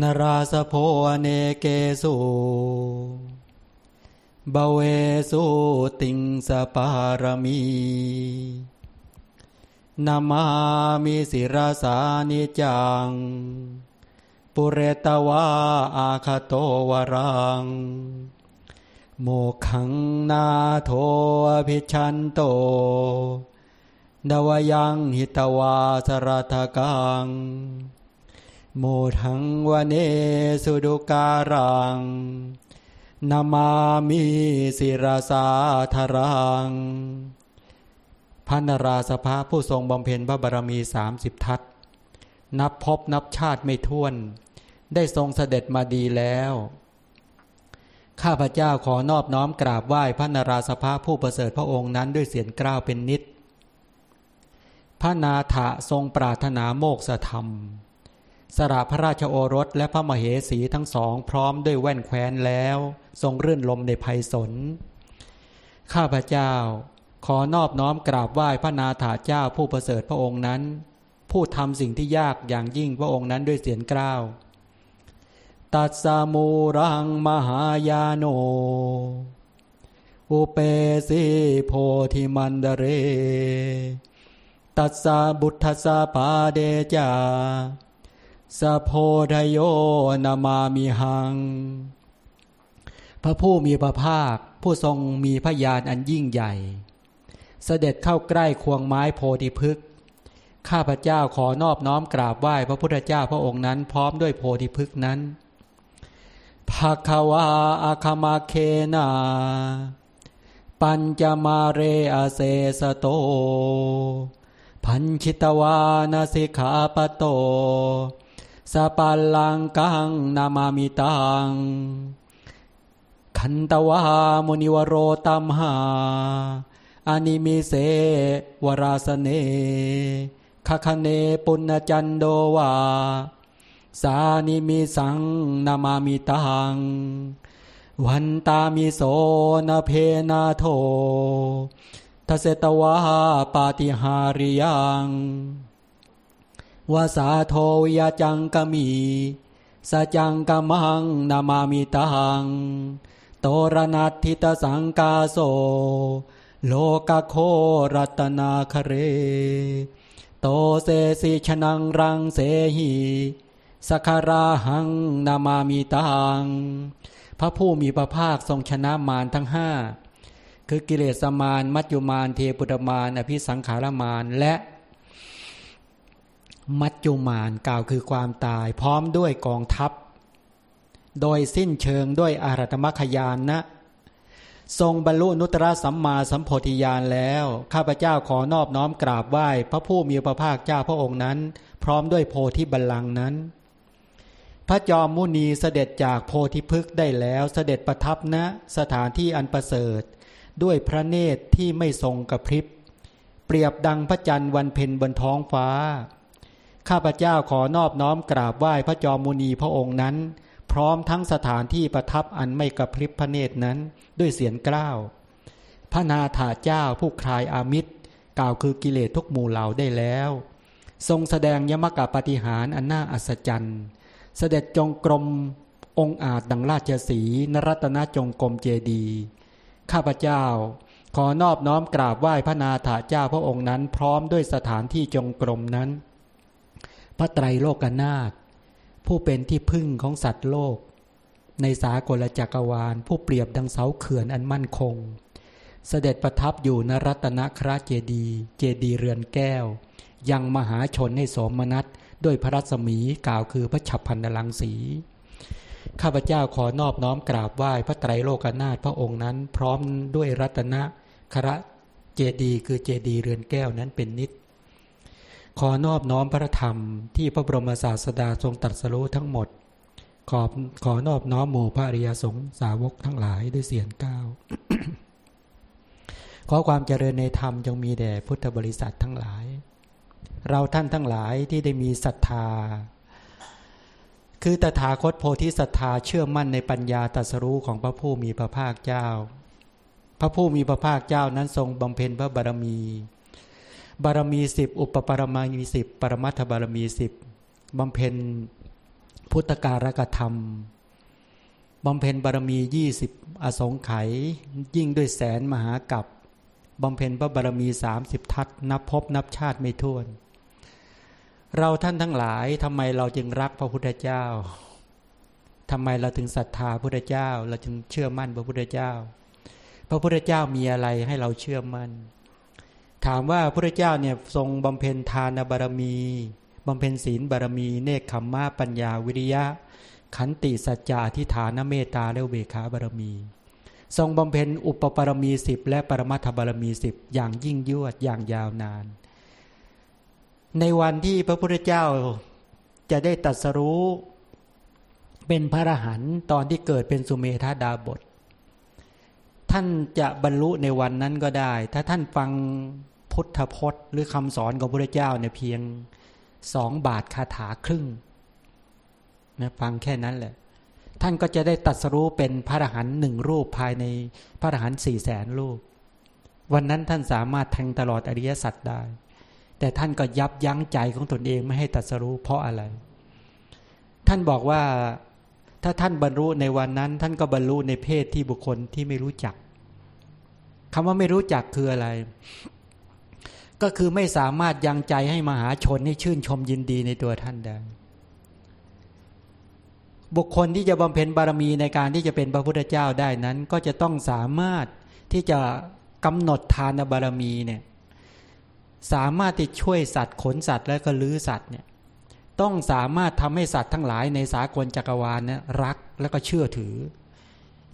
นราสโพเนเกสุบเวสุติงสปารมีนามามิสิราสานิจัง ปุเรตวาอาคโตวรัง โมขังนาโทภิชันโต ดวยังหิตวาสรัทกัง โมทังวเนสุดุการังนามามิสิรสาธรังพระนราสภาผู้ทรงบำเพ็ญพระบารมีสามสิบทัศนับพบนับชาติไม่ท้วน ได้ทรงเสด็จมาดีแล้ว ข้าพเจ้าขอนอบน้อมกราบไหว้พระนราสภาผู้ประเสริฐพระองค์นั้นด้วยเสียงกล้าวเป็นนิด พระนาถะทรงปรารถนาโมกษธรรม สระพระราชโอรสและพระมเหสีทั้งสองพร้อมด้วยแว่นแคว้นแล้ว ทรงรื่นลมในภัยสน ข้าพเจ้า ขอนอบน้อมกราบไหว้พระนาถาเจ้าผู้ประเสริฐพระองค์นั้น ผู้ทำสิ่งที่ยากอย่างยิ่งพระองค์นั้นด้วยเสียงกล้าว ตัสมูรังมหายาโน อุเปสิโพธิมันเดเร ตัสสะบุทธสะปาเดจา สะโพธโยนามามิหัง พระผู้มีพระภาค ผู้ทรงมีพระญาณอันยิ่งใหญ่ เสด็จเข้าใกล้ควงไม้โพธิพฤกษ์ข้าพเจ้าขอนอบน้อมกราบไหว้พระพุทธเจ้าพระองค์นั้น พร้อมด้วยโพธิพฤกษ์นั้นภาควาอาคมาเคนา ปัญจมาเรอเซสโต พันชิตวานาสิกขาปโต สปัลลังกังนามามิตังขันตวามุนิวโรตัมหาอานิมิเสวราสเนคคเนปุณจันโดวา สานิมิสังนามามิตัง วันตามิโสนาเพนาโททเสตวาปาติหาริยัง วาสาโทวิยจังกมีสจังกมังนามามิตัง โตรนัตทิตสังกาโส โลกโครัตนาคเร โตเสสิชนังรังเสหีสคาราหังนามามีตัง พระผู้มีพระภาคทรงชนะมารทั้งห้า คือกิเลสมารมัจจุมารเทปุตมารอภิสังขารมารและ มัจจุมารกล่าวคือความตาย พร้อมด้วยกองทัพ โดยสิ้นเชิงด้วยอารัตมขยานนะ ทรงบรรลุนุตตรสัมมาสัมโพธิญาณแล้ว ข้าพเจ้าขอนอบน้อมกราบไหว้พระผู้มีพระภาคเจ้าพระองค์นั้น พร้อมด้วยโพธิบัลลังก์นั้น พระจอมมุนีเสด็จจากโพธิพฤกษ์ได้แล้วเสด็จประทับณนะสถานที่อันประเสริฐ ด้วยพระเนตรที่ไม่ทรงกระพริบเปรียบดังพระจันทร์วันเพ็ญบนท้องฟ้า ข้าพเจ้าขอนอบน้อมกราบไหว้พระจอมมุนีพระองค์นั้น พร้อมทั้งสถานที่ประทับอันไม่กระพริบพระเนตรนั้น ด้วยเสียงกล้าว พระนาถาเจ้าผู้คลายอามิตรกล่าวคือกิเลสทุกหมู่เหล่าได้แล้ว ทรงแสดงยมกะปฏิหารอันน่าอัศจรรย์ เสด็จจงกรมองอาจดังราชสีนรัตนจงกรมเจดี ข้าพเจ้า ขอนอบน้อมกราบไหว้พระนาถาเจ้าพระองค์นั้น พร้อมด้วยสถานที่จงกรมนั้น ระไตรโลกนาถผู้เป็นที่พึ่งของสัตว์โลก ในสากลจักรวาล ผู้เปรียบดังเสาเขื่อนอันมั่นคง เสด็จประทับอยู่นรัตนคราเจดี เจดีเรือนแก้ว ยังมหาชนให้สมนัตด้วยพระรัศมีกล่าวคือพระฉับพันลังสีข้าพเจ้าขอนอบน้อมกราบไหว้พระไตรโลกนาถพระองค์นั้น พร้อมด้วยรัตนคระเจดี คือเจดีเรือนแก้วนั้นเป็นนิด ขอนอบน้อมพระธรรมที่พระบรมศาสดาทรงตรัสรู้ทั้งหมด ขอบขอนอบน้อมหมู่พระอริยสงฆ์สาวกทั้งหลายด้วยเสียงก้าวขอความเจริญในธรรมจงมีแด่พุทธบริษัททั้งหลาย เราท่านทั้งหลายที่ได้มีศรัทธา คือตถาคตโพธิศรัทธาเชื่อมั่นในปัญญาตรัสรู้ของพระผู้มีพระภาคเจ้า พระผู้มีพระภาคเจ้านั้นทรงบำเพ็ญพระบารมี บารมีสิบอุปปารมีสิบปรมัตถบารมีสิบบำเพ็ญพุทธการกธรรมบำเพ็ญบารมียี่สิบอสงไขยยิ่งด้วยแสนมหากับบำเพ็ญพระบารมีสามสิบทัศนับพบนับชาติไม่ถ้วน เราท่านทั้งหลายทำไมเราจึงรักพระพุทธเจ้าทำไมเราถึงศรัทธาพระพุทธเจ้า เราจึงเชื่อมั่นพระพุทธเจ้า พระพุทธเจ้ามีอะไรให้เราเชื่อมั่น ถามว่าพระพุทธเจ้าเนี่ยทรงบำเพ็ญทานบารมีบำเพ็ญศีลบารมี เนคขมมะปัญญาวิริยะ ขันติสัจจะทิฏฐานเมตตาและเวขาบารมี ทรงบำเพ็ญอุปปารมีสิบและปรมัตถบารมีสิบอย่างยิ่งยวดอย่างยาวนาน ในวันที่พระพุทธเจ้าจะได้ตัดสรู้เป็นพระอรหันต์ตอนที่เกิดเป็นสุเมธาดาบท ท่านจะบรรลุในวันนั้นก็ได้ ถ้าท่านฟัง พุทธพจน์หรือคำสอนของพระเจ้าเนี่ยเพียงสองบาทคาถาครึ่งนะฟังแค่นั้นแหละ ท่านก็จะได้ตัดสรู้เป็นพระอรหันต์หนึ่งรูปภายในพระอรหันต์สี่แสนรูป วันนั้นท่านสามารถแทงตลอดอริยสัจได้ แต่ท่านก็ยับยั้งใจของตนเองไม่ให้ตัดสรู้เพราะอะไร ท่านบอกว่าถ้าท่านบรรลุในวันนั้น ท่านก็บรรลุในเพศที่บุคคลที่ไม่รู้จักคำว่าไม่รู้จักคืออะไร ก็คือไม่สามารถยังใจให้มหาชนให้ชื่นชมยินดีในตัวท่านได้ บุคคลที่จะบำเพ็ญบารมีในการที่จะเป็นพระพุทธเจ้าได้นั้น ก็จะต้องสามารถที่จะกำหนดทานบารมีเนี่ยสามารถที่ช่วยสัตว์ขนสัตว์และก็ลื้อสัตว์เนี่ยต้องสามารถทำให้สัตว์ทั้งหลายในสากลจักรวาลเนี่ยรักและก็เชื่อถือ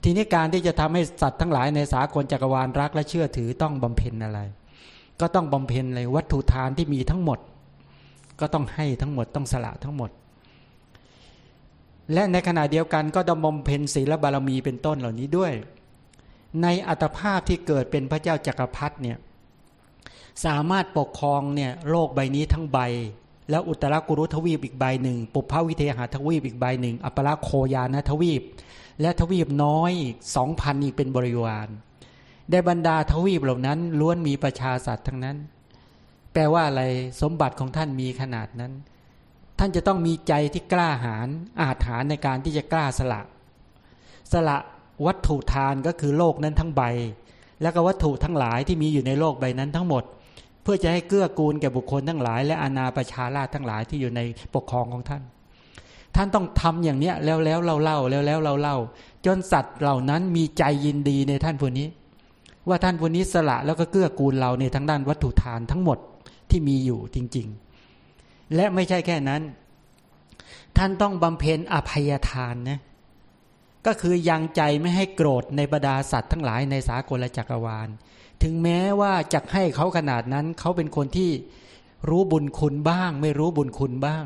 ทีนี้การที่จะทำให้สัตว์ทั้งหลายในสากลจักรวาลรักและเชื่อถือต้องบำเพ็ญอะไร ก็ต้องบำเพ็ญเลยวัตถุทานที่มีทั้งหมด ก็ต้องให้ทั้งหมดต้องสละทั้งหมด และในขณะเดียวกันก็ต้องบำเพ็ญศีลบารมีเป็นต้นเหล่านี้ด้วย ในอัตภาพที่เกิดเป็นพระเจ้าจักรพรรดิเนี่ยสามารถปกครองเนี่ยโลกใบนี้ทั้งใบ แล้วอุตรกุรุทวีปอีกใบหนึ่ง ปุพพวิเทหาทวีปอีกใบหนึ่ง อัปราโคยานทวีป และทวีปน้อยสองพันอีกเป็นบริวาร ได้บรรดาทวีปเหล่านั้น ล้วนมีประชาสัตว์ทั้งนั้น แปลว่าอะไรสมบัติของท่านมีขนาดนั้น ท่านจะต้องมีใจที่กล้าหาญอาถรรในการที่จะกล้าสละ สละวัตถุทานก็คือโลกนั้นทั้งใบ แล้วก็วัตถุทั้งหลายที่มีอยู่ในโลกใบนั้นทั้งหมด เพื่อจะให้เกื้อกูลแก่บุคคลทั้งหลาย และอาณาประชาราชทั้งหลายที่อยู่ในปกครองของท่าน ท่านต้องทำอย่างเนี้ยแล้วแล้วเราเล่าแล้วแล้วเราเล่าจนสัตว์เหล่านั้นมีใจยินดีในท่านผู้นี้ ว่าท่านผู้นี้สละแล้วก็เกื้อกูลเราในทั้งด้านวัตถุทานทั้งหมดที่มีอยู่จริง ๆ และไม่ใช่แค่นั้น ท่านต้องบำเพ็ญอภัยทานนะก็คือยังใจไม่ให้โกรธในบรรดาสัตว์ทั้งหลายในสากลจักรวาล ถึงแม้ว่าจะให้เขาขนาดนั้น เขาเป็นคนที่รู้บุญคุณบ้าง ไม่รู้บุญคุณบ้าง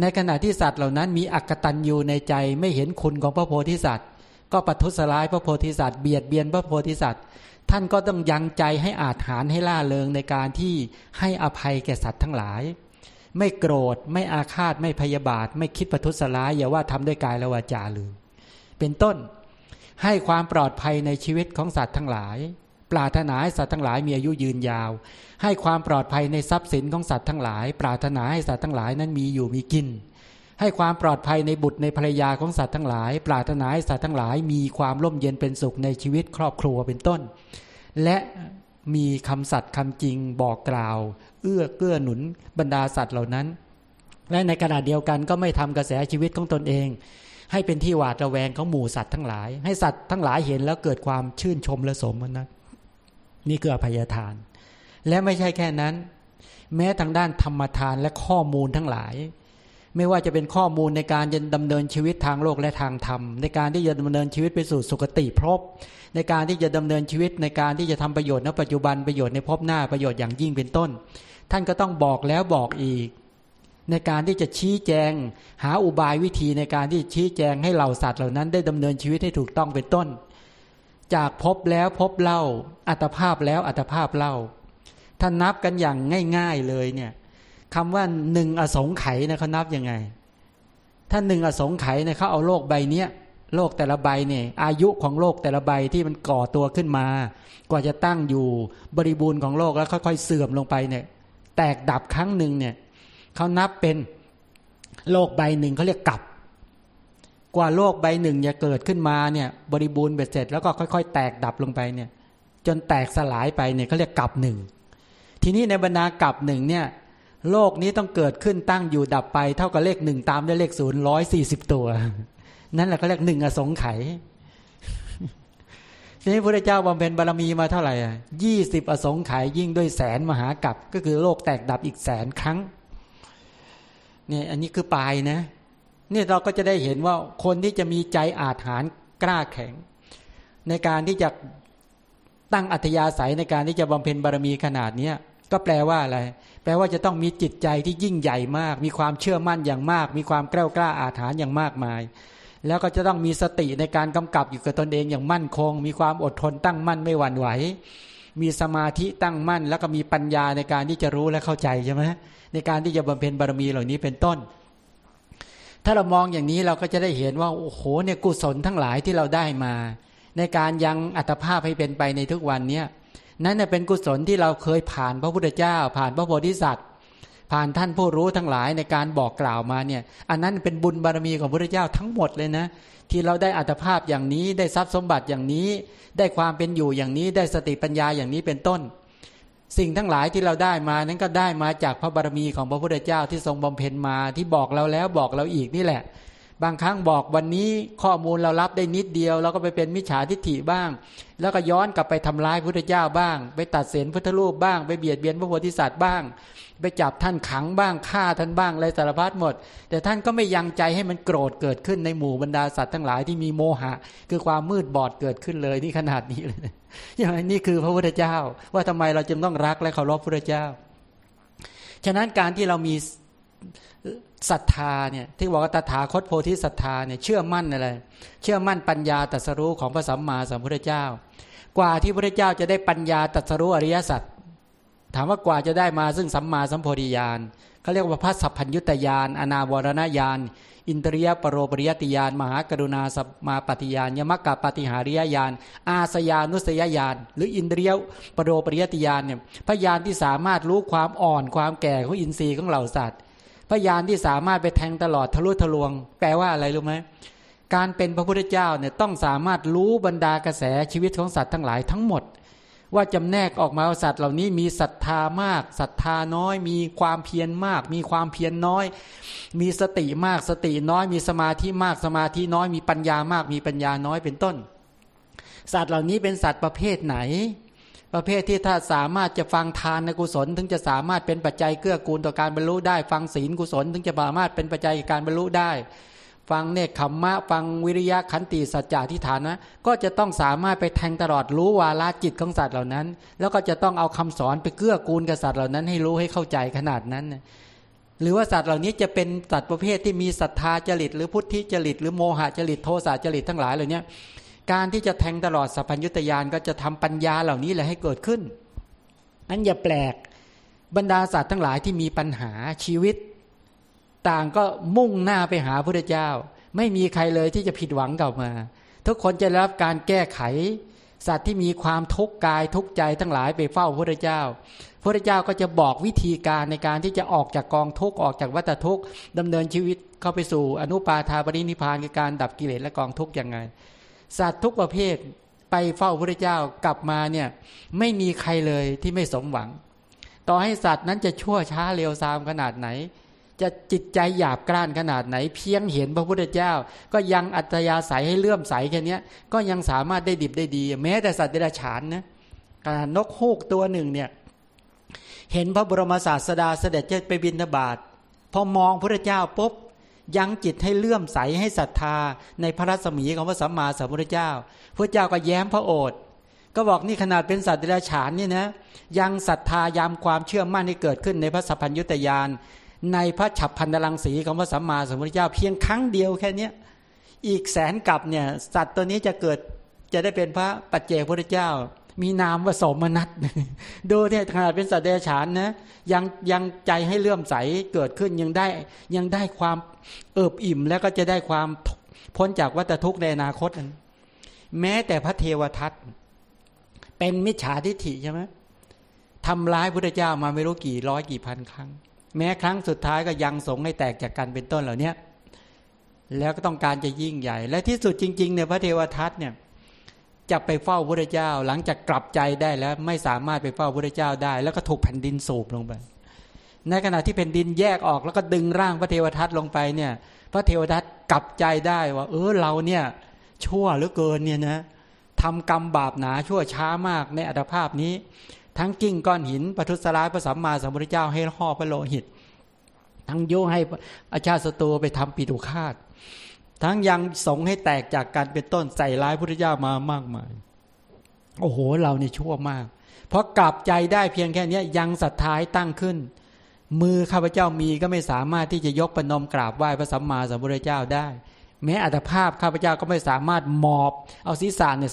ในขณะที่สัตว์เหล่านั้นมีอักตันอยู่ในใจไม่เห็นคุณของพระโพธิสัตว์ ก็ปัทุสลายพระโพธิสัตว์เบียดเบียนพระโพธิสัตว์ ท่านก็ต้องยังใจให้อาถรรพ์ให้ล่าเริงในการที่ให้อภัยแก่สัตว์ทั้งหลาย ไม่โกรธไม่อาฆาตไม่พยาบาท ไม่คิดปัทุสลายอย่าว่าทำด้วยกายและวาจาเลยเป็นต้นให้ความปลอดภัยในชีวิตของสัตว์ทั้งหลาย ปรารถนาให้สัตว์ทั้งหลายมีอายุยืนยาว ให้ความปลอดภัยในทรัพย์สินของสัตว์ทั้งหลาย ปรารถนาให้สัตว์ทั้งหลายนั้นมีอยู่มีกิน ให้ความปลอดภัยในบุตรในภรรยาของสัตว์ทั้งหลาย ปรารถนาให้สัตว์ทั้งหลาย มีความร่มเย็นเป็นสุขในชีวิตครอบครัวเป็นต้น และมีคำสัตย์คำจริงบอกกล่าว เอื้อเกื้อหนุนบรรดาสัตว์เหล่านั้น และในขณะเดียวกันก็ไม่ทำกระแสชีวิตของตนเอง ให้เป็นที่หวาดระแวงของหมู่สัตว์ทั้งหลาย ให้สัตว์ทั้งหลายเห็นแล้วเกิดความชื่นชมและสมนันนี่คืออภัยทาน และไม่ใช่แค่นั้น แม้ทางด้านธรรมทานและข้อมูลทั้งหลาย ไม่ว่าจะเป็นข้อมูลในการจะดำเนินชีวิตทางโลกและทางธรรม ในการที่จะดำเนินชีวิตไปสู่สุคติพบในการที่จะดำเนินชีวิตในการที่จะทำประโยชน์ในปัจจุบันประโยชน์ในภพหน้าประโยชน์อย่างยิ่งเป็นต้น ท่านก็ต้องบอกแล้วบอกอีก ในการที่จะชี้แจง หาอุบายวิธีในการที่ชี้แจงให้เหล่าสัตว์เหล่านั้นได้ดำเนินชีวิตให้ถูกต้องเป็นต้น จากพบแล้วพบเล่าอัตภาพแล้วอัตภาพเล่าถ้านับกันอย่างง่าย ๆเลยเนี่ย คำว่าหนึ่งอสงไขยนะเขานับยังไง ถ้าหนึ่งอสงไขยเนี่ยเขาเอาโลกใบเนี้ยโลกแต่ละใบเนี่ยอายุของโลกแต่ละใบที่มันก่อตัวขึ้นมา กว่าจะตั้งอยู่บริบูรณ์ของโลกแล้วค่อยๆเสื่อมลงไปเนี่ย แตกดับครั้งหนึ่งเนี่ยเขานับเป็นโลกใบหนึ่งเขาเรียกกับกว่าโลกใบหนึ่งจะเกิดขึ้นมาเนี่ยบริบูรณ์เบ็ดเสร็จแล้วก็ค่อย ๆ แตกดับลงไปเนี่ย จนแตกสลายไปเนี่ยเขาเรียกกับหนึ่งทีนี้ในบรรดากับหนึ่งเนี่ย โลกนี้ต้องเกิดขึ้นตั้งอยู่ดับไป เท่ากับเลขหนึ่งตามด้วยเลขศูนย์ร้อยสี่สิบตัว นั่นแหละเขาเรียกหนึ่งอสงไขยทีนี้พระเจ้าบำเพ็ญบารมีมาเท่าไหร่ยี่สิบอสงไขยยิ่งด้วยแสนมหากับก็คือโลกแตกดับอีกแสนครั้งเนี่ยอันนี้คือปลายนะเนี่ยเราก็จะได้เห็นว่าคนที่จะมีใจอาถรรพ์กล้าแข็ง ในการที่จะตั้งอัธยาศัยในการที่จะบำเพ็ญบารมีขนาดเนี้ย ก็แปลว่าอะไร แปลว่าจะต้องมีจิตใจที่ยิ่งใหญ่มาก มีความเชื่อมั่นอย่างมาก มีความกล้ากล้าอาถรรพ์อย่างมากมาย แล้วก็จะต้องมีสติในการกำกับอยู่กับตนเองอย่างมั่นคง มีความอดทนตั้งมั่นไม่หวั่นไหว มีสมาธิตั้งมั่น แล้วก็มีปัญญาในการที่จะรู้และเข้าใจใช่ไหมในการที่จะบำเพ็ญบารมีเหล่านี้เป็นต้น ถ้าเรามองอย่างนี้เราก็จะได้เห็นว่าโอ้โหเนี่ยกุศลทั้งหลายที่เราได้มา ในการยังอัตภาพให้เป็นไปในทุกวันเนี้ย นั่นเป็นกุศลที่เราเคยผ่านพระพุทธเจ้า ผ่านพระโพธิสัตว์ ผ่านท่านผู้รู้ทั้งหลายในการบอกกล่าวมาเนี่ย อันนั้นเป็นบุญบารมีของพระพุทธเจ้าทั้งหมดเลยนะ ที่เราได้อัตภาพอย่างนี้ได้ทรัพย์สมบัติอย่างนี้ ได้ความเป็นอยู่อย่างนี้ได้สติปัญญาอย่างนี้เป็นต้น สิ่งทั้งหลายที่เราได้มานั้นก็ได้มาจากพระบารมีของพระพุทธเจ้าที่ทรงบำเพ็ญมาที่บอกเราแล้วบอกเราอีกนี่แหละ บางครั้งบอกวันนี้ข้อมูลเรารับได้นิดเดียวเราก็ไปเป็นมิจฉาทิฏฐิบ้าง แล้วก็ย้อนกลับไปทำร้ายพุทธเจ้าบ้าง ไปตัดเสียนพุทธรูปบ้าง ไปเบียดเบียนพระโพธิสัตว์บ้าง ไปจับท่านขังบ้างฆ่าท่านบ้างอะไรสารพัดหมด แต่ท่านก็ไม่ยังใจให้มันโกรธเกิดขึ้นในหมู่บรรดาสัตว์ทั้งหลายที่มีโมหะ คือความมืดบอดเกิดขึ้นเลยนี่ขนาดนี้เลยอย่างนี้คือพระพุทธเจ้า ว่าทำไมเราจึงต้องรักและเคารพพระพุทธเจ้า ฉะนั้นการที่เรามี ศรัทธาเนี่ยที่บอกว่าตถาคตโพธิศรัทธาเนี่ยเชื่อมั่นอะไรเชื่อมั่นปัญญาตรัสรู้ของพระสัมมาสัมพุทธเจ้า กว่าที่พระเจ้าจะได้ปัญญาตรัสรู้อริยสัจถามว่ากว่าจะได้มาซึ่งสัมมาสัมโพธิญาณเขาเรียกว่าพระสัพพัญยุตยานอนาวรณญาณอินทรียปรโรปริยติยานมหากรุณาสัมมาปฏิญาณยมกะปฏิหาริยญาณอาสยานุสยญาณหรืออินทรียปรโรปริยติญาณเนี่ยพยานที่สามารถรู้ความอ่อนความแก่ของอินทรีย์ของเหล่าสัตว์ พยานที่สามารถไปแทงตลอดทะลุทะลวง แปลว่าอะไรรู้ไหมการเป็นพระพุทธเจ้าเนี่ยต้องสามารถรู้บรรดากระแสชีวิตของสัตว์ทั้งหลายทั้งหมด ว่าจำแนกออกมาว่าสัตว์เหล่านี้มีศรัทธามากศรัทธาน้อย มีความเพียรมาก มีความเพียรน้อย มีสติมากสติน้อย มีสมาธิมากสมาธิน้อย มีปัญญามาก มีปัญญาน้อยเป็นต้น สัตว์เหล่านี้เป็นสัตว์ประเภทไหน ประเภทที่ถ้าสามารถจะฟังทานในกุศล ถึงจะสามารถเป็นปัจจัยเกื้อกูลต่อการบรรลุได้ ฟังศีลกุศล ถึงจะสามารถเป็นปัจจัยการบรรลุได้ ฟังเนคขมมะ ฟังวิริยะขันติสัจจะทิฏฐานนะก็จะต้องสามารถไปแทงตลอดรู้วาลาจิตของสัตว์เหล่านั้น แล้วก็จะต้องเอาคำสอนไปเกื้อกูลกับสัตว์เหล่านั้น ให้รู้ให้เข้าใจขนาดนั้นหรือว่าสัตว์เหล่านี้จะเป็นสัตว์ประเภทที่มีศรัทธาจริต หรือพุทธิจริต หรือโมหะจริตโทสะจริตทั้งหลายเหล่านี้ การที่จะแทงตลอดสัพพัญญุตยานก็จะทำปัญญาเหล่านี้แหละให้เกิดขึ้นอันอย่าแปลกบรรดาสัตว์ทั้งหลายที่มีปัญหาชีวิต ต่างก็มุ่งหน้าไปหาพระเจ้า ไม่มีใครเลยที่จะผิดหวังกลับมา ทุกคนจะรับการแก้ไข สัตว์ที่มีความทุกข์กายทุกข์ใจทั้งหลายไปเฝ้าพระเจ้าพระเจ้าก็จะบอกวิธีการในการที่จะออกจากกองทุกข์ออกจากวัฏทุกข์ดำเนินชีวิตเข้าไปสู่อนุปาทาปรินิพานคือการดับกิเลสและกองทุกข์ยังไง สัตว์ทุกประเภทไปเฝ้าพระเจ้ากลับมาเนี่ยไม่มีใครเลยที่ไม่สมหวัง ต่อให้สัตว์นั้นจะชั่วช้าเร็วซามขนาดไหน จะจิตใจหยาบกร้านขนาดไหน เพียงเห็นพระพุทธเจ้า ก็ยังอัตยาศัยให้เลื่อมใสแค่นี้ก็ยังสามารถได้ดิบได้ดี แม้แต่สัตว์เดรัจฉานนะการนกฮูกตัวหนึ่งเนี่ยเห็นพระบรมศาสดาเสด็จไปบินทบาทพอมองพระเจ้าปุ๊บ ยังจิตให้เลื่อมใสให้ศรัทธา ในพระรัศมีของพระสัมมาสัมพุทธเจ้า พระเจ้าก็แย้มพระโอษฐ์ก็บอกนี่ขนาดเป็นสัตว์เดรัจฉานนี่นะยังศรัทธายามความเชื่อมั่นที่เกิดขึ้นในพระสัพพัญญุตยานในพระฉับพันธลังสีของพระสัมมาสัมพุทธเจ้า เพียงครั้งเดียวแค่เนี้อีกแสนกับเนี่ยสัตว์ตัวนี้จะเกิดจะได้เป็นพระปัจเจกพุทธเจ้า มีนามว่าสมนัตดูเนี่ยขนาดเป็นสัตว์เดรัจฉานนะยังยังใจให้เลื่อมใสเกิดขึ้นยังได้ยังได้ความเอิบอิ่มแล้วก็จะได้ความพ้นจากวัฏทุกข์ในอนาคตนั้นแม้แต่พระเทวทัตเป็นมิจฉาทิฏฐิใช่ไหมทำร้ายพระเจ้ามาไม่รู้กี่ร้อยกี่พันครั้ง แม้ครั้งสุดท้ายก็ยังสงให้แตกจากกันเป็นต้นเหล่านี้แล้วก็ต้องการจะยิ่งใหญ่ และที่สุดจริงๆเนี่ยพระเทวทัตเนี่ย จะไปเฝ้าพระเจ้า หลังจากกลับใจได้แล้วไม่สามารถไปเฝ้าพระเจ้าได้ แล้วก็ถูกแผ่นดินสูบลงไป ในขณะที่แผ่นดินแยกออกแล้วก็ดึงร่างพระเทวทัตลงไปเนี่ย พระเทวทัตกลับใจได้ว่า เออเราเนี่ย ชั่วเหลือเกินเนี่ยนะทำกรรมบาปหนาชั่วช้ามากในอัตภาพนี้ ทั้งกิ้งก้อนหินปทุสลายพระสัมมาสัมพุทธเจ้าให้ห่อพระโลหิต ทั้งโยให้อาชาติศัตรูไปทำปิตุคาต ทั้งยังสงให้แตกจากการเป็นต้นใส่ร้ายพุทธเจ้ามามากมาย โอ้โห เราเนี่ชั่วมาก เพราะกลับใจได้เพียงแค่นี้ยังศรัทธาตั้งขึ้น มือข้าพเจ้ามีก็ไม่สามารถที่จะยกปนมกราบไหว้พระสัมมาสัมพุทธเจ้าได้ แม้อัตภาพข้าพเจ้าก็ไม่สามารถหมอบ เอาศีรษะเนี่ย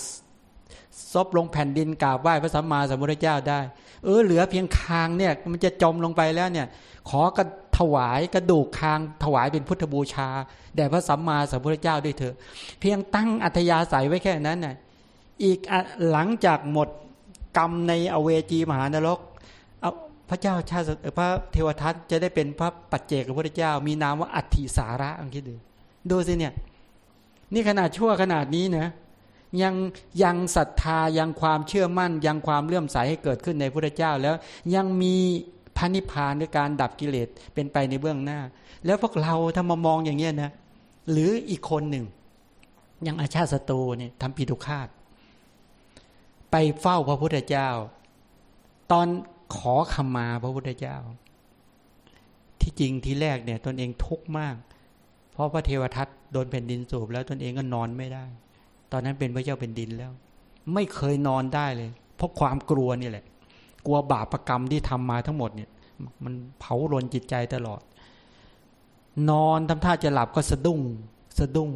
ซบลงแผ่นดินกราบไหว้พระสัมมาสัมพุทธเจ้าได้ เออเหลือเพียงคางเนี่ยมันจะจมลงไปแล้วเนี่ย ขอกระ ถวายกระดูกคางถวายเป็นพุทธบูชาแด่พระสัมมาสัมพุทธเจ้าด้วยเถอะ เพียงตั้งอัธยาศัยไว้แค่นั้นน่ะอีกหลังจากหมดกรรมในอเวจีมหานรกเอาพระเจ้าชาติพระเทวทัตจะได้เป็นพระปัจเจกพระพุทธเจ้า มีนามว่าอัติสาระอังคิดดูดูสิเนี่ย นี่ขนาดชั่วขนาดนี้นะยังยังศรัทธายังความเชื่อมั่น ยังความเลื่อมใสให้เกิดขึ้นในพระเจ้าแล้วยังมี พระนิพพานด้วยการดับกิเลสเป็นไปในเบื้องหน้า แล้วพวกเราถ้ามามองอย่างเงี้ยนะหรืออีกคนหนึ่งยังอาชาติศัตรูเนี่ยทำปิทุคาตไปเฝ้าพระพุทธเจ้า ตอนขอขมาพระพุทธเจ้า ที่จริงทีแรกเนี่ย ตนเองทุกข์มาก เพราะพระเทวทัตโดนแผ่นดินสูบแล้วตนเองก็นอนไม่ได้ ตอนนั้นเป็นพระเจ้าเป็นดินแล้ว ไม่เคยนอนได้เลย เพราะความกลัวนี่แหละ กลัวบาปรกรรมที่ทำมาทั้งหมดเนี่ย มันเผารนจิตใจตลอด นอนทำท่าจะหลับก็สะดุ้ง สะดุ้ง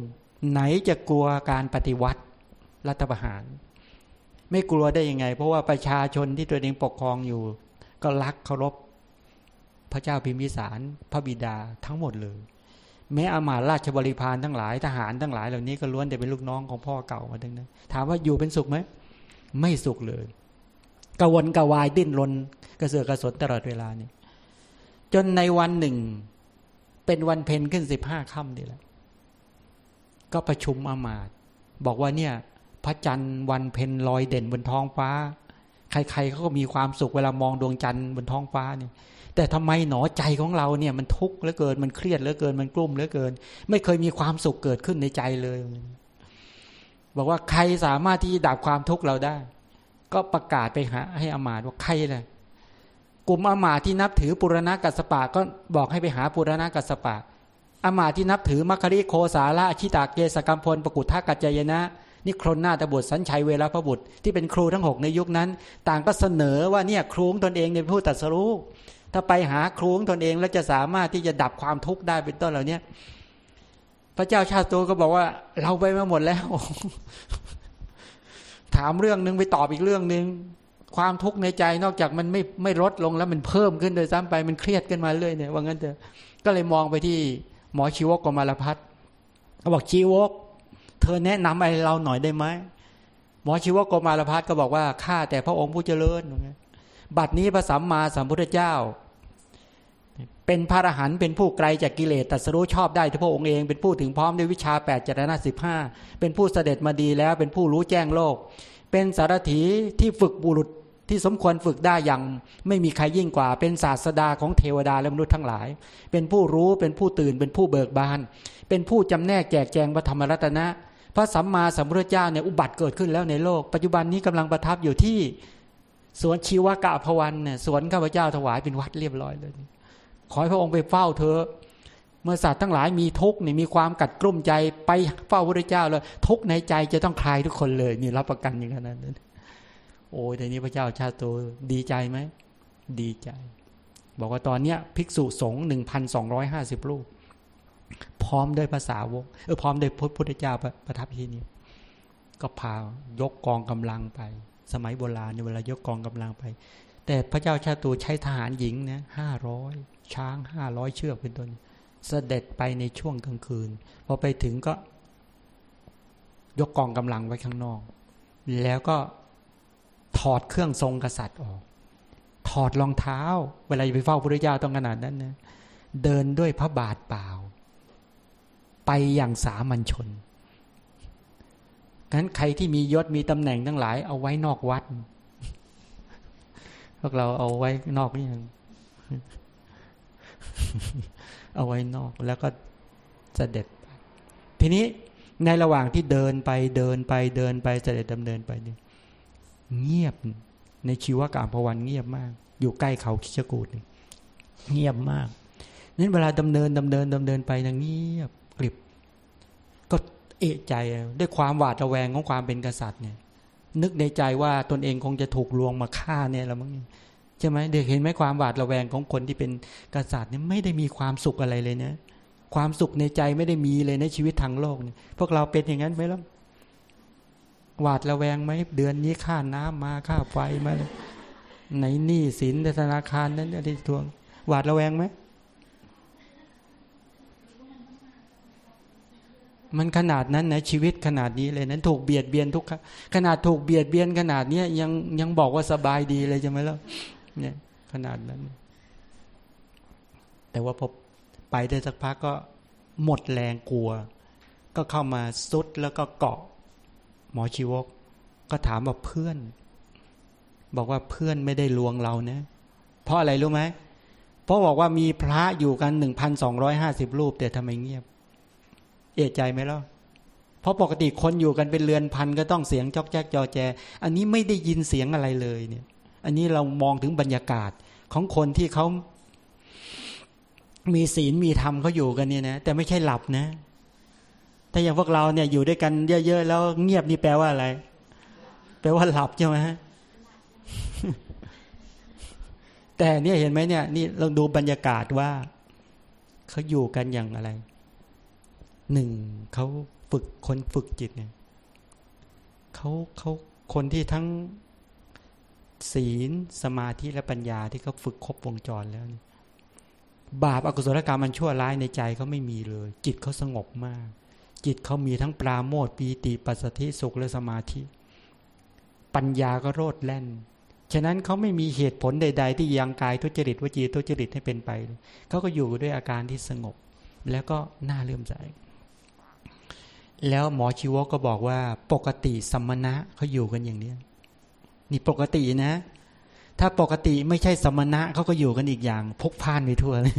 ไหนจะกลัวการปฏิวัติรัฐประหาร ไม่กลัวได้ยังไง เพราะว่าประชาชนที่ตัวเองปกครองอยู่ ก็รักเคารพพระเจ้าพิมพิสารพระบิดาทั้งหมดเลย แม้อามาราชบริพารทั้งหลายทหารทั้งหลายเหล่านี้ก็ล้วนแต่เป็นลูกน้องของพ่อเก่ามาทั้งนั้นถามว่าอยู่เป็นสุขไหมไม่สุขเลย กวนกวายดิ้นรนกระเสือกกระสนตลอดเวลานี่จนในวันหนึ่ง เป็นวันเพ็ญขึ้นสิบห้าค่ำดีแล้วก็ประชุมอามาตบอกว่าเนี่ย พระจันทร์วันเพ็ญลอยเด่นบนท้องฟ้า ใครๆเขาก็มีความสุขเวลามองดวงจันทร์บนท้องฟ้าเนี่ยแต่ทำไมหนอใจของเราเนี่ย มันทุกข์เหลือเกิน มันเครียดเหลือเกิน มันกลุ้มเหลือเกิน ไม่เคยมีความสุขเกิดขึ้นในใจเลย บอกว่าใครสามารถที่ดับความทุกข์เราได้ ก็ประกาศไปหาให้อามาตว่าใครเลยกลุ่มอามาที่นับถือปุรณะกัสปะก็บอกให้ไปหาปุรณะกัสปะอามาที่นับถือมัคคริโคสาละชิตาเกสกัมพลปกุทากัจจยนะนี่ครนหน้าตบุตรสัญชัยเวลาพระบุตรที่เป็นครูทั้งหกในยุคนั้น ต่างก็เสนอว่าเนี่ยครูงตนเองในผู้ตัดสรู้ถ้าไปหาครูงตนเองแล้วจะสามารถที่จะดับความทุกข์ได้เป็นต้นเหล่านี้พระเจ้าชาติตัวก็บอกว่า เราไปมาหมดแล้ว ถามเรื่องหนึ่งไปตอบอีกเรื่องหนึ่งความทุกข์ในใจนอกจากมันไม่ไม่ลดลงแล้วมันเพิ่มขึ้นโดยซ้ำไปมันเครียดขึ้นมาเรื่อยเนี่ยว่างั้นเถอะก็เลยมองไปที่หมอชีวกกมารพัฒน์เขาบอกชีวก เธอแนะนำอะไรเราหน่อยได้ไหมหมอชีวกกมารพัฒน์ก็บอกว่าข้าแต่พระองค์ผู้เจริญบัดนี้พระสัมมาสัมพุทธเจ้า เป็นพระอรหันต์เป็นผู้ไกลจากกิเลสตัดสรู้ชอบได้ที่พระองค์เองเป็นผู้ถึงพร้อมด้วยวิชาแปดจรณะสิบห้าเป็นผู้เสด็จมาดีแล้วเป็นผู้รู้แจ้งโลก เป็นสารถีที่ฝึกบุรุษที่สมควรฝึกได้อย่างไม่มีใครยิ่งกว่า เป็นศาสดาของเทวดาและมนุษย์ทั้งหลาย เป็นผู้รู้เป็นผู้ตื่นเป็นผู้เบิกบาน เป็นผู้จำแนกแจกแจงพระธรรมรัตนะ พระสัมมาสัมพุทธเจ้าเนี่ยอุบัติเกิดขึ้นแล้วในโลก ปัจจุบันนี้กำลังประทับอยู่ที่สวนชีวกะพวันเนี่ยสวนข้าพเจ้าถวายเป็นวัดเรียบร้อยเลย ขอให้พระองค์ไปเฝ้าเธอ เมื่อสัตว์ทั้งหลายมีทุกข์นี่มีความกัดกลุ่มใจไปเฝ้าพระเจ้าเลยทุกข์ในใจจะต้องคลายทุกคนเลยนี่รับประกันอย่างนั้นโอ้ยแต่นี้พระเจ้าชาติโตดีใจไหมดีใจ บอกว่าตอนเนี้ยภิกษุสงฆ์หนึ่งพันสองร้อยห้าสิบรูปพร้อมด้วยภาษาวกเออพร้อมด้วยพระพุทธเจ้าประทับที่นี้ก็พายกกองกำลังไป สมัยโบราณในเวลายกกองกำลังไป แต่พระเจ้าชาติใช้ทหารหญิงนะห้าร้อย ช้างห้าร้อยเชือกเป็นต้น เสด็จไปในช่วงกลางคืน พอไปถึงก็ ยกกองกำลังไว้ข้างนอก แล้วก็ถอดเครื่องทรงกษัตริย์ออก ถอดรองเท้า เวลาไปเฝ้าพระเจ้าต้องขนาดนั้นนะเดินด้วยพระบาทเปล่า ไปอย่างสามัญชนงั้นใครที่มียศมีตำแหน่งทั้งหลาย เอาไว้นอกวัด พวกเราเอาไว้นอกนี่ยัง เอาไว้นอกแล้วก็เสด็จไปทีนี้ในระหว่างที่เดินไปเดินไปเดินไปเสด็จดำเนินไปเนี่ยเงียบในชีวกรรมพวันเงียบมาก อยู่ใกล้เขาคิชกูดเงียบมากนั้นเวลาดำเนินดำเนินดำเนินไปนะเงียบกริบ ก็เอะใจด้วยความหวาดระแวงของความเป็นกษัตริย์เนี่ย นึกในใจว่าตนเองคงจะถูกลวงมาฆ่าเนี่ยแล้วมั้ง ใช่ไหมเด็กเห็นไหมความหวาดระแวงของคนที่เป็นกษัตริย์เนี่ยไม่ได้มีความสุขอะไรเลยนะความสุขในใจไม่ได้มีเลยในชีวิตทางโลกเนี่ยพวกเราเป็นอย่างนั้นไหมล่ะหวาดระแวงไหมเดือนนี้ค่าน้ำมาค่าไฟมาไหนหนี้สินธนาคารนั้นอะไรทวง หวาดระแวงไหมมันขนาดนั้นนะชีวิตขนาดนี้เลยนั้น ถูกเบียดเบียนทุกขนาดถูกเบียดเบียนขนาดเนี้ยยังยังบอกว่าสบายดีเลยใช่ไหมล่ะ เนี่ย ขนาดนั้น แต่ว่าพอไปได้สักพักก็หมดแรงกลัว ก็เข้ามาซุดแล้วก็เกาะ หมอชีวก ก็ถามว่าเพื่อน บอกว่าเพื่อนไม่ได้ลวงเรานะ เพราะอะไรรู้ไหมเพราะบอกว่ามีพระอยู่กันหนึ่งพันสองร้อยห้าสิบรูป แต่ทำไมเงียบ เอะใจไหมล่ะเพราะปกติคนอยู่กันเป็นเรือนพันก็ต้องเสียงจอกแจ๊กจอแจ อันนี้ไม่ได้ยินเสียงอะไรเลยเนี่ย อันนี้เรามองถึงบรรยากาศของคนที่เขามีศีลมีธรรมเขาอยู่กันเนี่ยนะ แต่ไม่ใช่หลับนะ ถ้าอย่างพวกเราเนี่ยอยู่ด้วยกันเยอะๆแล้วเงียบนี่แปลว่าอะไร แปลว่าหลับใช่ไหมแต่เนี่ยเห็นไหมเนี่ยนี่เราดูบรรยากาศว่าเขาอยู่กันอย่างอะไรหนึ่งเขาฝึกคนฝึกจิตเนี่ยเขาเขาคนที่ทั้ง ศีลสมาธิและปัญญาที่เขาฝึกครบวงจรแล้ว บาปอากุศลกรรมมันชั่วร้ายในใจเขาไม่มีเลย จิตเขาสงบมาก จิตเขามีทั้งปราโมทปีติปัสสธิสุขและสมาธิ ปัญญาก็โรดแล่น ฉะนั้นเขาไม่มีเหตุผลใด ๆ ที่ยังกายทุจริตวจีทุจริตให้เป็นไปเขาก็อยู่ด้วยอาการที่สงบ แล้วก็น่าเลื่อมใสแล้วหมอชีวกก็บอกว่าปกติสมณะเขาอยู่กันอย่างนี้ นี่ปกตินะ ถ้าปกติไม่ใช่สมณะเขาก็อยู่กันอีกอย่างพกพานไปทั่วเลย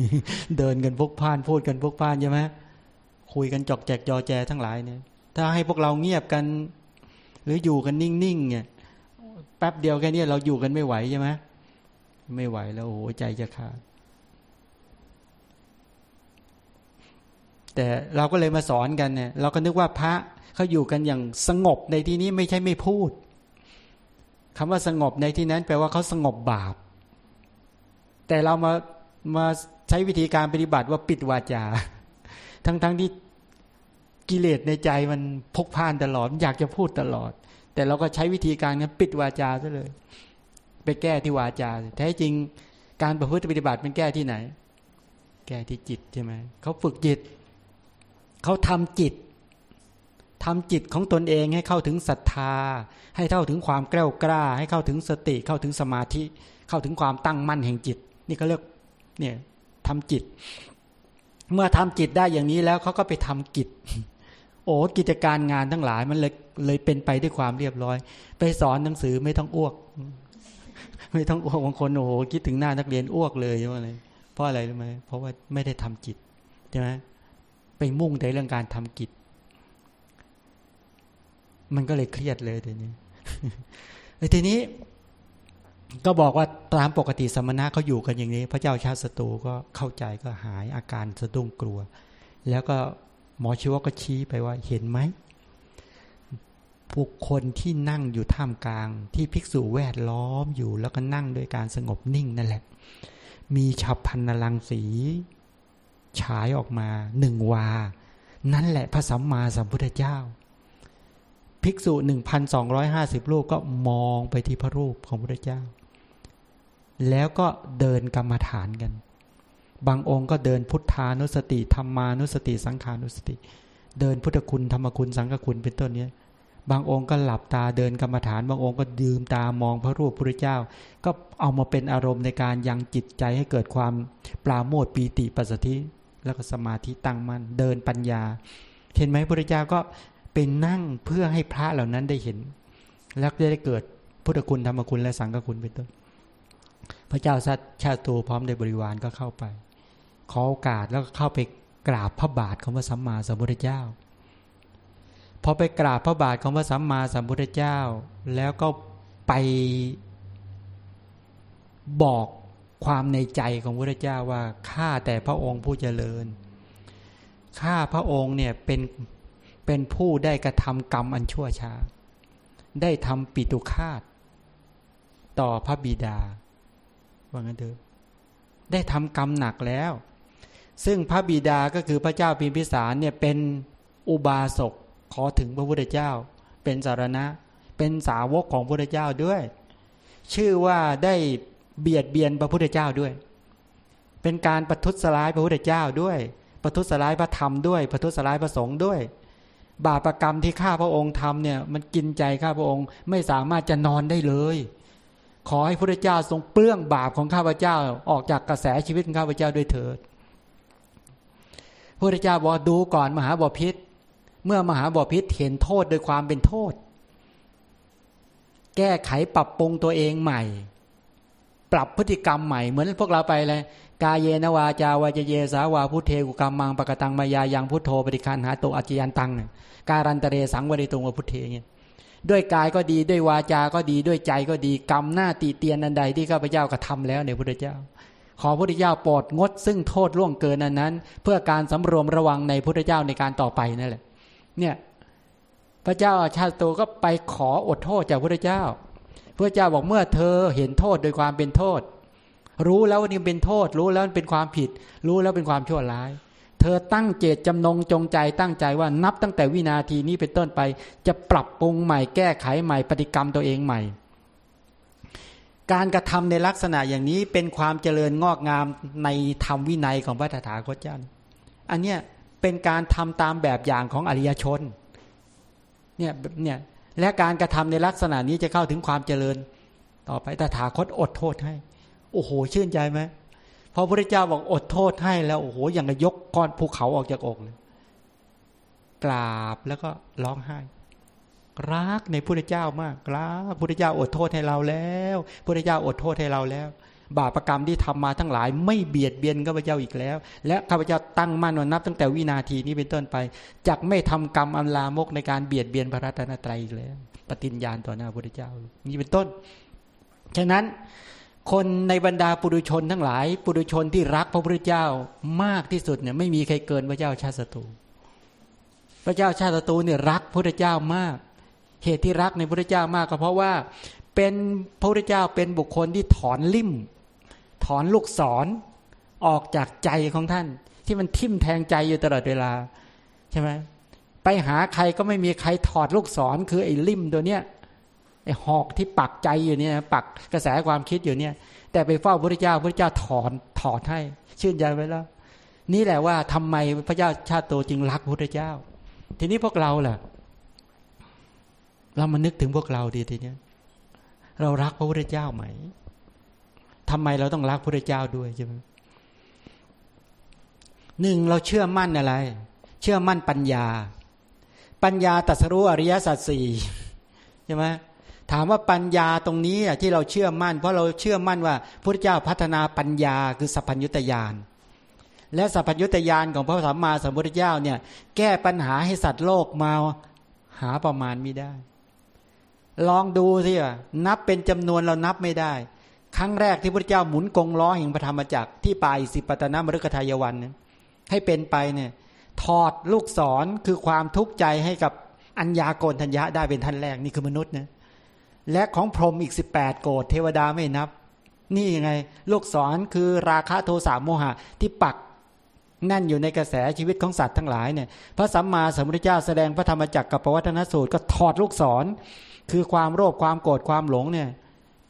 เดินกันพกพานพูดกันพกพานใช่ไหมคุยกันจอกแจกจอแจทั้งหลายเนี่ย ถ้าให้พวกเราเงียบกัน หรืออยู่กันนิ่งๆเนี่ยแป๊บเดียวแค่นี้เราอยู่กันไม่ไหวใช่ไหมไม่ไหวแล้วโอ้โหใจจะขาดแต่เราก็เลยมาสอนกันเนี่ยเราก็นึกว่าพระเขาอยู่กันอย่างสงบในที่นี้ไม่ใช่ไม่พูด คำว่าสงบในที่นั้นแปลว่าเขาสงบบาป แต่เรามามาใช้วิธีการปฏิบัติว่าปิดวาจา ทั้งๆทที่กิเลสในใจมันพกพานตลอด อยากจะพูดตลอด แต่เราก็ใช้วิธีการนี้ปิดวาจาซะเลย ไปแก้ที่วาจา แท้จริงการประพฤติปฏิบัติมันแก้ที่ไหน แก้ที่จิตใช่ไหมเขาฝึกจิตเขาทำจิต ทำจิตของตนเองให้เข้าถึงศรัทธา ให้เข้าถึงความแกล้วกล้า ให้เข้าถึงสติเข้าถึงสมาธิ เข้าถึงความตั้งมั่นแห่งจิต นี่ก็เรียกเนี่ยทำจิต เมื่อทำจิตได้อย่างนี้แล้วเขาก็ไปทำกิจ โอ้กิจการงานทั้งหลายมันเลยเลยเป็นไปด้วยความเรียบร้อย ไปสอนหนังสือไม่ต้องอ้วก ไม่ต้องอ้วกบางคนโอ้โหคิดถึงหน้านักเรียนอ้วกเลยใช่ไหมเพราะอะไรรู้ไหมเพราะว่าไม่ได้ทำจิตใช่ไหมไปมุ่งในเรื่องการทำกิจ มันก็เลยเครียดเลยทีนี้ทีนี้ ก็บอกว่าตามปกติสมณะเขาอยู่กันอย่างนี้ พระเจ้าชาติศัตรูก็เข้าใจก็หายอาการสะดุ้งกลัว แล้วก็หมอชีวก็ชี้ไปว่าเห็นไหมบุคคลที่นั่งอยู่ท่ามกลาง ที่ภิกษุแวดล้อมอยู่แล้วก็นั่งโดยการสงบนิ่งนั่นแหละ มีฉับพันนลังสีฉายออกมาหนึ่งวา นั่นแหละพระสัมมาสัมพุทธเจ้า ภิกษุหนึ่งพันสองร้อยห้าสิบรูปก็มองไปที่พระรูปของพระเจ้า แล้วก็เดินกรรมฐานกัน บางองค์ก็เดินพุทธานุสติธรรมานุสติสังขานุสติ เดินพุทธคุณธรรมคุณสังฆคุณเป็นต้นเนี้ยบางองค์ก็หลับตาเดินกรรมฐาน บางองค์ก็ดื่มตามองพระรูปพระเจ้า ก็เอามาเป็นอารมณ์ในการยังจิตใจให้เกิดความปราโมทปีติปัสสธิ แล้วก็สมาธิตั้งมัน่นเดินปัญญา เห็นไหมพระเจ้าก็ เป็นนั่งเพื่อให้พระเหล่านั้นได้เห็น แล้วจะได้เกิดพุทธคุณธรรมคุณและสังฆคุณเป็นต้น พระเจ้าสัตชาตูพร้อมในบริวารก็เข้าไป ขอโอกาสแล้วก็เข้าไปกราบพระบาทของพระสัมมาสัมพุทธเจ้า พอไปกราบพระบาทของพระสัมมาสัมพุทธเจ้า แล้วก็ไปบอกความในใจของพระเจ้าว่าข้าแต่พระองค์ผู้เจริญข้าพระองค์เนี่ยเป็น เป็นผู้ได้กระทำกรรมอันชั่วช้า ได้ทำปิตุคาตต่อพระบิดา ว่างั้นเถอะได้ทำกรรมหนักแล้ว ซึ่งพระบิดาก็คือพระเจ้าพิมพิสารเนี่ยเป็นอุบาสกขอถึงพระพุทธเจ้า เป็นสารณะ เป็นสาวกของพระพุทธเจ้าด้วย ชื่อว่าได้เบียดเบียนพระพุทธเจ้าด้วย เป็นการประทุษร้ายพระพุทธเจ้าด้วยประทุษร้ายพระธรรมด้วยประทุษร้ายพระสงฆ์ด้วย บาปรกรรมที่ข้าพระองค์ทำเนี่ย มันกินใจข้าพระองค์ไม่สามารถจะนอนได้เลย ขอให้พระพุทธเจ้าทรงเปลื้องบาปของข้าพเจ้าออกจากกระแสชีวิตของข้าพเจ้าด้วยเถิดพระพุทธเจ้าบอกดูก่อนมหาบพิษเมื่อมหาบอพิษเห็นโทษโดยความเป็นโทษ แก้ไขปรับปรุงตัวเองใหม่ ปรับพฤติกรรมใหม่ เหมือนพวกเราไปเลย กาเยนวาจาวาจเยสาวาพุทเทกุกรรมังปะกตังมายายังพุทโธปฏิคันหาโตอจิยันตังการันตเรสังวริตรงวพุทเทเนี่ยด้วยกายก็ดีด้วยวาจาก็ดีด้วยใจก็ดีกรรมหน้าตีเตียนอันใดที่ข้าพเจ้ากระทาแล้วในพุทธเจ้า ขอพระพุทธเจ้าโปรดงด ซึ่งโทษล่วงเกินอันนั้น เพื่อการสำรวมระวังในพุทธเจ้าในการต่อไปนั่นแหละเนี่ยพระเจ้าชาติโตก็ไปขออดโทษจากพระพุทธเจ้าพระเจ้าบอกเมื่อเธอเห็นโทษโดยความเป็นโทษ รู้แล้วว่านี่เป็นโทษ รู้แล้วเป็นความผิด รู้แล้วเป็นความชั่วร้าย เธอตั้งเจตจำนงจงใจตั้งใจว่านับตั้งแต่วินาทีนี้เป็นต้นไป จะปรับปรุงใหม่แก้ไขใหม่ปฏิกรรมตัวเองใหม่ การกระทำในลักษณะอย่างนี้เป็นความเจริญงอกงามในธรรมวินัยของพระตถาคตเจ้าอันเนี้ยเป็นการทำตามแบบอย่างของอริยชนเนี่ยเนี่ยและการกระทำในลักษณะนี้จะเข้าถึงความเจริญ ต่อไปตถาคตอดโทษให้ โอ้โห ชื่นใจไหมพอพระเจ้าบอกอดโทษให้แล้วโอ้โหอย่างกับยกก้อนภูเขาออกจากอกเลยกราบแล้วก็ร้องไห้รักในพระเจ้ามากรักพระเจ้าอดโทษให้เราแล้วพระเจ้าอดโทษให้เราแล้ว บาปรกรรมที่ทำมาทั้งหลาย ไม่เบียดเบียนข้าพเจ้าอีกแล้ว และข้าพเจ้าตั้งมั่นนับตั้งแต่วินาทีนี้เป็นต้นไปจักไม่ทำกรรมอันลามกในการเบียดเบียนพระรัตนตรัยอีกแล้ว ปฏิญญาณต่อหน้าพระเจ้านี่เป็นต้น ฉะนั้น คนในบรรดาปุถุชนทั้งหลาย ปุถุชนที่รักพระพุทธเจ้ามากที่สุดเนี่ยไม่มีใครเกินพระเจ้าชาติศัตรูพระเจ้าชาติศัตรูเนี่ยรักพระพุทธเจ้ามาก เหตุที่รักในพระพุทธเจ้ามากก็เพราะว่าเป็นพระพุทธเจ้าเป็นบุคคลที่ถอนลิ่ม ถอนลูกศรออกจากใจของท่าน ที่มันทิ่มแทงใจอยู่ตลอดเวลาใช่ไหมไปหาใครก็ไม่มีใครถอดลูกศรคือไอ้ลิ่มตัวเนี้ย ไอ้หอกที่ปักใจอยู่เนี่ยปักกระแสความคิดอยู่เนี่ย แต่ไปเฝ้าพระเจ้าพระเจ้าถอนถอดให้ ชื่นใจไว้แล้ว นี่แหละว่าทำไมพระเจ้าชาติโตจึงรักพระเจ้า ทีนี้พวกเราล่ะ เรามานึกถึงพวกเราดีทีเนี้ยเรารักพระพุทธเจ้าไหมทำไมเราต้องรักพระเจ้าด้วยใช่ไหมหนึ่งเราเชื่อมั่นอะไร เชื่อมั่นปัญญา ปัญญาตัสรู้อริยสัจสี่ใช่ไหม ถามว่าปัญญาตรงนี้ที่เราเชื่อมั่น เพราะเราเชื่อมั่นว่าพระเจ้าพัฒนาปัญญาคือสัพพัญญุตยานและสัพพัญญุตยานของพระสัมมาสัมพุทธเจ้าเนี่ยแก้ปัญหาให้สัตว์โลกมาหาประมาณไม่ได้ ลองดูสินับเป็นจำนวนเรานับไม่ได้ ครั้งแรกที่พระเจ้าหมุนกงล้อแห่งพระธรรมจักรที่ป่าอิสิปตนมฤคทายวันนให้เป็นไปเนี่ยถอดลูกศรคือความทุกข์ใจให้กับอัญญาโกนทัญญะได้เป็นท่านแรกนี่คือมนุษย์นะ และของพรหมอีก 18 โกดเทวดาไม่นับ นี่ยังไง ลูกศรคือราคะโทสะโมหะ ที่ปักนั่นอยู่ในกระแสชีวิตของสัตว์ทั้งหลายเนี่ยพระสัมมาสัมพุทธเจ้าแสดงพระธรรมจักรกับปวัตนสูตรก็ถอดลูกศร คือความโลภความโกรธความหลงเนี่ย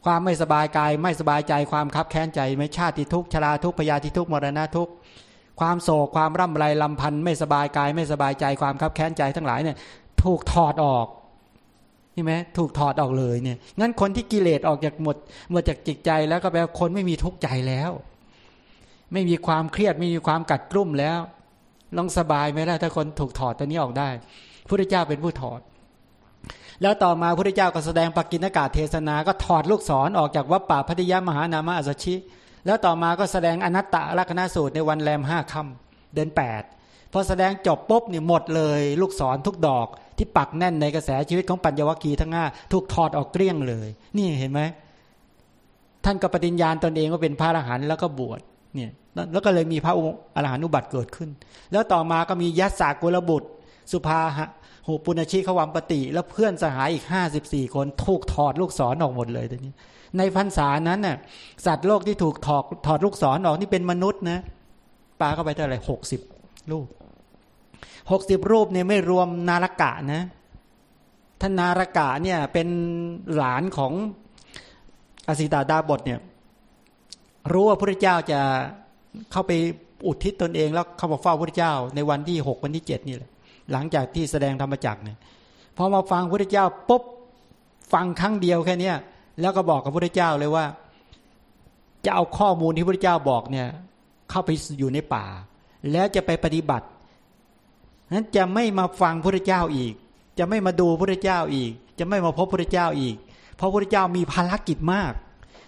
ความไม่สบายกายไม่สบายใจความคับแค้นใจไม่ชาติทุกข์ชราทุกข์พยาธิทุกข์มรณะทุกข์ความโศกความร่ำไรลำพันธ์ไม่สบายกายไม่สบายใจความคับแค้นใจทั้งหลายเนี่ยถูกถอดออก ใช่ไหมถูกถอดออกเลยเนี่ยงั้นคนที่กิเลสออกจากหมดหมดจากจิตใจแล้วก็แปลว่าคนไม่มีทุกข์ใจแล้ว ไม่มีความเครียดไม่มีความกัดกลุ่มแล้วลองสบายไหมล่ะถ้าคนถูกถอดตัวนี้ออกได้พระเจ้าเป็นผู้ถอด แล้วต่อมาพระเจ้าก็แสดงปักกินกาเทศนา ก็ถอดลูกศรอออกจากวัปป่าพัทยามหานามะอัสชิ แล้วต่อมาก็แสดงอนัตตลักษณสูตรในวันแรมห้าค่ำเดือนแปด พอแสดงจบปุ๊บเนี่ยหมดเลย ลูกศรทุกดอก ที่ปักแน่นในกระแสชีวิตของปัญญวัคคีทั้งห้าถูกถอดออกเกลี้ยงเลย นี่เห็นไหมท่านก็ปฏิญญาณตนเองว่าเป็นพระอรหันต์แล้วก็บวชเนี่ยแล้วก็เลยมีพระอรหันตุบัติเกิดขึ้น แล้วต่อมาก็มียัสสากุลบุตร สุภาหะหูปุณชีขวัมปติ แล้วเพื่อนสหายอีกห้าสิบสี่คนถูกถอดลูกศรออกหมดเลยตอนนี้ ในพรรษานั้นน่ะสัตว์โลกที่ถูกถอดถอดลูกศรออกนี่เป็นมนุษย์นะปาเข้าไปเท่าไหร่หกสิบรูป หกสิบรูปเนี่ยไม่รวมนารกะนะท่านนารกะเนี่ยเป็นหลานของอสิตาดาบทเนี่ยรู้ว่าพระเจ้าจะเข้าไปอุทิศตนเอง แล้วเข้ามาเฝ้าพระเจ้า ในวันที่หกวันที่เจ็ดนี่แหละหลังจากที่แสดงธรรมจักเนี่ยพอมาฟังพระเจ้าปุ๊บฟังครั้งเดียวแค่นี้แล้วก็บอกกับพระเจ้าเลยว่า จะเอาข้อมูลที่พระเจ้าบอกเนี่ยเข้าไปอยู่ในป่า แล้วจะไปปฏิบัติ นั้นจะไม่มาฟังพระเจ้าอีก จะไม่มาดูพระเจ้าอีก จะไม่มาพบพระเจ้าอีก เพราะพระเจ้ามีภารกิจมาก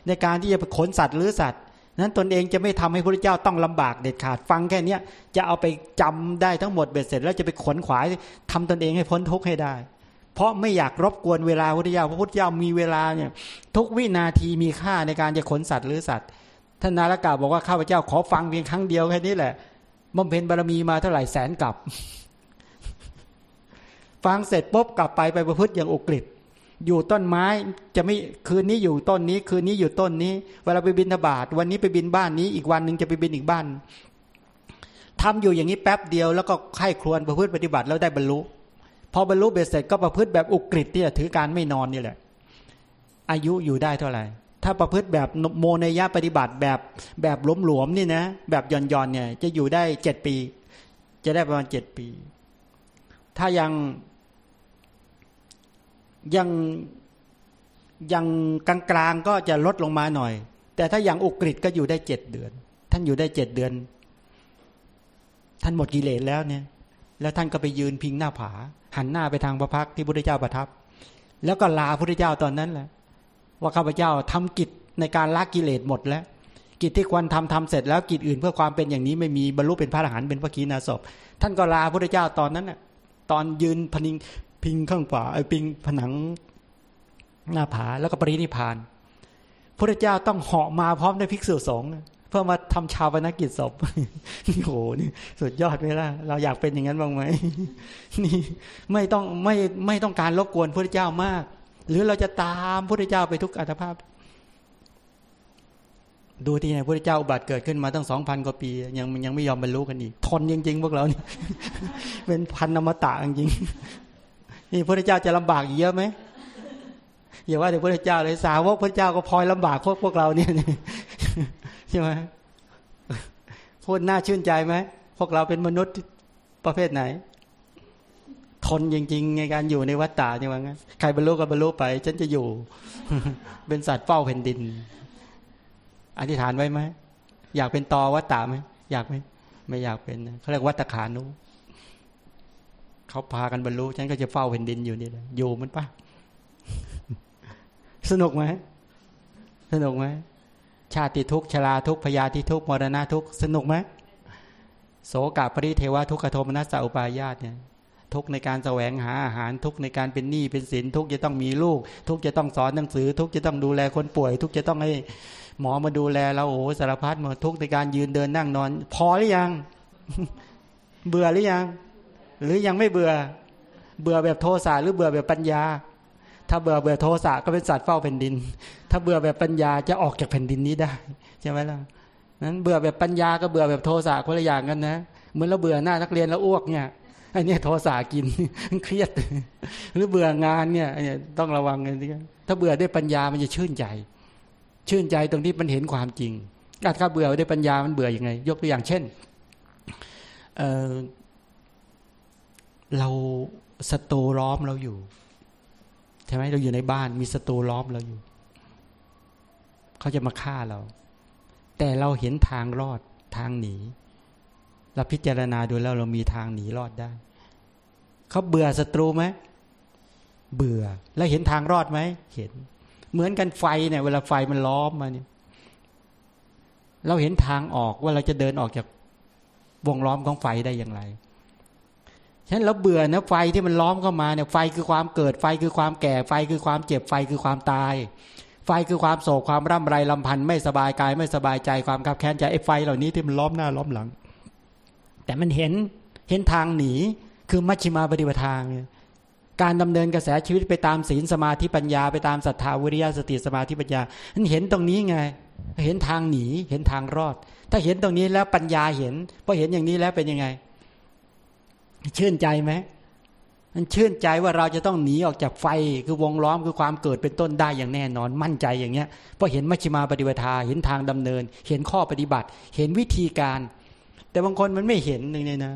ในการที่จะไปขนสัตว์หรือสัตว์ นั้นตนเองจะไม่ทำให้พระเจ้าต้องลำบากเด็ดขาดฟังแค่เนี้ยจะเอาไปจำได้ทั้งหมดเบ็ดเสร็จ แล้วจะไปขนขวายทำตนเองให้พ้นทุกข์ให้ได้ เพราะไม่อยากรบกวนเวลาพระเจ้าพระพุทธเจ้ามีเวลาเนี่ยทุกวินาทีมีค่าในการจะขนสัตว์หรือสัตว์ท่านนาลกาบอกว่าข้าพเจ้าขอฟังเพียงครั้งเดียวแค่นี้แหละบำเพ็ญบารมีมาเท่าไหร่แสนกลับ ฟังเสร็จปุ๊บกลับไปไปประพฤติอย่างอุกฤษอยู่ต้นไม้จะไม่คืนนี้อยู่ต้นนี้ คืนนี้อยู่ต้นนี้ เวลาไปบินทบาทวันนี้ไปบินบ้านนี้อีกวันหนึ่งจะไปบินอีกบ้านทำอยู่อย่างนี้แป๊บเดียวแล้วก็ไข้ครวนประพฤติปฏิบัติแล้วได้บรรลุ พอบรรลุเบสเสร็จก็ประพฤติแบบอุกฤษที่จะถือการไม่นอนนี่แหละ อายุอยู่ได้เท่าไหร่ ถ้าประพฤติแบบโมเนยะปฏิบัติแบบแบบล้มหลวมนี่นะ แบบย่อนย่อนเนี่ยจะอยู่ได้เจ็ดปี จะได้ประมาณเจ็ดปี ถ้ายัง ยังยังกลางๆก็จะลดลงมาหน่อย แต่ถ้าอย่างอุกฤษก็อยู่ได้เจ็ดเดือน ท่านอยู่ได้เจ็ดเดือน ท่านหมดกิเลสแล้วเนี่ย แล้วท่านก็ไปยืนพิงหน้าผา หันหน้าไปทางพระพักที่พระเจ้าประทับ แล้วก็ลาพระเจ้าตอนนั้นแหละว่าข้าพเจ้าทำกิจในการละกิเลสหมดแล้ว กิจที่ควรทำทำเสร็จแล้วกิจอื่นเพื่อความเป็นอย่างนี้ไม่มีบรรลุเป็นพระอรหันต์เป็นพระกีนาศพท่านก็ลาพระเจ้าตอนนั้นน่ะตอนยืนพนิง พิงข้างฝาไอ้พิงผนังหน้าผาแล้วก็ปรินิพานพระเจ้าต้องเหาะมาพร้อมด้วยภิกษุสงฆ์เพื่อมาทำชาวบรรกิจศพนี่โหนี่สุดยอดเลยล่ะเราอยากเป็นอย่างนั้นบ้างไหมนี่ไม่ต้องไม่ไม่ต้องการรบกวนพระเจ้ามาก หรือเราจะตามพระเจ้าไปทุกอัตภาพ ดูที่ไหนพระเจ้าอุบัติเกิดขึ้นมาตั้งสองพันกว่าปี ยังยังไม่ยอมบรรลุกันอีกทนจริงๆพวกเราเนี่ยเป็นพันนมตะจริง นี่พระเจ้าจะลำบากเยอะไหมอย่าว่าแต่พระเจ้าเลยสาวกพระเจ้าก็พลอยลำบากพวกพวกเราเนี่ยใช่ไหมพูดน่าชื่นใจไหมพวกเราเป็นมนุษย์ประเภทไหน ทนจริง ๆ ในการอยู่ในวัฏฏะใช่ไหมใครบรรลุก็บรรลุไป ฉันจะอยู่ เป็นสัตว์เฝ้าแผ่นดินอธิษฐานไว้ไหมอยากเป็นตอวัฏฏะไหมอยากไหมไม่อยากเป็นเขาเรียกวัฏขานุ เขาพากันบรรลุฉันก็จะเฝ้าแผ่นดินอยู่นี่แหละอยู่มันปะสนุกไหมสนุกไหมชาติทุกชราทุกพยาธิทุกมรณะทุกสนุกไหมโสกาปริเทวทุกขโทมนัสสอุปายาตเนี่ยทุกในการแสวงหาอาหารทุกในการเป็นหนี้เป็นสินทุกจะต้องมีลูก ทุกจะต้องสอนหนังสือ ทุกจะต้องดูแลคนป่วย ทุกจะต้องให้หมอมาดูแลเราโอ้สารพัดหมดทุกในการยืนเดินนั่งนอน พอหรือยัง เบื่อหรือยัง หรือยังไม่เบื่อเบื่อแบบโทสะหรือเบื่อแบบปัญญา ถ้าเบื่อเบื่อโทสะก็เป็นสัตว์เฝ้าแผ่นดิน ถ้าเบื่อแบบปัญญาจะออกจากแผ่นดินนี้ได้ใช่ไหมล่ะนั้นเบื่อแบบปัญญาก็เบื่อแบบโทสะคนละอย่างกันนะเหมือนเราเบื่อหน้านักเรียนแล้วอ้วกเนี่ยอันนี้โทสะกินเครียด หรือเบื่องานเนี่ยต้องระวังกันทีถ้าเบื่อด้วยปัญญามันจะชื่นใจ ชื่นใจตรงที่มันเห็นความจริงถ้าเบื่อด้วยปัญญามันเบื่ออยังไง ยกตัวอย่างเช่น เราศัตรูล้อมเราอยู่ใช่ไหมเราอยู่ในบ้านมีศัตรูล้อมเราอยู่ เขาจะมาฆ่าเรา แต่เราเห็นทางรอดทางหนี เราพิจารณาดูแล้วเรามีทางหนีรอดได้ เขาเบื่อศัตรูไหมเบื่อ แล้วเห็นทางรอดไหมเห็น เหมือนกันไฟเนี่ย เวลาไฟมันล้อมมาเนี่ยเราเห็นทางออกว่าเราจะเดินออกจากวงล้อมของไฟได้อย่างไร ฉะนั้นเราเบื่อนะไฟที่มันล้อมเข้ามาเนี่ยไฟคือความเกิดไฟคือความแก่ไฟคือความเจ็บไฟคือความตาย ไฟคือความโศกความร่ำไรลำพันธ์ไม่สบายกายไม่สบายใจความขับแค้นใจไอ้ไฟเหล่านี้ที่มันล้อมหน้าล้อมหลัง แต่มันเห็นเห็นทางหนีคือมัชฌิมาปฏิปทาการดำเนินกระแสชีวิตไปตามศีลสมาธิปัญญาไปตามศรัทธาวิริยะสติสมาธิปัญญามันเห็นตรงนี้ไง เห็นทางหนีเห็นทางรอด ถ้าเห็นตรงนี้แล้วปัญญาเห็นพอเห็นอย่างนี้แล้วเป็นยังไง ชื่นใจไหมมันชื่นใจว่าเราจะต้องหนีออกจากไฟคือวงล้อมคือความเกิดเป็นต้นได้อย่างแน่นอนมั่นใจอย่างเงี้ยเพราะเห็นมัชฌิมาปฏิปทาเห็นทางดำเนิน เห็นข้อปฏิบัติ เห็นวิธีการ แต่บางคนมันไม่เห็นหนึ่งเนี่ยนะ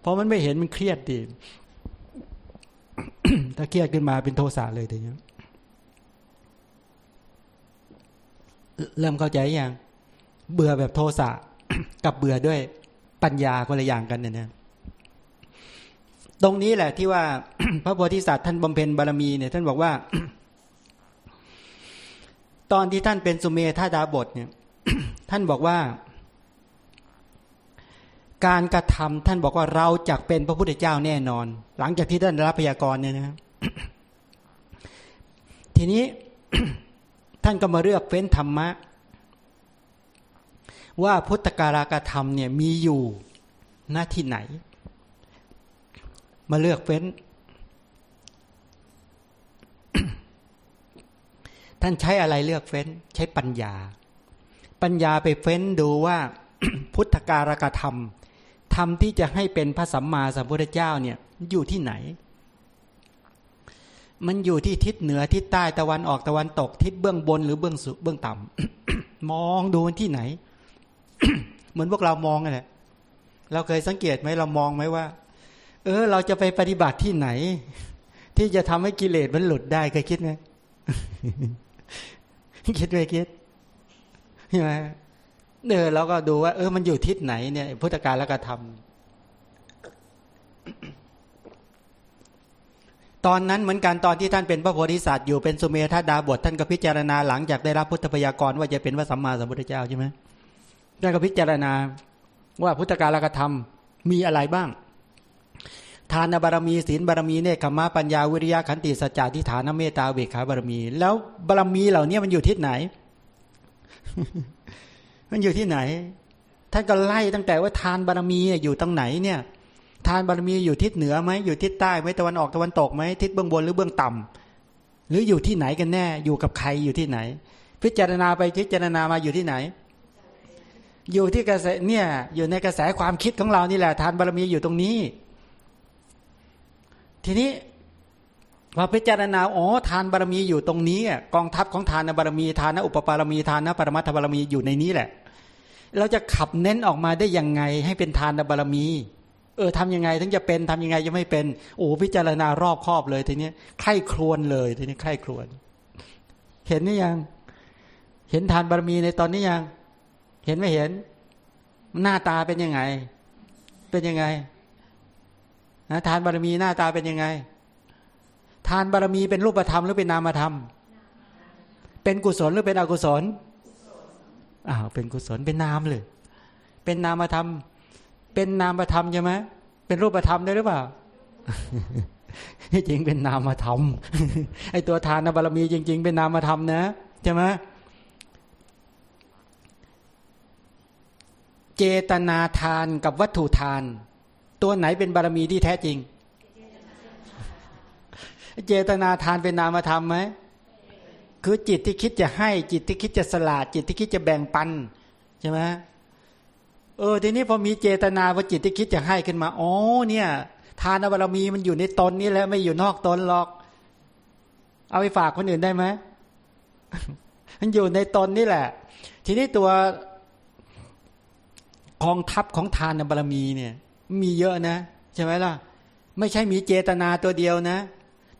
เพราะมันไม่เห็นมันเครียดดิถ้าเครียดขึ้นมาเป็นโทสะเลยทีนี้เริ่มเข้าใจยังเบื่อแบบโทสะกับเบื่อด้วยปัญญาคนละอย่างกันเนี่ย ตรงนี้แหละที่ว่าพระโพธิสัตว์ท่านบำเพ็ญบารมีเนี่ยท่านบอกว่า ตอนที่ท่านเป็นสุเมธาดาบทเนี่ย ท่านบอกว่า การกระทำท่านบอกว่าเราจะเป็นพระพุทธเจ้าแน่นอน หลังจากที่ท่านรับพยากรณ์เนี่ยนะทีนี้ท่านก็มาเลือกเฟ้นธรรมะ ว่าพุทธการากธรรมเนี่ยมีอยู่หน้าที่ไหน มาเลือกเฟ้น ท่านใช้อะไรเลือกเฟ้น ใช้ปัญญา ปัญญาไปเฟ้นดูว่าพุทธการกธรรมธรรมที่จะให้เป็นพระสัมมาสัมพุทธเจ้าเนี่ยอยู่ที่ไหน มันอยู่ที่ทิศเหนือทิศใต้ตะวันออกตะวันตก ทิศเบื้องบนหรือเบื้องสุดเบื้องต่ำมองดูที่ไหน เหมือนพวกเรามองไงเราเคยสังเกตไหมเรามองไหมว่า เออ เราจะไปปฏิบัติที่ไหน ที่จะทำให้กิเลสมันหลุดได้เคยคิดไหมคิดไหมคิดใช่ไหมเออเราก็ดูว่า เออมันอยู่ทิศไหนเนี่ยพุทธการแล้วก็ทำตอนนั้นเหมือนกันตอนที่ท่านเป็นพระโพธิสัตว์อยู่เป็นสุเมธาดาบทท่านก็พิจารณาหลังจากได้รับพุทธพยากรว่าจะเป็นพระสัมมาสัมพุทธเจ้าใช่ไหมท่านก็พิจารณาว่าพุทธการละกธรรมมีอะไรบ้าง ทานบารมีศีลบารมีเนคขมาปัญญาวิริยะขันติสัจจะทิฏฐานเมตตาเบกขาบารมี แล้วบารมีเหล่านี้มันอยู่ที่ไหน มันอยู่ที่ไหนท่านก็ไล่ตั้งแต่ว่าทานบารมีอยู่ตรงไหนเนี่ย ทานบารมีอยู่ทิศเหนือไหมอยู่ทิศใต้ไหมตะวันออกตะวันตกไหมทิศเบื้องบนหรือเบื้องต่ำหรืออยู่ที่ไหนกันแน่ อยู่กับใครอยู่ที่ไหน พิจารณาไปพิจารณามาอยู่ที่ไหน อยู่ที่กระแสเนี่ยอยู่ในกระแสความคิดของเรานี่แหละ ทานบารมีอยู่ตรงนี้ ทีนี้พอพิจารณาอ๋อทานบารมีอยู่ตรงนี้กองทัพของทานบารมีทานอุปปารมีทานปรมัตถบารมีอยู่ในนี้แหละ เราจะขับเน้นออกมาได้ยังไงให้เป็นทานบารมี เออทำยังไงถึงจะเป็นทำยังไงจะไม่เป็นโอ้พิจารณารอบครอบเลยทีนี้ไข้ครวนเลยทีนี้ไข้ครวน เห็นนี่ยัง เห็นทานบารมีในตอนนี้ยัง เห็นไม่เห็น หน้าตาเป็นยังไง เป็นยังไง นะทานบารมีหน้าตาเป็นยังไง ทานบารมีเป็นรูปธรรมหรือเป็นนามธรรม เป็นกุศลหรือเป็นอกุศลอ้าวเป็นกุศลเป็นนามเลยเป็นนามธรรม เป็นนามธรรมใช่ไหมเป็นรูปธรรมได้หรือเปล่าจริงเป็นนามธรรมไอตัวทานบารมีจริง ๆ เป็นนามธรรมนะใช่ไหมเจตนาทานกับวัตถุทาน ตัวไหนเป็นบารมีที่แท้จริง เจตนาทานเป็นนามธรรมไหมคือจิตที่คิดจะให้จิตที่คิดจะสละจิตที่คิดจะแบ่งปันใช่ไหมเออทีนี้พอมีเจตนาว่าจิตที่คิดจะให้ขึ้นมาอ๋อเนี่ย ทานบารมีมันอยู่ในตนนี่แหละไม่อยู่นอกตนหรอก เอาไปฝากคนอื่นได้ไหมมันอยู่ในตนนี่แหละ ทีนี้ตัวกองทัพของทานบารมีเนี่ย มีเยอะนะใช่ไหมล่ะ ไม่ใช่มีเจตนาตัวเดียวนะ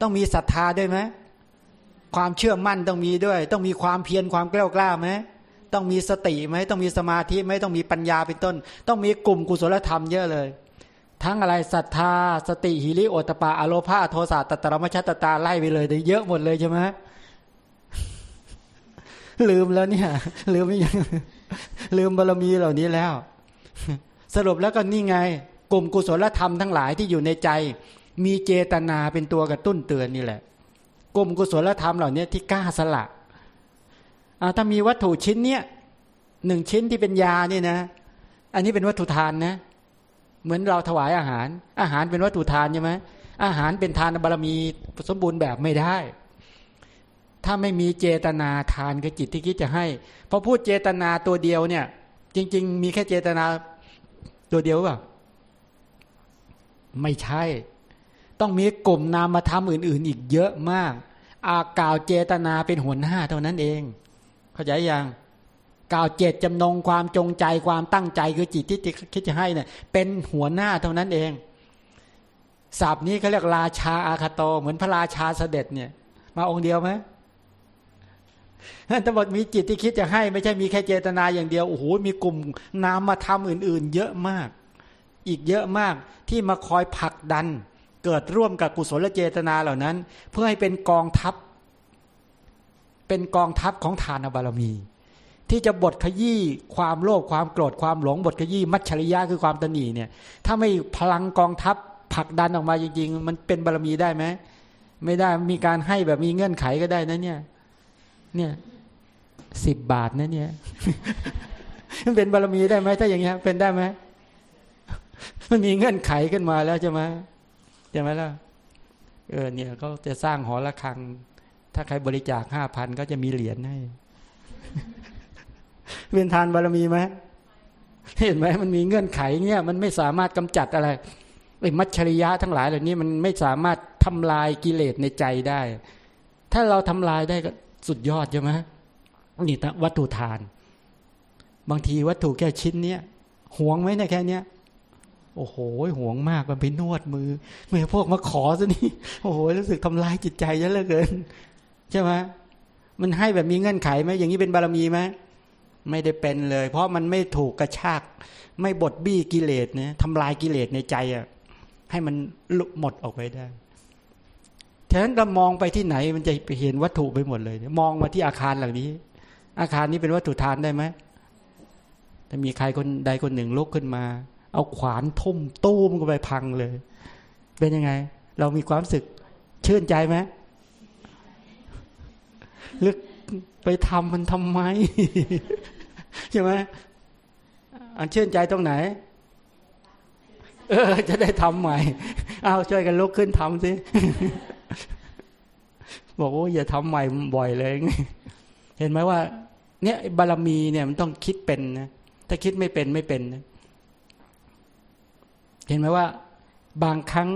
ต้องมีศรัทธาด้วยไหมความเชื่อมั่นต้องมีด้วย ต้องมีความเพียรความกล้ากล้าไหมต้องมีสติไหมต้องมีสมาธิไหมต้องมีปัญญาเป็นต้น ต้องมีกลุ่มกุศลธรรมเยอะเลย ทั้งอะไรศรัทธา สติหิริโอตปาอโลภาโทสะตตรมชัตตาไล่ไปเลยเยอะหมดเลยใช่ไหมลืมแล้วเนี่ย ลืมไม่ยังลืมบารมีเหล่านี้แล้ว สรุปแล้วก็นี่ไง กลุ่มกุศลธรรมทั้งหลายที่อยู่ในใจ มีเจตนาเป็นตัวกระตุ้นเตือนนี่แหละ กลุ่มกุศลธรรมเหล่านี้ที่กล้าสละถ้ามีวัตถุชิ้นเนี้ยหนึ่งชิ้นที่เป็นยาเนี่ยนะ อันนี้เป็นวัตถุทานนะ เหมือนเราถวายอาหาร อาหารเป็นวัตถุทานใช่ไหมอาหารเป็นทานบารมีสมบูรณ์แบบไม่ได้ ถ้าไม่มีเจตนาทานกับจิตที่คิดจะให้พอพูดเจตนาตัวเดียวเนี่ย จริง ๆ มีแค่เจตนาตัวเดียวป่ะ ไม่ใช่ ต้องมีกลุ่มนามธรรมอื่น ๆ อีกเยอะมาก อากล่าวเจตนาเป็นหัวหน้าเท่านั้นเอง เข้าใจยังกล่าวเจตจำนงความจงใจความตั้งใจคือจิตที่คิดจะให้เนี่ยเป็นหัวหน้าเท่านั้นเองศัพท์นี้เขาเรียกราชาอาคาโต เหมือนพระราชาเสด็จเนี่ย มาองค์เดียวไหมทั้งหมดมีจิตที่คิดจะให้ ไม่ใช่มีแค่เจตนาอย่างเดียวโอ้โหมีกลุ่มนามมาทำอื่น ๆ เยอะมาก อีกเยอะมากที่มาคอยผลักดัน เกิดร่วมกับกุศลเจตนาเหล่านั้น เพื่อให้เป็นกองทัพ เป็นกองทัพของทานบารมี ที่จะบทขยี้ความโลภความโกรธความหลงบทขยี้มัจฉริยะคือความตนีเนี่ยถ้าไม่พลังกองทัพผลักดันออกมาจริง ๆ มันเป็นบารมีได้ไหมไม่ได้มีการให้แบบมีเงื่อนไขก็ได้นะเนี่ยเนี่ยสิบบาทนะเนี่ยมันเป็นบารมีได้ไหมถ้าอย่างเงี้ยเป็นได้ไหม มันมีเงื่อนไขขึ้นมาแล้วใช่ไหมใช่ไหมล่ะเออเนี่ยก็จะสร้างหอระฆัง ถ้าใครบริจาคห้าพันก็จะมีเหรียญให้เป็นทานบารมีไหมเห็นไหมมันมีเงื่อนไขเนี่ย มันไม่สามารถกำจัดอะไรไอ้มัชชริยะทั้งหลายเหล่านี้มันไม่สามารถทำลายกิเลสในใจได้ ถ้าเราทำลายได้ก็สุดยอดใช่ไหมนี่วัตถุทาน บางทีวัตถุแค่ชิ้นเนี้ยห่วงไหมเนี่ยแค่เนี้ย โอ้โหห่วงมากมันไปนวดมือเมื่อพวกมาขอซะนี่โอ้โหรู้สึกทำลายจิตใจเยอะเหลือเกิน ใช่ไหมมันให้แบบมีเงื่อนไขไหมอย่างนี้เป็นบารมีไหมไม่ได้เป็นเลย เพราะมันไม่ถูกกระชาก ไม่บดบี้กิเลสเนี่ยทำลายกิเลสในใจอะให้มันลุหมดออกไปได้ฉะนั้นเรามองไปที่ไหนมันจะไปเห็นวัตถุไปหมดเลย มองมาที่อาคารหลังนี้ อาคารนี้เป็นวัตถุทานได้ไหมถ้ามีใครคนใดคนหนึ่งลุกขึ้นมา เอาขวานทุ่มตู้มก็ไปพังเลย เป็นยังไง เรามีความสึกชื่นใจไหมลึกไปทำมันทำไมใช่ไหมอันชื่นใจตรงไหน เออ จะได้ทำใหม่เอาช่วยกันลุกขึ้นทำสิบอกว่าอย่าทำใหม่บ่อยเลยเห็นไหมว่า เนี่ยบารมีเนี่ยมันต้องคิดเป็นนะถ้าคิดไม่เป็นไม่เป็นนะ เห็นไหมว่าบางครั้ง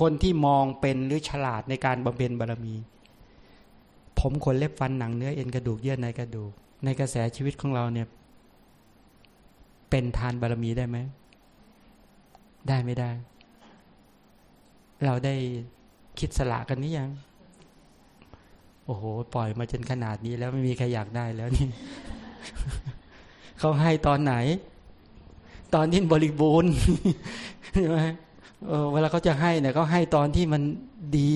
คนที่มองเป็นหรือฉลาดในการบำเพ็ญบารมี ผมขนเล็บฟันหนังเนื้อเอ็นกระดูกเยื่อในกระดูก ในกระแสชีวิตของเราเนี่ย เป็นทานบารมีได้ไหม ได้ไม่ได้ เราได้คิดสละกันนี้ยัง โอ้โห ปล่อยมาจนขนาดนี้แล้วไม่มีใครอยากได้แล้วนี่เขาให้ตอนไหน ตอนที่บริบูรณ์ใช่ไหมเวลาเขาจะให้เนี่ยเขาให้ตอนที่มันดี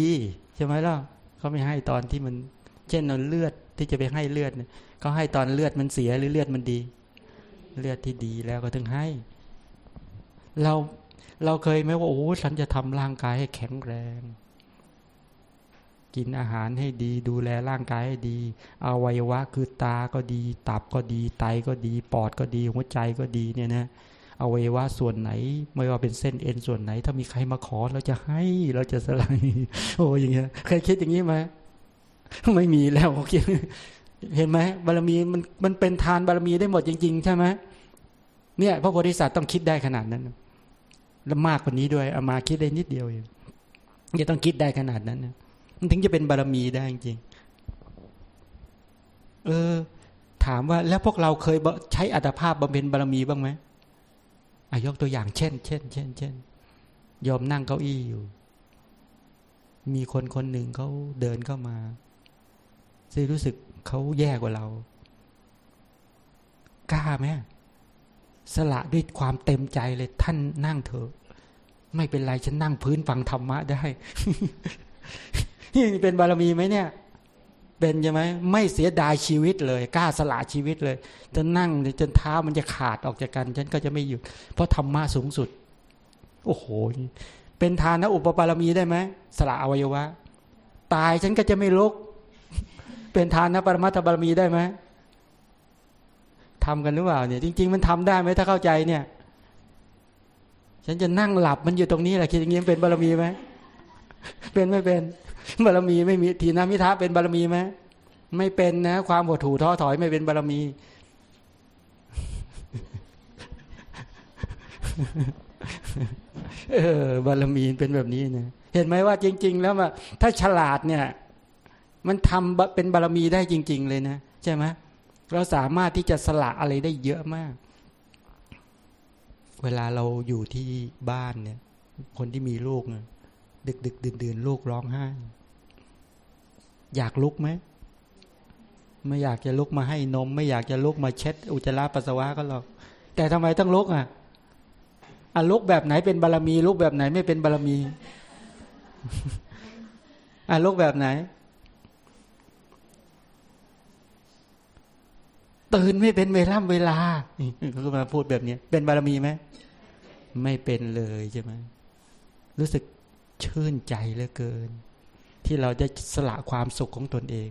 ใช่ไหมล่ะเขาไม่ให้ตอนที่มัน เช่นเราเลือดที่จะไปให้เลือดเนี่ยเขาให้ตอนเลือดมันเสียหรือเลือดมันดี เลือดที่ดีแล้วก็ถึงให้ เราเราเคยไหมว่าโอ้ฉันจะทำร่างกายให้แข็งแรง กินอาหารให้ดี ดูแลร่างกายให้ดีอวัยวะคือตาก็ดี ตับก็ดี ไตก็ดี ปอดก็ดี หัวใจก็ดีเนี่ยนะ อวัยวะส่วนไหน ไม่ว่าเป็นเส้นเอ็นส่วนไหน ถ้ามีใครมาขอเราจะให้เราจะสลายโอ้อย่างเงี้ยเคยคิดอย่างนี้ไหมไม่มีแล้วเคเห็นไหมบารมีมันมันเป็นทานบารมีได้หมดจริง ๆ ใช่ไหมเนี่ยพระโพธิสัตว์ต้องคิดได้ขนาดนั้นและมากกว่านี้ด้วยเอามาคิดได้นิดเดียวเองจะต้องคิดได้ขนาดนั้นนะมันถึงจะเป็นบารมีได้จริงเออ ถามว่าแล้วพวกเราเคยใช้อัตภาพบำเพ็ญบารมีบ้างไหม ยกตัวอย่างเช่น เช่น เช่น เช่นยอมนั่งเก้าอี้อยู่ มีคนคนหนึ่งเขาเดินเข้ามาจะรู้สึกเขาแย่กว่าเรา กล้าไหมสละด้วยความเต็มใจเลยท่านนั่งเถอะ ไม่เป็นไรฉันนั่งพื้นฟังธรรมะได้ นี่เป็นบารมีไหมเนี่ย เป็นใช่ไหมไม่เสียดายชีวิตเลย กล้าสละชีวิตเลย จะนั่งจนเท้ามันจะขาดออกจากกันฉันก็จะไม่หยุด เพราะธรรมะสูงสุด โอ้โห เป็นทานนะอุปบารมีได้ไหมสละอวัยวะ ตายฉันก็จะไม่ลุก เป็นทานนะปรมัตถบารมีได้ไหมทำกันหรือเปล่าเนี่ยจริง ๆ มันทำได้ไหมถ้าเข้าใจเนี่ย ฉันจะนั่งหลับมันอยู่ตรงนี้แหละคิดอย่างนี้เป็นบารมีไหมเป็นไม่เป็น บารมีไม่มีทีนามิทะเป็นบารมีไหมไม่เป็นนะ ความหดหู่ท้อถอยไม่เป็นบารมี เออบารมีเป็นแบบนี้นะเห็นไหมว่าจริง ๆ แล้วว่าถ้าฉลาดเนี่ย มันทำเป็นบารมีได้จริง ๆ เลยนะใช่ไหมเราสามารถที่จะสละอะไรได้เยอะมาก เวลาเราอยู่ที่บ้านเนี่ย คนที่มีลูกเนี่ย ดึกดึกดื่นดื่นลูกร้องไห้ อยากลุกไหมไม่อยากจะลุกมาให้นม ไม่อยากจะลุกมาเช็ด อุจจาระปัสสาวะก็หรอก แต่ทำไมต้องลุกอะอะลุกแบบไหนเป็นบารมีลุกแบบไหนไม่เป็นบารมีอะลุกแบบไหน ตื่นไม่เป็นเวลาเวลาเขามาพูดแบบนี้เป็นบารมีไหมไม่เป็นเลยใช่ไหมรู้สึก ชื่นใจเหลือเกิน ที่เราจะสละความสุขของตนเอง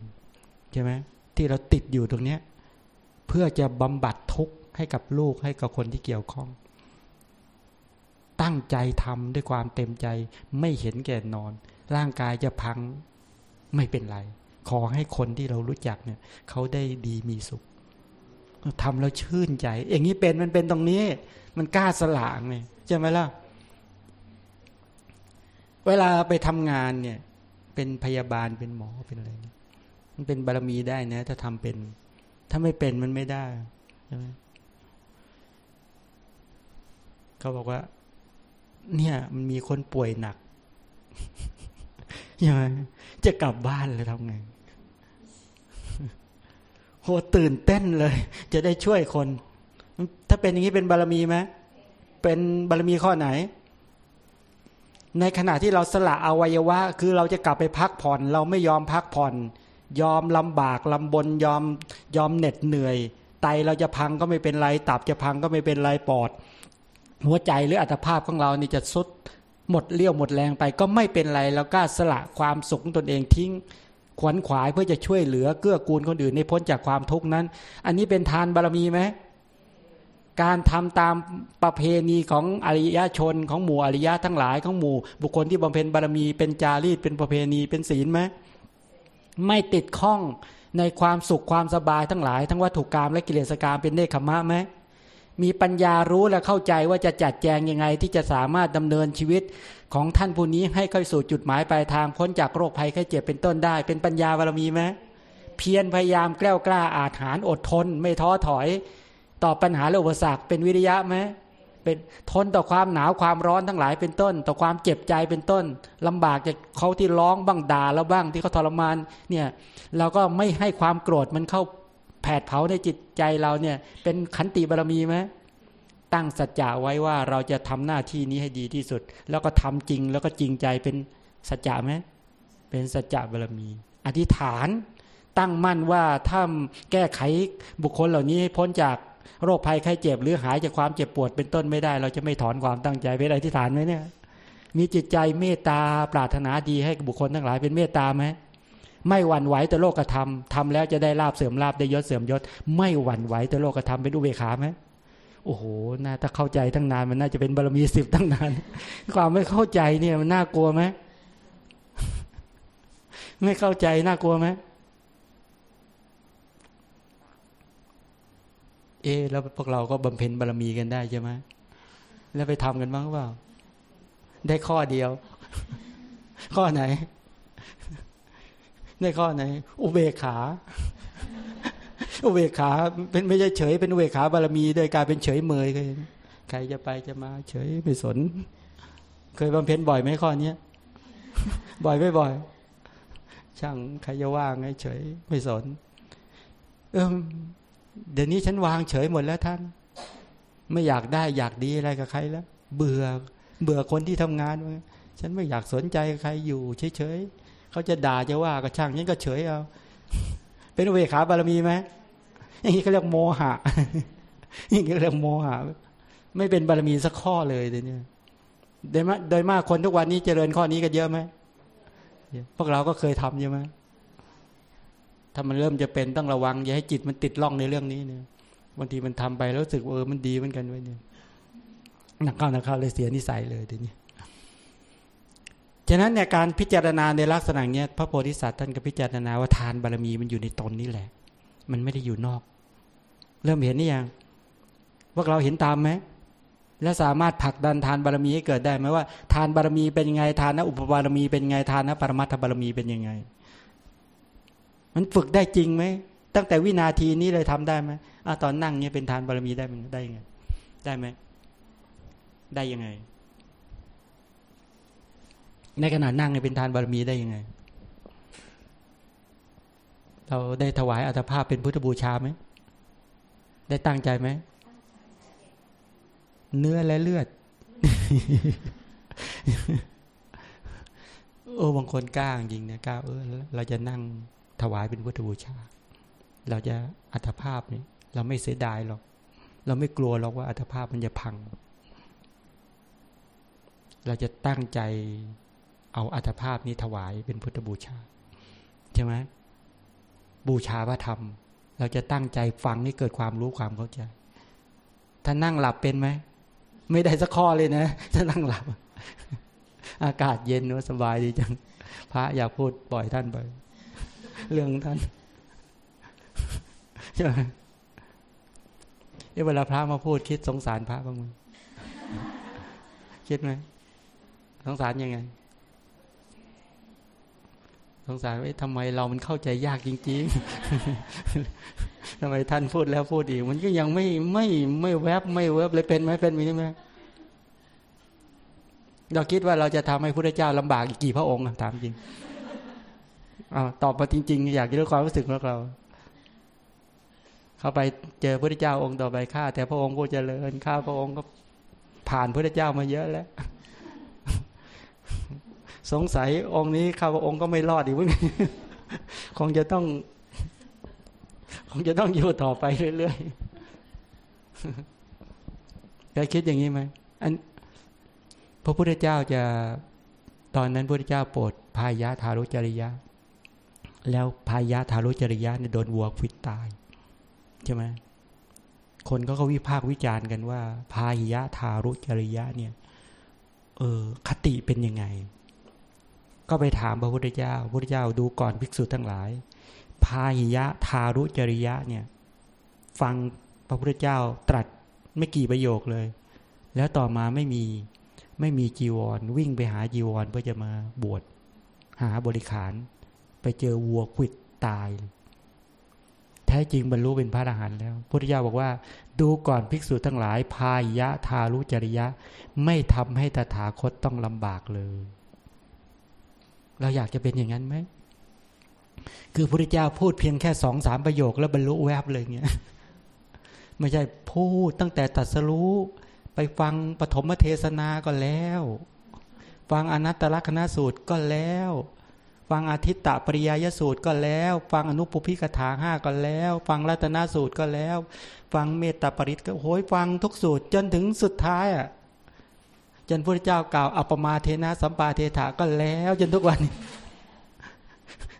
ใช่ไหมที่เราติดอยู่ตรงเนี้ยเพื่อจะบำบัดทุกข์ให้กับลูกให้กับคนที่เกี่ยวข้อง ตั้งใจทำด้วยความเต็มใจไม่เห็นแก่นอน ร่างกายจะพังไม่เป็นไร ขอให้คนที่เรารู้จักเนี่ยเขาได้ดีมีสุขทำแล้วชื่นใจ อย่างนี้เป็นมันเป็นตรงนี้ มันกล้าสละไงใช่ไหมล่ะ เวลาไปทำงานเนี่ย เป็นพยาบาลเป็นหมอเป็นอะไรมันเป็นบารมีได้นะ ถ้าทำเป็น ถ้าไม่เป็นมันไม่ได้ใช่ไหมเขาบอกว่า เนี่ย มันมีคนป่วยหนักใช่ไหมจะกลับบ้านเลยทำไงโหตื่นเต้นเลย จะได้ช่วยคน ถ้าเป็นอย่างนี้เป็นบารมีไหมเป็นบารมีข้อไหน ในขณะที่เราสละอวัยวะ คือเราจะกลับไปพักผ่อน เราไม่ยอมพักผ่อน ยอมลำบากลำบนยอมยอมเหน็ดเหนื่อย ไตเราจะพังก็ไม่เป็นไร ตับจะพังก็ไม่เป็นไรปอด หัวใจหรืออัตภาพของเรานี่จะสุดหมดเลี้ยวหมดแรงไปก็ไม่เป็นไรเราก็สละความสุขตนเองทิ้ง ขวนขวายเพื่อจะช่วยเหลือเกื้อกูลคนอื่นในพ้นจากความทุกข์นั้น อันนี้เป็นทานบารมีไหม การทำตามประเพณีของอริยชนของหมู่อริยะทั้งหลายของหมู่ บุคคลที่บำเพ็ญบารมีเป็นจารีตเป็นประเพณีเป็นศีลไหมไม่ติดข้องในความสุขความสบายทั้งหลาย ทั้งวัตถุกรรมและกิเลสกรรมเป็นเนคขมะไหมมีปัญญารู้และเข้าใจว่าจะจัดแจงยังไงที่จะสามารถดำเนินชีวิตของท่านผู้นี้ให้เข้าสู่จุดหมายปลายทางพ้นจากโรคภัยแค่เจ็บเป็นต้นได้ เป็นปัญญาบารมีไหมเพียรพยายามแกล้วกล้าอาถานอดทน ไม่ท้อถอย ต่อปัญหาและอุปสรรคเป็นวิริยะไหมเป็นทนต่อความหนาวความร้อนทั้งหลายเป็นต้น ต่อความเจ็บใจเป็นต้นลำบากจากเขาที่ร้องบ้างด่าแล้วบ้างที่เขาทรมานเนี่ยเราก็ไม่ให้ความโกรธมันเข้าแผดเผาในจิตใจเราเนี่ยเป็นขันติบารมีไหมตั้งสัจจะไว้ว่าเราจะทำหน้าที่นี้ให้ดีที่สุด แล้วก็ทำจริงแล้วก็จริงใจเป็นสัจจะไหมเป็นสัจจะบารมี อธิษฐานตั้งมั่นว่าถ้าแก้ไขบุคคลเหล่านี้ให้พ้นจาก โรคภัยไข้เจ็บหรือหายจากความเจ็บปวดเป็นต้นไม่ได้ เราจะไม่ถอนความตั้งใจเป็นอธิษฐานไหมเนี่ย มีจิตใจเมตตาปรารถนาดีให้บุคคลทั้งหลายเป็นเมตตาไหมไม่หวั่นไหวต่อโลกธรรมทำแล้วจะได้ลาบเสื่อมลาบได้ยศเสื่อมยศ ไม่หวั่นไหวต่อโลกธรรมเป็นอุเบกขาไหมโอ้โหน่าถ้าเข้าใจตั้งนานมันน่าจะเป็นบารมีสิบตั้งนาน ความไม่เข้าใจเนี่ยมันน่ากลัวไหมไม่เข้าใจน่ากลัวไหม เอแล้วพวกเราก็บำเพ็ญบารมีกันได้ใช่ไหมแล้วไปทำกันบ้างเปล่า ได้ข้อเดียว ข้อไหน ได้ข้อไหน อุเบกขา อุเบกขา เป็นไม่ใช่เฉย เป็นอุเบกขาบารมีโดยการเป็นเฉยเมยเคยใครจะไปจะมา เฉยไม่สน เคยบำเพ็ญบ่อยไหมข้อนี้บ่อยไม่บ่อย ช่างใครจะว่างไงเฉยไม่สน เออ เดี๋ยวนี้ฉันวางเฉยหมดแล้วท่าน ไม่อยากได้อยากดีอะไรกับใครแล้ว เบื่อเบื่อคนที่ทำงานฉันไม่อยากสนใจใครอยู่เฉยๆเขาจะด่าจะว่าก็ช่างฉันก็เฉยเอาเป็นเวขาบารมีไหมอย่างนี้เขาเรียกโมหะอย่างนี้เรียกโมหะไม่เป็นบารมีสักข้อเลยเดี๋ยวนี้โดยมากโดยมากคนทุกวันนี้เจริญข้อนี้กันเยอะไหมพวกเราก็เคยทำใช่ไหม ถ้ามันเริ่มจะเป็นต้องระวัง อย่าให้จิตมันติดล่องในเรื่องนี้เนี่ยบางทีมันทำไปแล้วรู้สึกเออมันดีเหมือนกันไว้เนี่ยหนักเข้าหนักเข้าเลยเสียนิสัยเลยทีนี้ฉะนั้นเนี่ยการพิจารณาในลักษณะเนี้ยพระโพธิสัตว์ท่านก็พิจารณาว่าทานบารมีมันอยู่ในตนนี่แหละ มันไม่ได้อยู่นอก เริ่มเห็นนี่ยังพวกเราเห็นตามไหมและสามารถผลักดันทานบารมีให้เกิดได้ไหมว่า ทานบารมีเป็นยังไงทานนะอุปบารมีเป็นยังไงทานนะปรมัตถบารมีเป็นยังไง มันฝึกได้จริงไหมตั้งแต่วินาทีนี้เลยทำได้ไหมอตอนนั่งเนี่ยเป็นทานบารมีได้ไหมได้ยังไงได้ไหมได้ยังไง ในขณะนั่งเนี่ยเป็นทานบารมีได้ยังไง เราได้ถวายอัตภาพเป็นพุทธบูชาไหมได้ตั้งใจไหมเนื้อและเลือด โอ้บางคนกล้าจริงนะกล้าเออเราจะนั่ง ถวายเป็นพุทธบูชา เราจะอัตภาพนี่เราไม่เสียดายหรอก เราไม่กลัวหรอกว่าอัตภาพมันจะพัง เราจะตั้งใจเอาอัตภาพนี้ถวายเป็นพุทธบูชา ใช่ไหมบูชาพระธรรม เราจะตั้งใจฟังให้เกิดความรู้ความเข้าใจ ถ้านั่งหลับเป็นไหม ไม่ได้สักข้อเลยนะ ถ้านั่งหลับ อากาศเย็นว่าสบายดีจัง พระอยากพูดปล่อยท่านไป เรื่องท่านใช่ไหมเวลาพระมาพูดคิดสงสารพระบ้างไหมคิดไหมสงสารยังไง สงสารว่าทำไมเรามันเข้าใจยากจริง ๆทำไมท่านพูดแล้วพูดอีก มันก็ยังไม่ไม่ไม่แวบไม่เวบเลยเป็นไหมเป็นมีไหมเราคิดว่าเราจะทำให้พระเจ้าลำบากอีกกี่พระองค์ถามจริง อตอบมาจริง ๆ อยากจะรู้ความรู้สึกของเรา เข้าไปเจอพระเจ้าองค์ต่อไปข้าแต่พระองค์ผู้เจริญข้าพระองค์ก็ผ่านพระเจ้ามาเยอะแล้ว สงสัยองค์นี้ข้าพระองค์ก็ไม่รอดอีกมั้งคงจะต้อง คงจะต้องอยู่ต่อไปเรื่อยๆเคยคิดอย่างนี้ไหมอันพระพุทธเจ้าจะตอนนั้นพระพุทธเจ้าโปรดพายะทารุจริยะ แล้วพายะทารุจริยะเนี่ยโดนวัวฟิตตายใช่ไหมคนก็ก็วิพากษ์วิจารณ์กันว่า พายะทารุจริยะเนี่ย เออคติเป็นยังไง ก็ไปถามพระพุทธเจ้าพระพุทธเจ้าดูก่อนภิกษุทั้งหลาย พายะทารุจริยะเนี่ย ฟังพระพุทธเจ้าตรัสไม่กี่ประโยคเลย แล้วต่อมาไม่มีไม่มีจีวร วิ่งไปหาจีวรเพื่อจะมาบวชหาบริขาร ไปเจอวัวขิดตาย แท้จริงบรรลุเป็นพระอรหันต์แล้วพุทธเจ้าบอกว่า ดูก่อนภิกษุทั้งหลาย พายะทารุจริยะ ไม่ทำให้ตถาคตต้องลำบากเลย เราอยากจะเป็นอย่างนั้นไหมคือพระเจ้าพูดเพียงแค่สองสามประโยค แล้วบรรลุแวบเลยเงี้ยไม่ใช่พูดตั้งแต่ตัดสรู้ไปฟังปฐมเทศนาก็แล้ว ฟังอนัตตลกนสูตรก็แล้ว ฟังอาทิตตปริยยสูตรก็แล้ว ฟังอนุปพิกถาห้าก็แล้ว ฟังรัตนสูตรก็แล้ว ฟังเมตตาปริตก็โหยฟังทุกสูตรจนถึงสุดท้ายอะจนพระเจ้ากล่าวอัปมาเทนะสัมปาเทถาก็แล้ว จนทุกวัน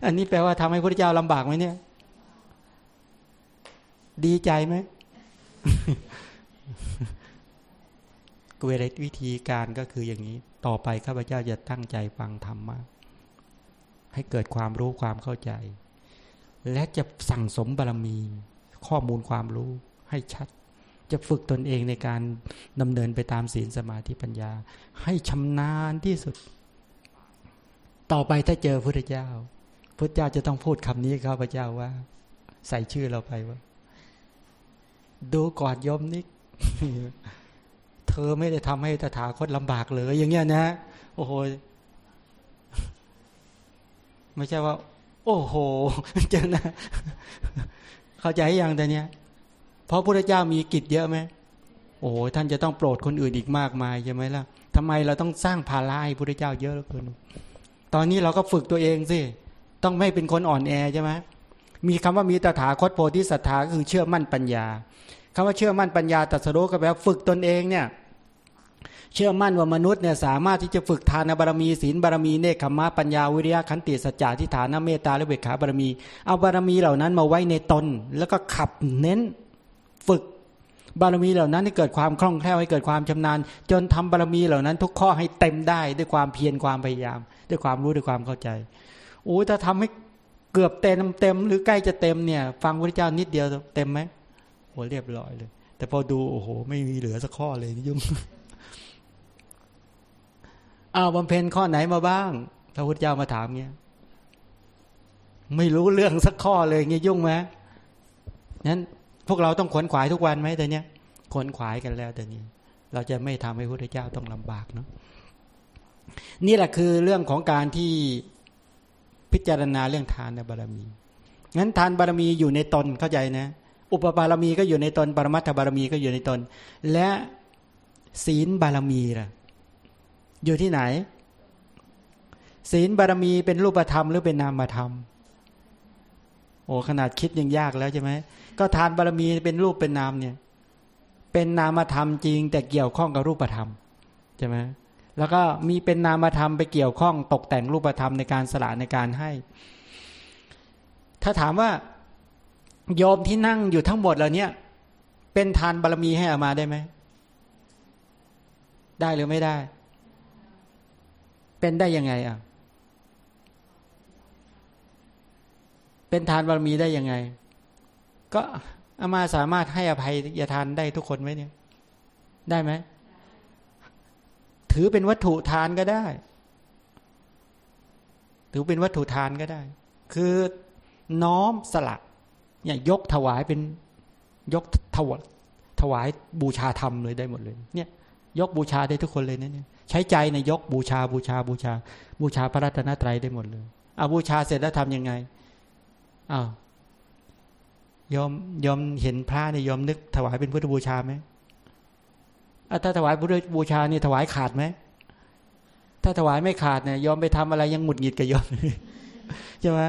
อันนี้แปลว่าทำให้พระเจ้าลำบากไหมเนี่ย ดีใจไหมเวลวิธีการก็คืออย่างนี้ ต่อไปข้าพเจ้าจะตั้งใจฟังธรรมมาก ให้เกิดความรู้ความเข้าใจ และจะสั่งสมบารมีข้อมูลความรู้ให้ชัด จะฝึกตนเองในการดำเนินไปตามศีลสมาธิปัญญา ให้ชำนาญที่สุด ต่อไปถ้าเจอพระเจ้าพระเจ้าจะต้องพูดคำนี้ข้าพเจ้าว่า ใส่ชื่อเราไปว่า ดูก่อนยมนิกเธอไม่ได้ทำให้ตถาคตลำบากเลย อย่างเงี้ยนะโอ้โห ไม่ใช่ว่า โอ้โหเจอนะเข้าใจยังแต่เนี้ยเพราะพระเจ้ามีกิจเยอะไหมโอ้โหท่านจะต้องโปรดคนอื่นอีกมากมายใช่ไหมล่ะทำไมเราต้องสร้างภาระให้พระเจ้าเยอะเหลือเกินตอนนี้เราก็ฝึกตัวเองสิต้องไม่เป็นคนอ่อนแอใช่ไหมมีคำว่ามีตถาคตโพธิศรัทธาคือเชื่อมั่นปัญญาคำว่าเชื่อมั่นปัญญาตัดสรุก็แปลว่าฝึกตนเองเนี่ย เชื่อมั่นว่ามนุษย์เนี่ยสามารถที่จะฝึกทานบารมีศีลบารมีเนคขมะปัญญาวิริยะขันติสัจจะทิฏฐานเมตตาและเบกขาบารมี เอาบารมีเหล่านั้นมาไว้ในตน แล้วก็ขับเน้นฝึกบารมีเหล่านั้นให้เกิดความคล่องแคล่วให้เกิดความชำนาญ จนทำบารมีเหล่านั้น ทุกข้อให้เต็มได้ด้วยความเพียรความพยายาม ด้วยความรู้ด้วยความเข้าใจโอ้ถ้าทำให้เกือบเต็มเต็มหรือใกล้จะเต็มเนี่ย ฟังพระเจ้านิดเดียวเต็มไหมโอ้เรียบร้อยเลย แต่พอดูโอ้โห ไม่มีเหลือสักข้อเลยยุ่ง อาบำเพ็ญข้อไหนมาบ้าง พระพุทธเจ้ามาถามเงี้ย ไม่รู้เรื่องสักข้อเลยเงี้ยยุ่งไหมนั้นพวกเราต้องขวนขวายทุกวันไหมแต่เนี้ยขวนขวายกันแล้วแต่นี้ เราจะไม่ทำให้พระพุทธเจ้าต้องลำบากเนาะนี่แหละคือเรื่องของการที่พิจารณาเรื่องทานบารมี งั้นทานบารมีอยู่ในตนเข้าใจนะ อุปบารมีก็อยู่ในตน ปรมัตถบารมีก็อยู่ในตน และศีลบารมีล่ะ อยู่ที่ไหน ศีลบารมีเป็นรูปธรรมหรือเป็นนามธรรม โอ้ขนาดคิดยังยากแล้วใช่ไหมก็ทานบารมีเป็นรูปเป็นนามเนี่ย เป็นนามธรรมจริง แต่เกี่ยวข้องกับรูปธรรมใช่ไหมแล้วก็มีเป็นนามธรรมไปเกี่ยวข้องตกแต่งรูปธรรมในการสละในการให้ ถ้าถามว่าโยมที่นั่งอยู่ทั้งหมดเหล่านี้เป็นทานบารมีให้อามาได้ไหม ได้หรือไม่ได้ เป็นได้ยังไงอะ เป็นทานบารมีได้ยังไง ก็อามาสามารถให้อภัยยทานได้ทุกคนไหมเนี่ย ได้ไหม ถือเป็นวัตถุทานก็ได้ ถือเป็นวัตถุทานก็ได้ คือน้อมสละเนี่ยยกถวายเป็นยกถวถวายบูชาธรรมเลยได้หมดเลย เนี่ย ยกบูชาได้ทุกคนเลยนะเนี่ย ใช้ใจในยกบูชาบูชาบูชา บูชาพระรัตนตรัยได้หมดเลยเอาบูชาเสร็จแล้วทำยังไงอ้าวยอมยอมเห็นพระเนี่ยยอมนึกถวายเป็นพุทธบูชาไหมถ้าถวายพุทธบูชานี่ถวายขาดไหมถ้าถวายไม่ขาดเนี่ยยอมไปทำอะไรยังหงุดหงิดกับยอมใช่ไหม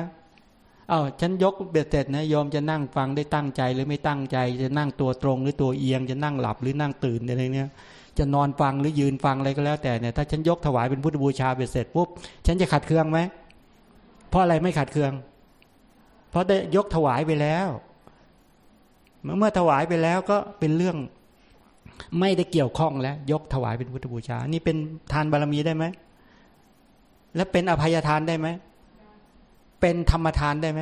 อ้าวฉันยกเบ็ดเสร็จนะยอมจะนั่งฟังได้ตั้งใจหรือไม่ตั้งใจ จะนั่งตัวตรงหรือตัวเอียงจะนั่งหลับหรือนั่งตื่นอะไรเนี้ย จะนอนฟังหรือยืนฟังอะไรก็แล้ว แต่เนี่ยถ้าฉันยกถวายเป็นพุทธบูชาเบ็ดเสร็จปุ๊บฉันจะขัดเคืองไหมเพราะอะไรไม่ขัดเคือง เพราะได้ยกถวายไปแล้วเมื่อถวายไปแล้วก็เป็นเรื่องไม่ได้เกี่ยวข้องแล้ว ยกถวายเป็นพุทธบูชา นี่เป็นทานบารมีได้ไหม และเป็นอภัยทานได้ไหม เป็นธรรมทานได้ไหม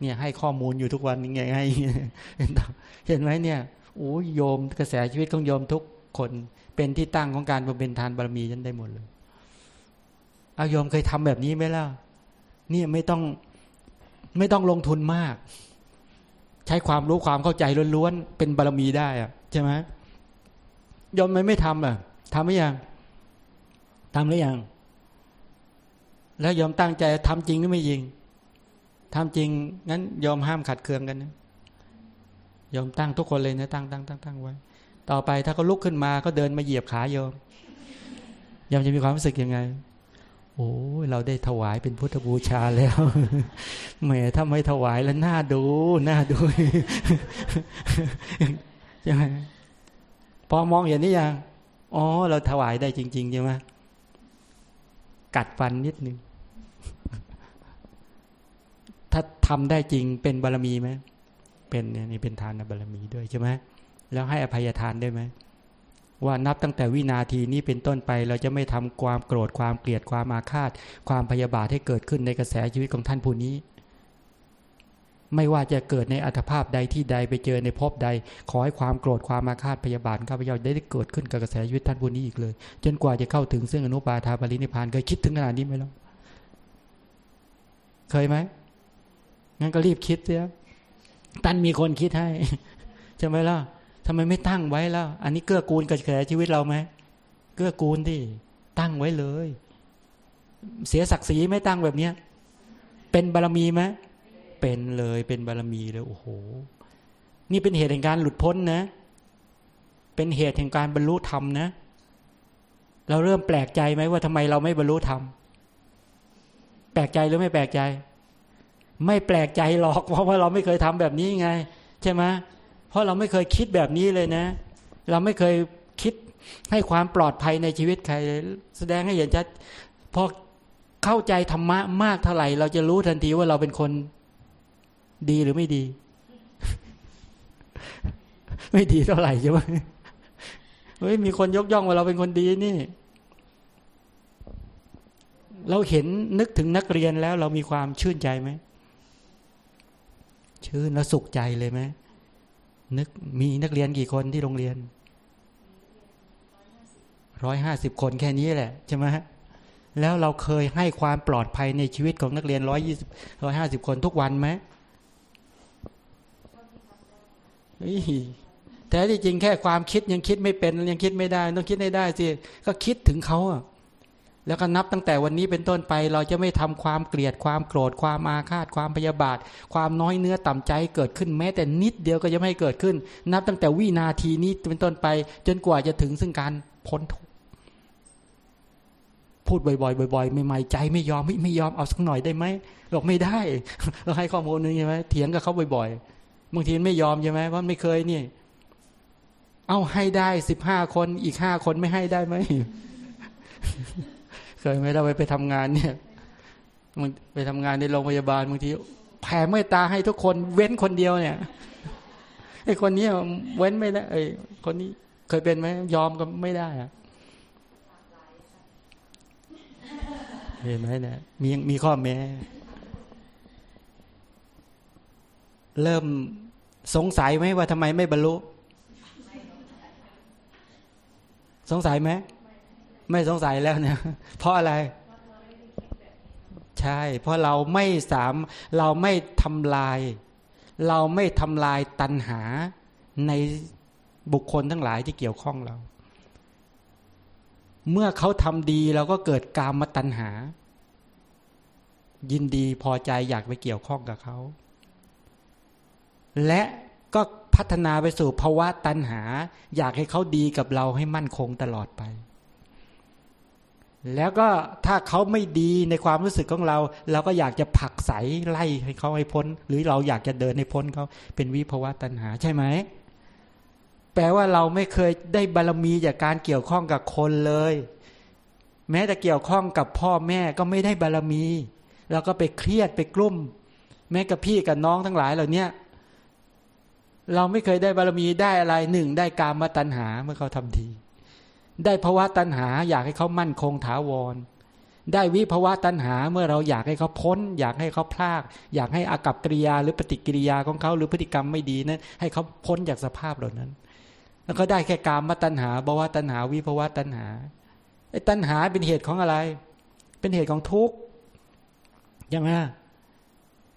เนี่ยให้ข้อมูลอยู่ทุกวันยังไงเห็นไหมเนี่ย โอ้ยโยมกระแสชีวิตของโยมทุก คนเป็นที่ตั้งของการบำเพ็ญทานบารมีฉันได้หมดเลยอาโยมเคยทำแบบนี้ไหมล่ะนี่ไม่ต้องไม่ต้องลงทุนมาก ใช้ความรู้ความเข้าใจล้วนๆเป็นบารมีได้อะใช่ไหมยอมไม่ไม่ทำอะทำหรือยังทำหรือยังแล้วยอมตั้งใจทำจริงหรือไม่จริงทำจริงงั้นยอมห้ามขัดเคืองกันนะยอมตั้งทุกคนเลยนะตั้งตั้งตั้งตั้งไว้ ต่อไปถ้าเขาลุกขึ้นมาก็เดินมาเหยียบขาโยอมยมจะมีความรู้สึกยังไง โอ้เราได้ถวายเป็นพุทธบูชาแล้วแหมถ้าไม่ถวายแล้วน่าดูน่าดูใช่ไหมพอมองเห็นนี่ยังอ๋อ เราถวายได้จริงๆใช่ไหมกัดฟันนิดนึงถ้าทำได้จริงเป็นบารรมีไหมเป็นเนี่ยนี่เป็นทานบารรมีด้วยใช่ไหม แล้วให้อภัยทานได้ไหมว่านับตั้งแต่วินาทีนี้เป็นต้นไป เราจะไม่ทำความโกรธความเกลียดความอาฆาต ความพยาบาทให้เกิดขึ้นในกระแสชีวิตของท่านผู้นี้ ไม่ว่าจะเกิดในอัตภาพใดที่ใดไปเจอในภพใด ขอให้ความโกรธความมาคาดพยาบาทข้าพเจ้าได้เกิดขึ้นกับกระแสชีวิตท่านผู้นี้อีกเลย จนกว่าจะเข้าถึงซึ่งอนุปาทาปรินิพานเคยคิดถึงขนาดนี้ไหมล่ะเคยไหมงั้นก็รีบคิดเสียตันมีคนคิดให้ใช่ไหมล่ะ ทำไมไม่ตั้งไว้แล้ว อันนี้เกื้อกูลกับกระแสชีวิตเราไหมเกื้อกูลที่ตั้งไว้เลย เสียศักดิ์ศรีไม่ตั้งแบบเนี้ยเป็นบารมีไหมเป็นเลยเป็นบารมีเลยโอ้โห นี่เป็นเหตุแห่งการหลุดพ้นนะ เป็นเหตุแห่งการบรรลุธรรมนะ เราเริ่มแปลกใจไหมว่าทำไมเราไม่บรรลุธรรมแปลกใจหรือไม่แปลกใจ ไม่แปลกใจหรอกเพราะว่าเราไม่เคยทำแบบนี้ไง ใช่ไหม ราะเราไม่เคยคิดแบบนี้เลยนะ เราไม่เคยคิดให้ความปลอดภัยในชีวิตใคร แสดงให้เห็นชัดพอเข้าใจธรรมะมากเท่าไหร่ เราจะรู้ทันทีว่าเราเป็นคนดีหรือไม่ดี ไม่ดีเท่าไหร่ใช่ไหมเฮ้ยมีคนยกย่องว่าเราเป็นคนดีนี่ เราเห็นนึกถึงนักเรียนแล้ว เรามีความชื่นใจไหมชื่นแล้วสุขใจเลยไหม นึกมีนักเรียนกี่คนที่โรงเรียนร้อยห้าสิบคนแค่นี้แหละใช่ไหมฮะแล้วเราเคยให้ความปลอดภัยในชีวิตของนักเรียนร้อยยี่สิบร้อยห้าสิบคนทุกวันไหมแต่ที่จริงแค่ความคิดยังคิดไม่เป็นยังคิดไม่ได้ ต้องคิดให้ได้สิก็คิดถึงเขาอะ แล้วก็นับตั้งแต่วันนี้เป็นต้นไป เราจะไม่ทำความเกลียดความโกรธความอาฆาตความพยาบาท ความน้อยเนื้อต่ำใจเกิดขึ้นแม้แต่นิดเดียวก็จะไม่เกิดขึ้น นับตั้งแต่วินาทีนี้เป็นต้นไป จนกว่าจะถึงซึ่งการพ้นทุกพูดบ่อยๆบ่อยๆใหม่ๆใจไม่ยอมไม่ไม่ยอมเอาสักหน่อยได้ไหมบอกไม่ได้ เราให้ข้อมูลนึงใช่ไหมเถียงกับเขาบ่อยๆบางทีไม่ยอมใช่ไหมเพราะไม่เคยนี่ เอาให้ได้สิบห้าคนอีกห้าคนไม่ให้ได้ไหม เคยไหมเราไปไปทำงานเนี่ยมันไปทำงานในโรงพยาบาลบางทีแผ่เมตตาให้ทุกคนเว้นคนเดียวเนี่ยไอ้คนนี้เว้นไม่ได้ไอ้คนนี้เคยเป็นไหมยอมก็ไม่ได้อะเห็นไหมเนี่ยมีมีข้อแม้ เริ่มสงสัยไหมว่าทำไมไม่บรรลุ สงสัยไหม ไม่สงสัยแล้วเนี่ยเพราะอะไร ใช่ เพราะเราไม่สามเราไม่ทำลาย เราไม่ทำลายตัณหาในบุคคลทั้งหลายที่เกี่ยวข้องเรา เมื่อเขาทำดีเราก็เกิดกามตัณหา ยินดีพอใจอยากไปเกี่ยวข้องกับเขา และก็พัฒนาไปสู่ภาวะตัณหา อยากให้เขาดีกับเราให้มั่นคงตลอดไป แล้วก็ถ้าเขาไม่ดีในความรู้สึกของเรา เราก็อยากจะผลักใสไล่ให้เขาให้พ้น หรือเราอยากจะเดินให้พ้นเขาเป็นวิภวะตัณหาใช่ไหมแปลว่าเราไม่เคยได้บารมีจากการเกี่ยวข้องกับคนเลย แม้แต่เกี่ยวข้องกับพ่อแม่ก็ไม่ได้บารมี เราก็ไปเครียดไปกลุ้ม แม้กับพี่กับน้องทั้งหลายเหล่านี้เราไม่เคยได้บารมีได้อะไรหนึ่งได้การมาตัญหาเมื่อเขาทำดี ได้ภาวะตัญหา อยากให้เขามั่นคงถาวร ได้วิภาวะตัญหาเมื่อเราอยากให้เขาพ้น อยากให้เขาพลาก อยากให้อากับกิริยา หรือปฏิกิริยาของเขาหรือพฤติกรรมไม่ดีนั้น ให้เขาพ้นจากสภาพเหล่านั้น แล้วก็ได้แค่กามมาตัณหาบวาตัณหาวิภาวะตัณหาไอ้ตัณหาเป็นเหตุของอะไร เป็นเหตุของทุกข์ยังไง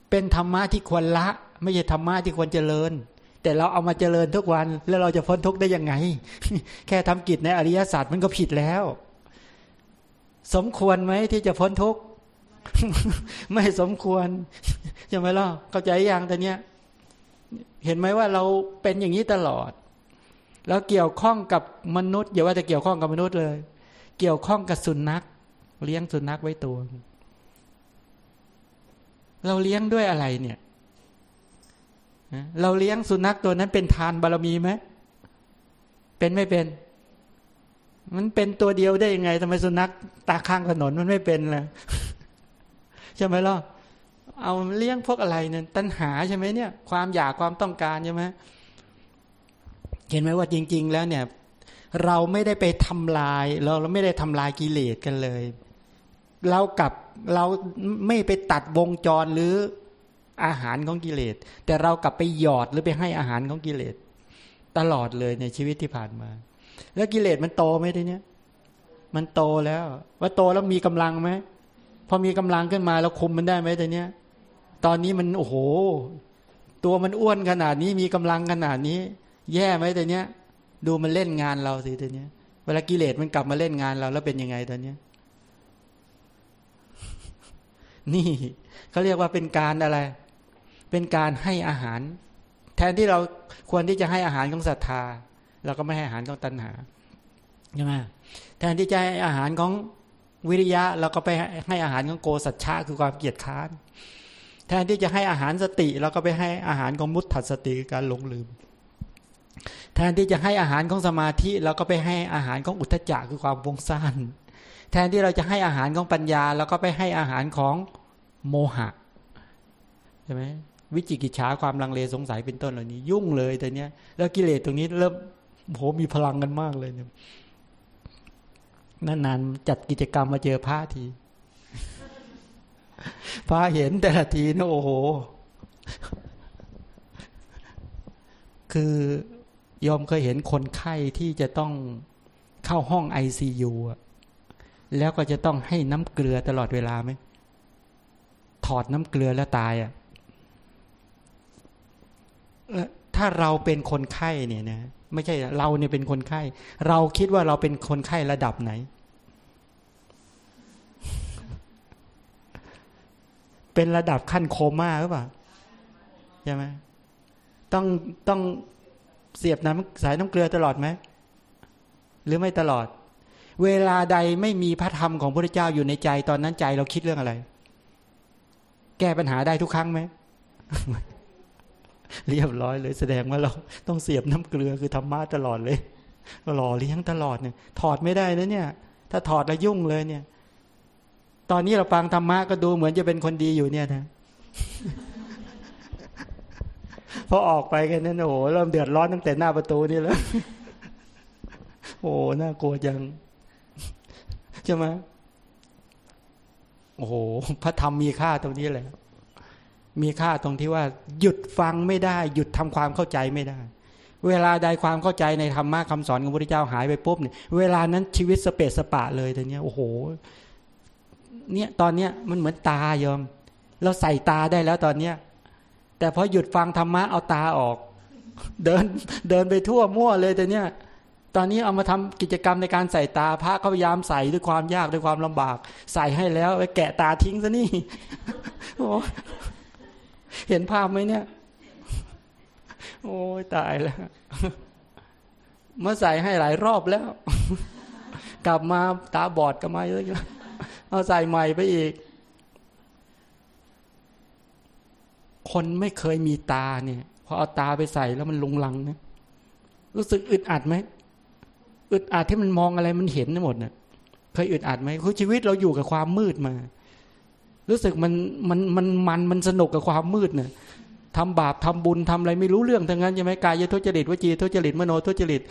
เป็นธรรมะที่ควรละ ไม่ใช่ธรรมะที่ควรเจริญ แต่เราเอามาเจริญทุกวัน แล้วเราจะพ้นทุกข์ได้ยังไง แค่ทำกิจในอริยศาสตร์มันก็ผิดแล้ว สมควรไหมที่จะพ้นทุกข์ไม่สมควรใช่ไหมล่ะเข้าใจยังแต่เนี้ย เห็นไหมว่าเราเป็นอย่างนี้ตลอด แล้วเกี่ยวข้องกับมนุษย์อย่าว่าจะเกี่ยวข้องกับมนุษย์เลย เกี่ยวข้องกับสุนัข เลี้ยงสุนัขไว้ตัว เราเลี้ยงด้วยอะไรเนี่ย เราเลี้ยงสุนัขตัวนั้นเป็นทานบารมีไหมเป็นไม่เป็น มันเป็นตัวเดียวได้ยังไงทำไมสุนัขตาข้างถนนมันไม่เป็นล่ะใช่ไหมล่ะเอาเลี้ยงพวกอะไรเนี่ยตัณหาใช่ไหมเนี่ย ความอยากความต้องการใช่ไหมเห็นไหมว่าจริง ๆ แล้วเนี่ย เราไม่ได้ไปทำลาย เราเราไม่ได้ทำลายกิเลสกันเลย เรากับเราไม่ไปตัดวงจรหรือ อาหารของกิเลส แต่เรากลับไปหยอดหรือไปให้อาหารของกิเลส ตลอดเลยในชีวิตที่ผ่านมา แล้วกิเลสมันโตไหมทีเนี้ยมันโตแล้ว ว่าโตแล้วมีกำลังไหมพอมีกำลังขึ้นมาเราคุมมันได้ไหมทีเนี้ย ตอนนี้มันโอ้โห ตัวมันอ้วนขนาดนี้มีกำลังขนาดนี้ แย่ไหมแต่เนี้ย ดูมันเล่นงานเราสิตัวเนี้ย เวลากิเลสมันกลับมาเล่นงานเราแล้วเป็นยังไงตอนเนี้ยนี่เขาเรียกว่าเป็นการอะไร เป็นการให้อาหาร แทนที่เราควรที่จะให้อาหารของศรัทธาเราก็ไม่ให้อาหารของตัณหาใช่ไหมแทนที่จะให้อาหารของวิริยะเราก็ไปให้อาหารของโกสัจฉะคือความเกียจค้านแทนที่จะให้อาหารสติเราก็ไปให้อาหารของมุตถัสติการหลงลืม แทนที่จะให้อาหารของสมาธิเราก็ไปให้อาหารของอุทจจะคือความวงซ่านแทนที่เราจะให้อาหารของปัญญาเราก็ไปให้อาหารของโมหะใช่ไหม วิจิกิจฉาความลังเลสงสัยเป็นต้นเหล่านี้ ยุ่งเลยแต่เนี้ย แล้วกิเลสตรงนี้เริ่มโหมีพลังกันมากเลยเนี่ยนานๆจัดกิจกรรมมาเจอพระทีพระเห็นแต่ละทีนะโอ้โห คือยอมเคยเห็นคนไข้ที่จะต้องเข้าห้องไอซียูแล้วก็จะต้องให้น้ำเกลือตลอดเวลาไหมถอดน้ำเกลือแล้วตายอะ ถ้าเราเป็นคนไข้เนี่ยนะไม่ใช่เราเนี่ยเป็นคนไข้ เราคิดว่าเราเป็นคนไข้ระดับไหน เป็นระดับขั้นโคม่าหรือเปล่าใช่ไหมต้องต้องเสียบน้ำสายน้ำเกลือตลอดไหมหรือไม่ตลอด เวลาใดไม่มีพระธรรมของพระเจ้าอยู่ในใจ ตอนนั้นใจเราคิดเรื่องอะไร แก้ปัญหาได้ทุกครั้งไหม เรียบร้อยเลย แสดงว่าเราต้องเสียบน้ำเกลือคือธรรมะตลอดเลยหล่อเลี้ยงตลอดเนี่ย ถอดไม่ได้นะเนี่ย ถ้าถอดแล้วยุ่งเลยเนี่ย ตอนนี้เราฟังธรรมะก็ดูเหมือนจะเป็นคนดีอยู่เนี่ยนะพอออกไปกันนั้นโอ้โหเริ่มเดือดร้อนตั้งแต่หน้าประตูนี่แล้วโอ้หน่ากลัวจังใช่ไหมโอ้โหพระธรรมมีค่าตรงนี้แหละ มีค่าตรงที่ว่า หยุดฟังไม่ได้ หยุดทำความเข้าใจไม่ได้ เวลาใดความเข้าใจในธรรมะคาสอนของพระพุทธเจ้าหายไปปุ๊บเนี่ยเวลานั้นชีวิตสเปสสปะเลยแต่เนี้ยโอ้โหเนี่ยตอนเนี้ยมันเหมือนตายอม เราใส่ตาได้แล้วตอนเนี้ยแต่พอหยุดฟังธรรมะเอาตาออก เดินเดินไปทั่วมั่วเลยแต่เนี้ยตอนนี้เอามาทำกิจกรรมในการใส่ตาพระก็พยายามใส่ด้วยความยากด้วยความลำบาก ใส่ให้แล้วไปแกะตาทิ้งซะนี่โอ้ เห็นภาพไหมเนี่ย โอ้ยตายแล้วมาใส่ให้หลายรอบแล้ว กลับมาตาบอดก็มาเยอะเอาใส่ใหม่ไปอีก คนไม่เคยมีตาเนี่ยพอเอาตาไปใส่แล้วมันลุงลังนะรู้สึกอึดอัดไหมอึดอัดที่มันมองอะไรมันเห็นหมดเนะ่ยเคยอึดอัดไหมคือชีวิตเราอยู่กับความมืดมา รู้สึกมันมันมันมันมันสนุกกับความมืดเนี่ยทำบาปทำบุญทำอะไรไม่รู้เรื่องทั้งนั้นใช่ไหมกายทุจริตวจีทุจริตมโนทุจริต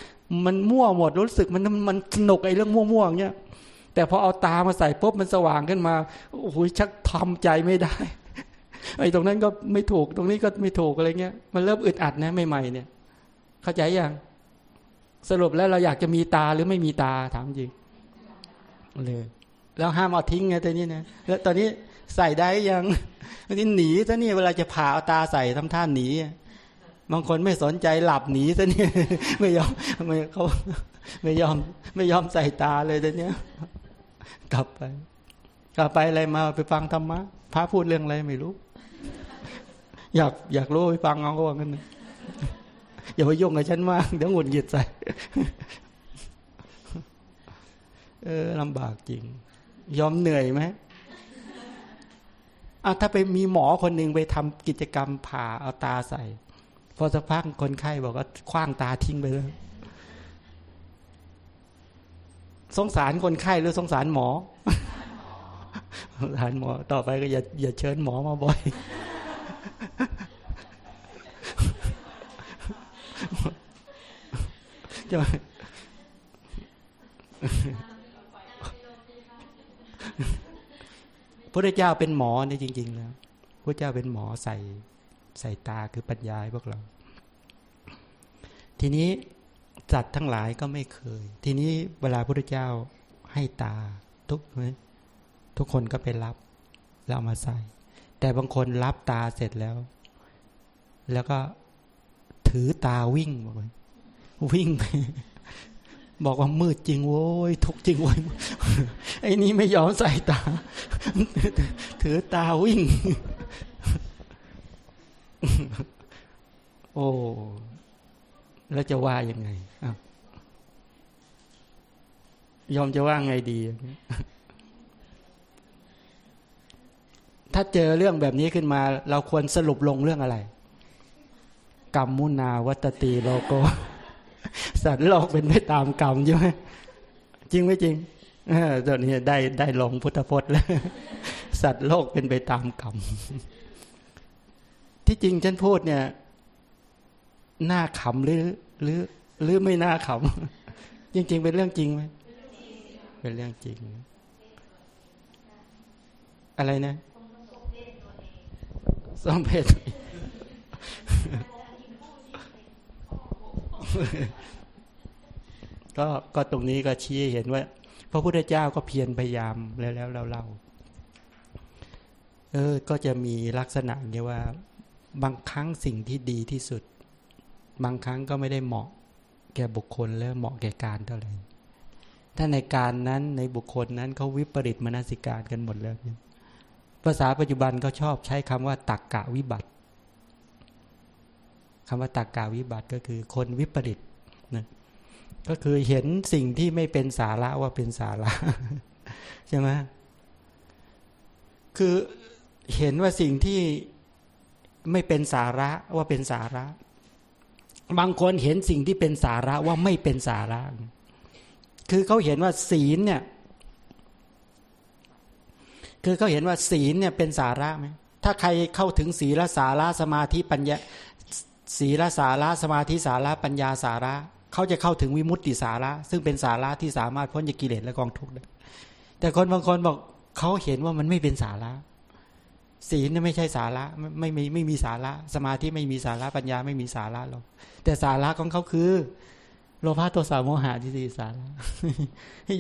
มันมั่วหมดรู้สึกมันมันสนุกไอ้เรื่องมั่วๆอย่างเงี้ยแต่พอเอาตามาใส่ปุ๊บมันสว่างขึ้นมาโอ้โหชักทำใจไม่ได้ ไอ้ตรงนั้นก็ไม่ถูกตรงนี้ก็ไม่ถูกอะไรเงี้ย มันเริ่มอึดอัดนะใหม่ๆเนี่ย เข้าใจยังสรุปแล้วเราอยากจะมีตาหรือไม่มีตาถามจริงเลยแล้วห้ามเอาทิ้งไงตอนนี้นะแล้วตอนนี้ ใส่ได้ยังนี่หนีซะนี่เวลาจะผ่าเอาตาใส่ทำท่าหนีบางคนไม่สนใจหลับหนีซะนี่ไม่ยอมไม่เขาไม่ยอม ไม่ยอมใส่ตาเลยตอนนี้กลับไป กลับไปอะไรมาไปฟังธรรมะพระพูดเรื่องอะไรไม่รู้ อยากอยากรู้ไปฟังเอาก็ว่างั้นอย่าไปยุ่งกับฉันมากเดี๋ยวหงุดหงิดใส่เออลำบากจริง ยอมเหนื่อยไหม อาถ้าไปมีหมอคนหนึ่งไปทำกิจกรรมผ่าเอาตาใส่พอสักพักคนไข้บอกว่าคว้างตาทิ้งไปเลยสงสารคนไข้หรือสงสารหมอสงสารหมอ ต่อไปก็อย่าอย่าเชิญหมอมาบ่อยจะ พระเจ้าเป็นหมอเนี่ยจริง ๆ แล้วพระเจ้าเป็นหมอใส่ใส่ตาคือปัญญาพวกเรา ทีนี้จัดทั้งหลายก็ไม่เคย ทีนี้เวลาพระเจ้าให้ตาทุกทุกคนก็ไปรับแล้วเอามาใส่ แต่บางคนรับตาเสร็จแล้ว แล้วก็ถือตาวิ่งบอกวิ่งไป บอกว่ามืดจริงโว้ยทุกจริงโว้ยไอ้นี้ไม่ยอมใส่ตา ถือตาวิ่ง โอ้แล้วจะว่ายังไงยอมจะว่าไงดี ถ้าเจอเรื่องแบบนี้ขึ้นมา เราควรสรุปลงเรื่องอะไรกรรมมุนาวัตตีโลโก สัตว์โลกเป็นไปตามกรรมใช่ไหมจริงไม่จริงตอนนี้ได้ได้ลงพุทธพจน์แล้ว สัตว์โลกเป็นไปตามกรรม ที่จริงฉันพูดเนี่ยน่าขำหรือหรือหรือไม่น่าขำจริง ๆ เป็นเรื่องจริงไหมเป็นเรื่องจริง อะไรนะสมเพศ ก็ก็ตรงนี้ก็ชี้เห็นว่า พระพุทธเจ้าก็เพียรพยายามแล้วแล้วเราเราเออ ก็จะมีลักษณะเนี้ว่า บางครั้งสิ่งที่ดีที่สุด บางครั้งก็ไม่ได้เหมาะ แก่บุคคลและเหมาะแก่การเท่าไหร่ถ้าในการนั้นในบุคคลนั้นเขาวิปริตมนสิการกันหมดแล้วภาษาปัจจุบันเขาชอบใช้คำว่าตักกะวิบัติ คำว่าตักกะวิบัติก็คือคนวิปริตนะก็คือเห็นสิ่งที่ไม่เป็นสาระว่าเป็นสาระใช่ไหมคือเห็นว่าสิ่งที่ไม่เป็นสาระว่าเป็นสาระ บางคนเห็นสิ่งที่เป็นสาระว่าไม่เป็นสาระ คือเขาเห็นว่าศีลเนี่ย คือเขาเห็นว่าศีลเนี่ยเป็นสาระไหมถ้าใครเข้าถึงศีลสาระสมาธิปัญญา ศีลสาระสมาธิสาระปัญญาสาระเขาจะเข้าถึงวิมุตติสาระ ซึ่งเป็นสาระที่สามารถพ้นจากกิเลสและกองทุกข์ได้แต่คนบางคนบอกเขาเห็นว่ามันไม่เป็นสาระ ศีลไม่ใช่สาระไม่ไม่ไม่มีสาระ สมาธิไม่มีสาระปัญญาไม่มีสาระหรอกแต่สาระของเขาคือ โลภะโทสะโมหะที่สี่สาระ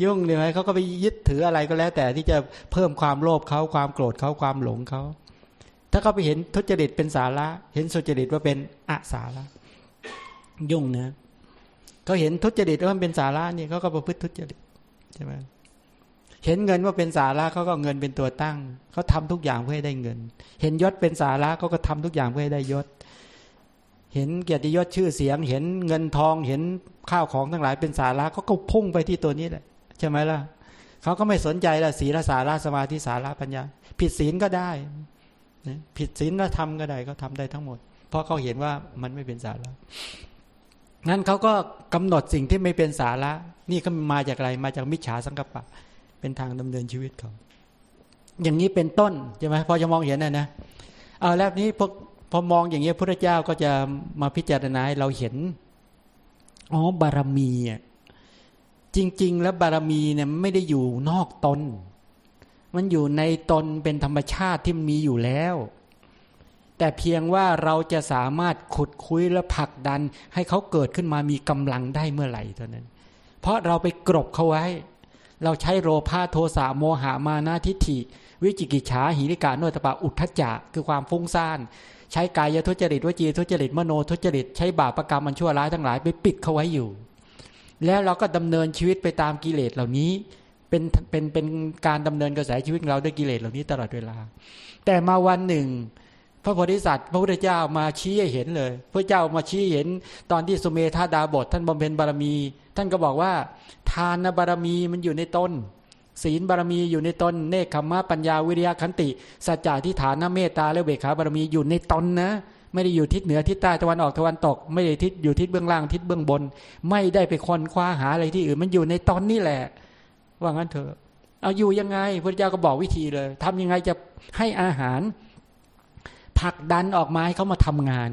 ยุ่งเลยไหมเขาก็ไปยึดถืออะไรก็แล้ว แต่ที่จะเพิ่มความโลภเขาความโกรธเขาความหลงเขา ถ้าเขาไปเห็นทุจริตเป็นสาระ เห็นสุจริตว่าเป็นอสาระยุ่งนะเขาเห็นทุจริตว่ามันเป็นสาระนี่เขาก็ประพฤติทุจริตใช่ไหมเห็นเงินว่าเป็นสาระเขาก็เงินเป็นตัวตั้งเขาทำทุกอย่างเพื่อให้ได้เงิน เห็นยศเป็นสาระเขาก็ทำทุกอย่างเพื่อให้ได้ยศ เห็นเกียรติยศชื่อเสียง เห็นเงินทองเห็นข้าวของทั้งหลายเป็นสาระเขาก็พุ่งไปที่ตัวนี้แหละใช่ไหมล่ะเขาก็ไม่สนใจละศีลสาระสมาธิสาระปัญญา ผิดศีลก็ได้ ผิดศีลแล้วทำก็ได้ก็ทำได้ทั้งหมด เพราะเขาเห็นว่ามันไม่เป็นสาระนั้นเขาก็กำหนดสิ่งที่ไม่เป็นสาระ นี่ก็มาจากอะไรมาจากมิจฉาสังกปะ เป็นทางดำเนินชีวิตเขาอย่างนี้เป็นต้นใช่ไหมพอจะมองเห็นนะนะเอาแล้วนี้พอพอมองอย่างนี้พระเจ้าก็จะมาพิจารณาให้เราเห็นอ๋อบารมีอะจริง ๆ แล้วบารมีเนี่ยไม่ได้อยู่นอกตน มันอยู่ในตนเป็นธรรมชาติที่มีอยู่แล้ว แต่เพียงว่าเราจะสามารถขุดคุยและผลักดัน ให้เขาเกิดขึ้นมามีกำลังได้เมื่อไหร่เท่านั้น เพราะเราไปกรบเขาไว้ เราใช้โรภาโทสะโมหามานาทิฐิ วิจิกิจฉาหิริกาโนตปาอุทธจักคือความฟุ้งซ่านใช้กายทุจริตวจีทุจริตมโนทุจริตใช้บาปรกรรมมันชั่วร้ายทั้งหลายไปปิดเขาไว้อยู่ แล้วเราก็ดำเนินชีวิตไปตามกิเลสเหล่านี้ เป็นเป็นเป็นการดำเนินกระแสชีวิตเราด้วยกิเลสเหล่านี้ตลอดเวลา แต่มาวันหนึ่ง พระโพธิสัตว์พระพุทธเจ้ามาชี้ให้เห็นเลย พระเจ้ามาชี้เห็นตอนที่สุเมธาดาบท ท่านบำเพ็ญบารมี ท่านก็บอกว่า ทานบารมีมันอยู่ในตนศีลบารมีอยู่ในตนเนคขมะปัญญาวิริยะขันติสัจจะทิฏฐานเมตตาและเบขาบารมีอยู่ในตนนะไม่ได้อยู่ทิศเหนือทิศใต้ตะวันออกตะวันตก ไม่ได้ทิศอยู่ทิศเบื้องล่างทิศเบื้องบน ไม่ได้ไปค้นคว้าหาอะไรที่อื่นมันอยู่ในตนนี่แหละ ว่างั้นเถอะเอาอยู่ยังไงพระเจ้าก็บอกวิธีเลยทำยังไงจะให้อาหารผลักดันออกมาให้เขามาทำงาน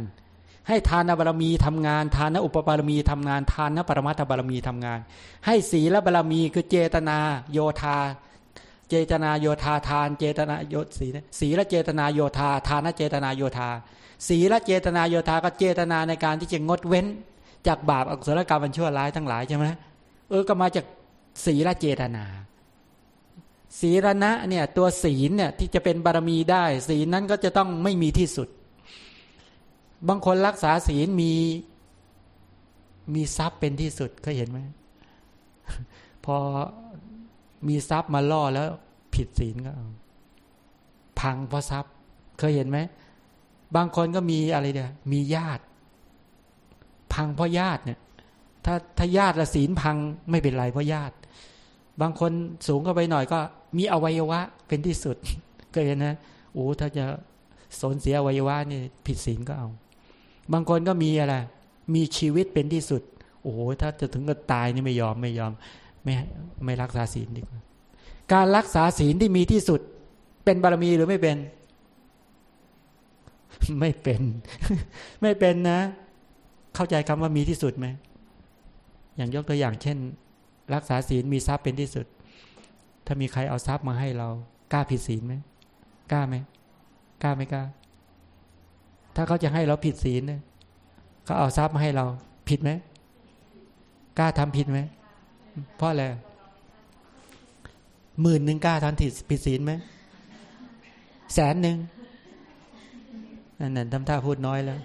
ให้ทานบารมีทำงาน ทานอุปบารมีทำงาน ทานปรมัตถบารมีทำงาน ให้ศีลบารมีคือเจตนาโยธา เจตนาโยธาทาน เจตนาโยศีศีลเจตนาโยธา ทานเจตนาโยธา ศีลเจตนาโยธาก็เจตนาในการที่จะงดเว้น จากบาปอกุศลกรรมบันชั่วร้ายทั้งหลายใช่ไหมเออก็มาจาก ศีลเจตนาศีรณะเนี่ยตัวศีลเนี่ยที่จะเป็นบารมีได้ ศีลนั้นก็จะต้องไม่มีที่สุด บางคนรักษาศีลมีมีทรัพย์เป็นที่สุดเคยเห็นไหมพอมีทรัพย์มาล่อแล้วผิดศีลก็พังเพราะทรัพย์ เคยเห็นไหมบางคนก็มีอะไรเนี่ยมีญาติ พังเพราะญาติเนี่ย ถ้าถ้าญาติละศีลพังไม่เป็นไรเพราะญาติ บางคนสูงเข้าไปหน่อยก็ มีอวัยวะเป็นที่สุดเคยเห็นนะโอ้ถ้าจะสนเสียอวัยวะนี่ผิดศีลก็เอา บางคนก็มีอะไรมีชีวิตเป็นที่สุด โอ้โหถ้าจะถึงกับตายนี่ไม่ยอมไม่ยอม ไม่ไม่รักษาศีลดีกว่า การรักษาศีลที่มีที่สุด เป็นบารมีหรือไม่เป็น ไม่เป็น ไม่เป็นนะ เข้าใจคำว่ามีที่สุดไหมอย่างยกตัวอย่างเช่น รักษาศีลมีทรัพย์เป็นที่สุด ถ้ามีใครเอาทรัพย์มาให้เรา กล้าผิดศีลไหมกล้าไหมกล้าไม่กล้า ถ้าเขาจะให้เราผิดศีลเนี่ยเขาเอาทรัพย์มาให้เรา ผิดไหมกล้าทำผิดไหมเพราะอะไรหมื่นหนึ่งกล้าทำผิดผิดศีลไหมแสนหนึ่งนั่นนั่นทำท่าพูดน้อยแล้ว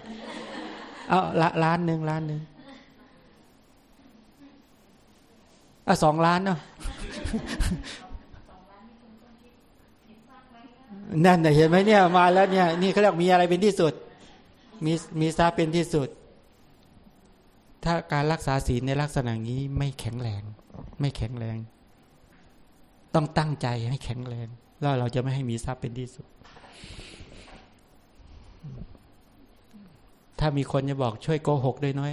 เอาละล้านหนึ่งล้านหนึ่งเอาสองล้านเนาะนั่นเห็นไหมเนี่ยมาแล้วเนี่ยนี่เขาเรียกมีอะไรเป็นที่สุด มีมีทรัพย์เป็นที่สุด ถ้าการรักษาศีลในลักษณะนี้ไม่แข็งแรง ไม่แข็งแรง ต้องตั้งใจให้แข็งแรง แล้วเราจะไม่ให้มีทรัพย์เป็นที่สุด ถ้ามีคนจะบอกช่วยโกหกด้น้อย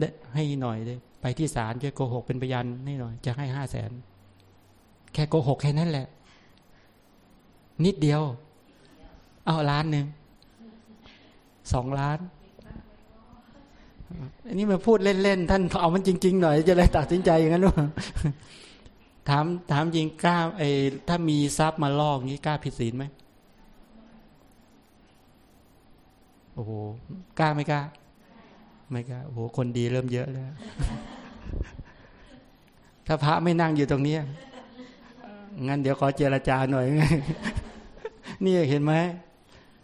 ได้ให้หน่อยเลยไปที่ศาลช่วยโกหกเป็นพยานให้หน่อย จะให้ห้าแสนแค่โกหกแค่นั้นแหละ นิดเดียว เอาล้านหนึ่งสองล้าน อันนี้มาพูดเล่นๆท่านเอามันจริง ๆ หน่อย จะเลยตัดสินใจอย่างนั้นว่าถามถามจริงกล้าไอ้ถ้ามีทรัพย์มาลอกนี้กล้าผิดศีลไหม โอ้โหกล้าไม่กล้า ไม่กล้าโอ้โหคนดีเริ่มเยอะแล้ว ถ้าพระไม่นั่งอยู่ตรงนี้งั้นเดี๋ยวขอเจรจาหน่อยนี่เห็นไหม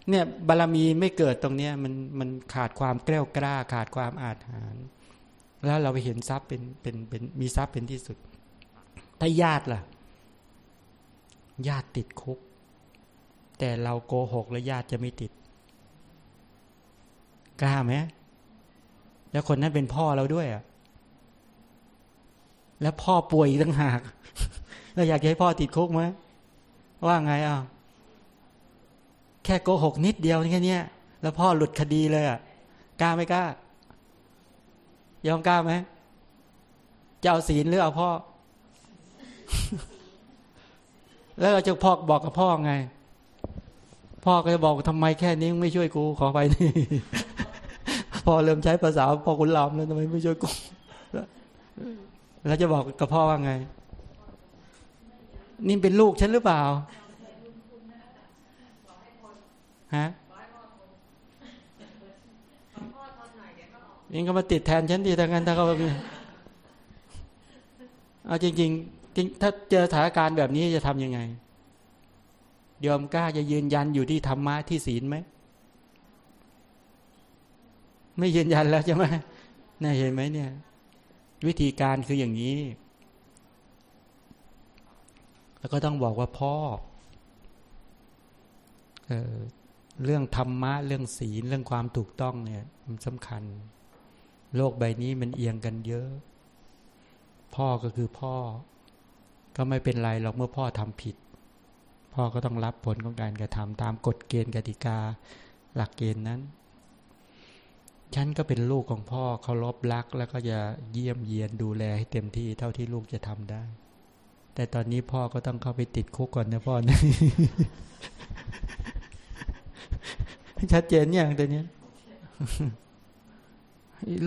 เนี่ยบารรมีไม่เกิดตรงเนี้ยมันมันขาดความแกล้วกล้า ขาดความอาถรรพ์แล้วเราไปเห็นทรัพย์เป็นเป็นเป็นมีทรัพย์เป็นที่สุด ถ้าญาติล่ะ ญาติติดคุก แต่เราโกหกแล้วญาติจะไม่ติด ล้าไหมแล้วคนนั้นเป็นพ่อเราด้วยอะ แล้วพ่อป่วยอีกต่างหาก เราอยากให้พ่อติดคุกไหมว่าไงอะแค่โกหกนิดเดียวแค่นี้แล้วพ่อหลุดคดีเลยอะกล้าไม่กล้า ยอมกล้าไหมจะเอาศีลหรือเอาพ่อ แล้วเราจะพ่อบอกกับพ่อไง พ่อก็จะบอกทำไมแค่นี้ไม่ช่วยกูขอไปนี่ พ่อเริ่มใช้ภาษาพ่อคุณลำแล้วทำไมไม่ช่วยกูแล้วจะบอกกับพ่อว่าไง นี่เป็นลูกฉันหรือเปล่าฮะยังก็มาติดแทนฉันดีทั้งนั้นถ้าเขาเอาจริงจริงถ้าเจอสถานการณ์แบบนี้จะทำยังไงยอมกล้าจะยืนยันอยู่ที่ธรรมะที่ศีลไหม ไม่ยืนยันแล้วใช่ไหมน่าเห็นไหมเนี่ย วิธีการคืออย่างนี้ แล้วก็ต้องบอกว่าพ่อเออเรื่องธรรมะ เรื่องศีลเรื่องความถูกต้องเนี่ย มันสำคัญ โลกใบนี้มันเอียงกันเยอะ พ่อก็คือพ่อ ก็ไม่เป็นไรหรอกเมื่อพ่อทำผิด พ่อก็ต้องรับผลของการกระทำตามกฎเกณฑ์กติกา หลักเกณฑ์นั้น ฉันก็เป็นลูกของพ่อเคารพรัก แล้วก็จะเยี่ยมเยียนดูแลให้เต็มที่เท่าที่ลูกจะทำได้ แต่ตอนนี้พ่อก็ต้องเข้าไปติดคุกก่อนนะพ่อนะชัดเจนอย่างตัวนี้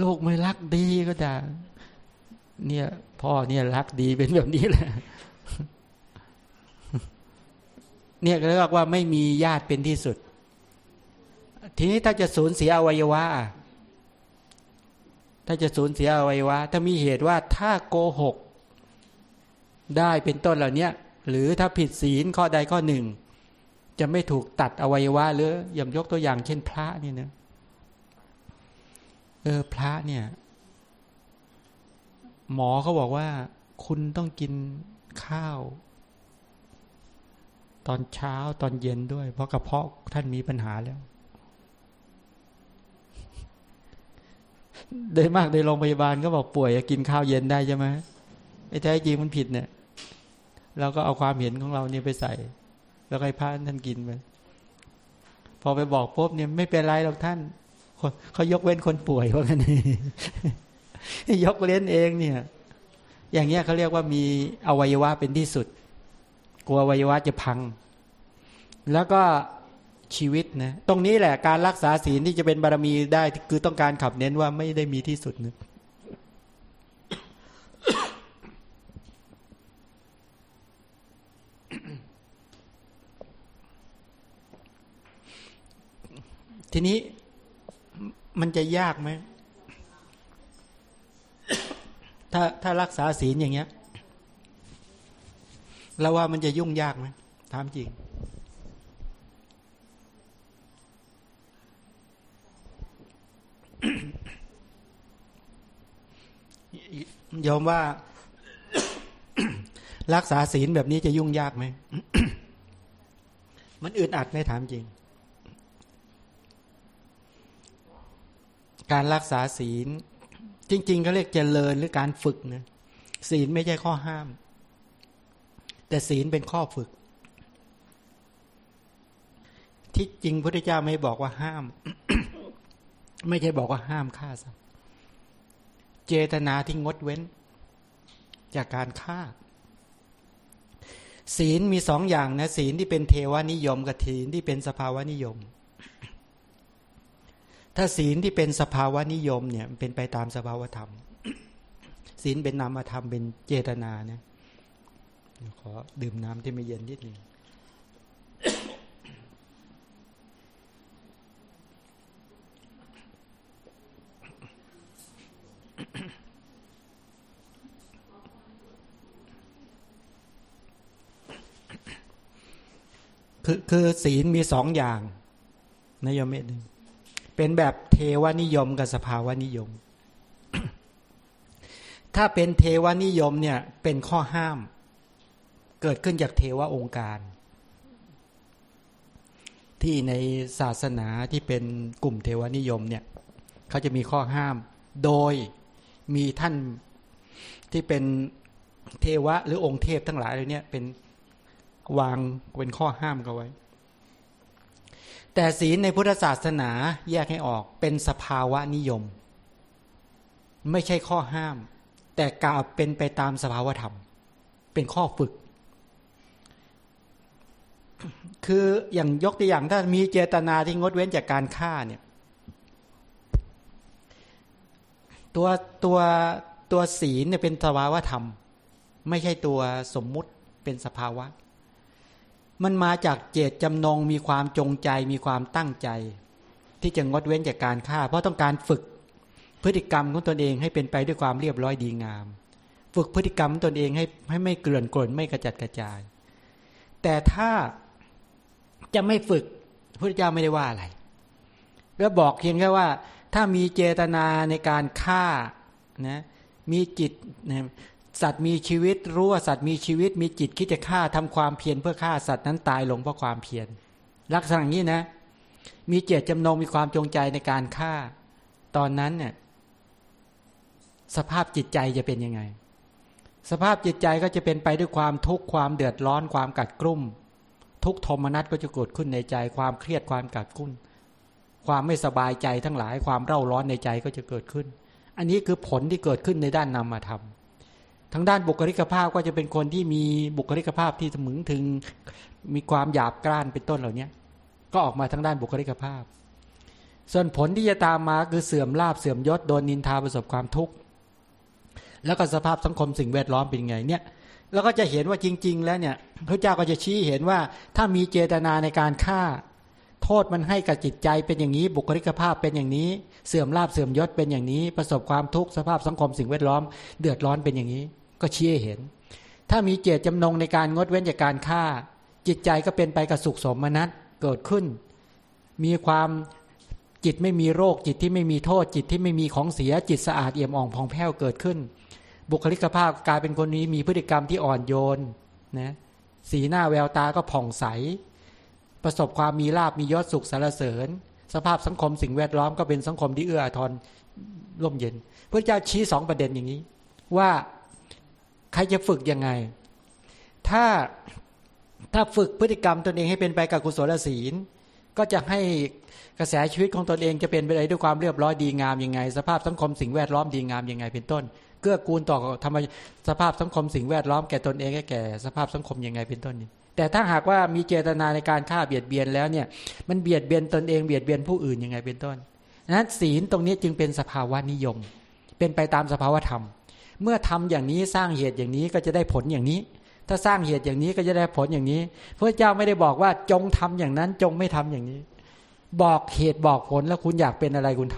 ลูกไม่รักดีก็จะเนี่ย พ่อเนี่ยรักดีเป็นแบบนี้แหละเนี่ยเรียกว่าไม่มีญาติเป็นที่สุด ทีนี้ถ้าจะสูญเสียอวัยวะ ถ้าจะสูญเสียอวัยวะ ถ้ามีเหตุว่าถ้าโกหก ได้เป็นต้นเหล่านี้หรือถ้าผิดศีลข้อใดข้อหนึ่ง จะไม่ถูกตัดอวัยวะหรืออย่างยกตัวอย่างเช่นพระนี่นะเออพระเนี่ย หมอเขาบอกว่า คุณต้องกินข้าว ตอนเช้าตอนเย็นด้วย เพราะกระเพาะท่านมีปัญหาแล้ว โดยมากในโรงพยาบาลก็บอกป่วยกินข้าวเย็นได้ใช่ไหมไอ้แท้จริงมันผิดเนี่ยเราก็เอาความเห็นของเราเนี่ยไปใส่ แล้วให้พระท่านกินไปพอไปบอกปุ๊บเนี่ยไม่เป็นไรหรอกท่านเขายกเว้นคนป่วยเพราะงั้นยกเว้นเองเนี่ย อย่างเงี้ยเขาเรียกว่ามีอวัยวะเป็นที่สุด กลัวอวัยวะจะพัง แล้วก็ ชีวิตนะตรงนี้แหละการรักษาศีลที่จะเป็นบารมีได้คือต้องการขับเน้นว่าไม่ได้มีที่สุดนะทีนี้มันจะยากไหมถ้าถ้ารักษาศีลอย่างเงี้ยเราว่ามันจะยุ่งยากไหมถามจริง ยอมว่ารักษาศีลแบบนี้จะยุ่งยากไหม มันอึดอัดไหมถามจริง การรักษาศีล จริงๆเขาเรียกเจริญหรือการฝึกนะศีลไม่ใช่ข้อห้าม แต่ศีลเป็นข้อฝึก ที่จริงพระพุทธเจ้าไม่บอกว่าห้าม ไม่ใช่บอกว่าห้ามฆ่าสัตว์เจตนาที่งดเว้น จากการฆ่า ศีลมีสองอย่างนะศีลที่เป็นเทวานิยมกับศีลที่เป็นสภาวะนิยม ถ้าศีลที่เป็นสภาวะนิยมเนี่ยเป็นไปตามสภาวธรรม ศีลเป็นนามธรรมเป็นเจตนานะขอดื่มน้ำที่ไม่เย็นนิดหนึ่ง คือคือศีลมีสองอย่างนโยมเมตหนึ่งเป็นแบบเทวนิยมกับสภาวนิยม ถ้าเป็นเทวนิยมเนี่ยเป็นข้อห้าม เกิดขึ้นจากเทวองค์การ ที่ในศาสนาที่เป็นกลุ่มเทวนิยมเนี่ยเขาจะมีข้อห้าม โดย มีท่านที่เป็นเทวะ หรือองค์เทพทั้งหลายเลยเนี่ยเป็นวางเป็นข้อห้ามเขาไว้ แต่ศีลในพุทธศาสนาแยกให้ออกเป็นสภาวะนิยม ไม่ใช่ข้อห้าม แต่กล่าวเป็นไปตามสภาวธรรม เป็นข้อฝึก คืออย่างยกตัวอย่างถ้ามีเจตนาที่งดเว้นจากการฆ่าเนี่ย ตัวตัวตัวศีลเนี่ยเป็นสภาวะธรรม ไม่ใช่ตัวสมมุติเป็นสภาวะ มันมาจากเจตจำนงมีความจงใจมีความตั้งใจ ที่จะงดเว้นจากการฆ่า เพราะต้องการฝึกพฤติกรรมของตนเองให้เป็นไปด้วยความเรียบร้อยดีงาม ฝึกพฤติกรรมตนเองให้ให้ไม่เกลื่อนกล่นไม่กระจัดกระจาย แต่ถ้าจะไม่ฝึกพระเจ้าไม่ได้ว่าอะไรก็บอกเพียงแค่ว่า ถ้ามีเจตนาในการฆ่านะมีจิตนะสัตว์มีชีวิตรู้ว่าสัตว์มีชีวิต มีจิตคิดจะฆ่าทำความเพียรเพื่อฆ่าสัตว์นั้นตายลงเพราะความเพียรลักษณะนี้นะ มีเจตจำนงมีความจงใจในการฆ่า ตอนนั้นเนี่ยสภาพจิตใจจะเป็นยังไง สภาพจิตใจก็จะเป็นไปด้วยความทุกข์ความเดือดร้อนความกัดกรุ่ม ทุกโทมนัสก็จะเกิดขึ้นในใจความเครียดความกัดกุ้น ความไม่สบายใจทั้งหลายความเร่าร้อนในใจก็จะเกิดขึ้น อันนี้คือผลที่เกิดขึ้นในด้านนามธรรมาทางด้านบุคลิกภาพก็จะเป็นคนที่มีบุคลิกภาพที่ถึงถึง มีความหยาบกร้านเป็นต้นเหล่านี้ก็ออกมาทางด้านบุคลิกภาพ ส่วนผลที่จะตามมาคือเสื่อมลาบเสื่อมยศโดนนินทาประสบความทุกข์แล้วก็สภาพสังคมสิ่งแวดล้อมเป็นไงเนี่ยแล้วก็จะเห็นว่าจริง ๆ แล้วเนี่ยพระเจ้าก็จะชี้เห็นว่าถ้ามีเจตนาในการฆ่า โทษมันให้กับจิตใจเป็นอย่างนี้ บุคลิกภาพเป็นอย่างนี้ เสื่อมลาบเสื่อมยศเป็นอย่างนี้ ประสบความทุกข์สภาพสังคมสิ่งแวดล้อม เดือดร้อนเป็นอย่างนี้ ก็ชี้เห็น ถ้ามีเจตจำนงในการงดเว้นจากการฆ่า จิตใจก็เป็นไปกับสุขสมนัตเกิดขึ้น มีความจิตไม่มีโรคจิตที่ไม่มีโทษ จิตที่ไม่มีของเสียจิตสะอาดเอี่ยมอ่องผ่องแผ้วเกิดขึ้น บุคลิกภาพกลายเป็นคนนี้มีพฤติกรรมที่อ่อนโยนนะสีหน้าแววตาก็ผ่องใส ประสบความมีลาบมียศสุขสารเสริญ สภาพสังคมสิ่งแวดล้อมก็เป็นสังคมที่เอื้ออาทรร่มเย็นพระเจ้าชี้สองประเด็นอย่างนี้ ว่าใครจะฝึกยังไง ถ้าถ้าฝึกพฤติกรรมตนเองให้เป็นไปกับกุศลศีล ก็จะให้กระแสชีวิตของตนเองจะเป็นไปด้วยความเรียบร้อยดีงามยังไง สภาพสังคมสิ่งแวดล้อมดีงามยังไง เป็นต้น เกื้อกูลต่อธรรมสภาพสังคมสิ่งแวดล้อมแก่ตนเองแก่สภาพสังคมยังไงเป็นต้นนี้ แต่ถ้าหากว่ามีเจตนาในการฆ่าเบียดเบียนแล้วเนี่ย มันเบียดเบียนตนเองเบียดเบียนผู้อื่นยังไงเป็นต้นนั้นศีลตรงนี้จึงเป็นสภาวะนิยม เป็นไปตามสภาวะธรรม เมื่อทำอย่างนี้สร้างเหตุอย่างนี้ก็จะได้ผลอย่างนี้ ถ้าสร้างเหตุอย่างนี้ก็จะได้ผลอย่างนี้พระเจ้าไม่ได้บอกว่าจงทำอย่างนั้นจงไม่ทำอย่างนี้ บอกเหตุบอกผลแล้วคุณอยากเป็นอะไรคุณท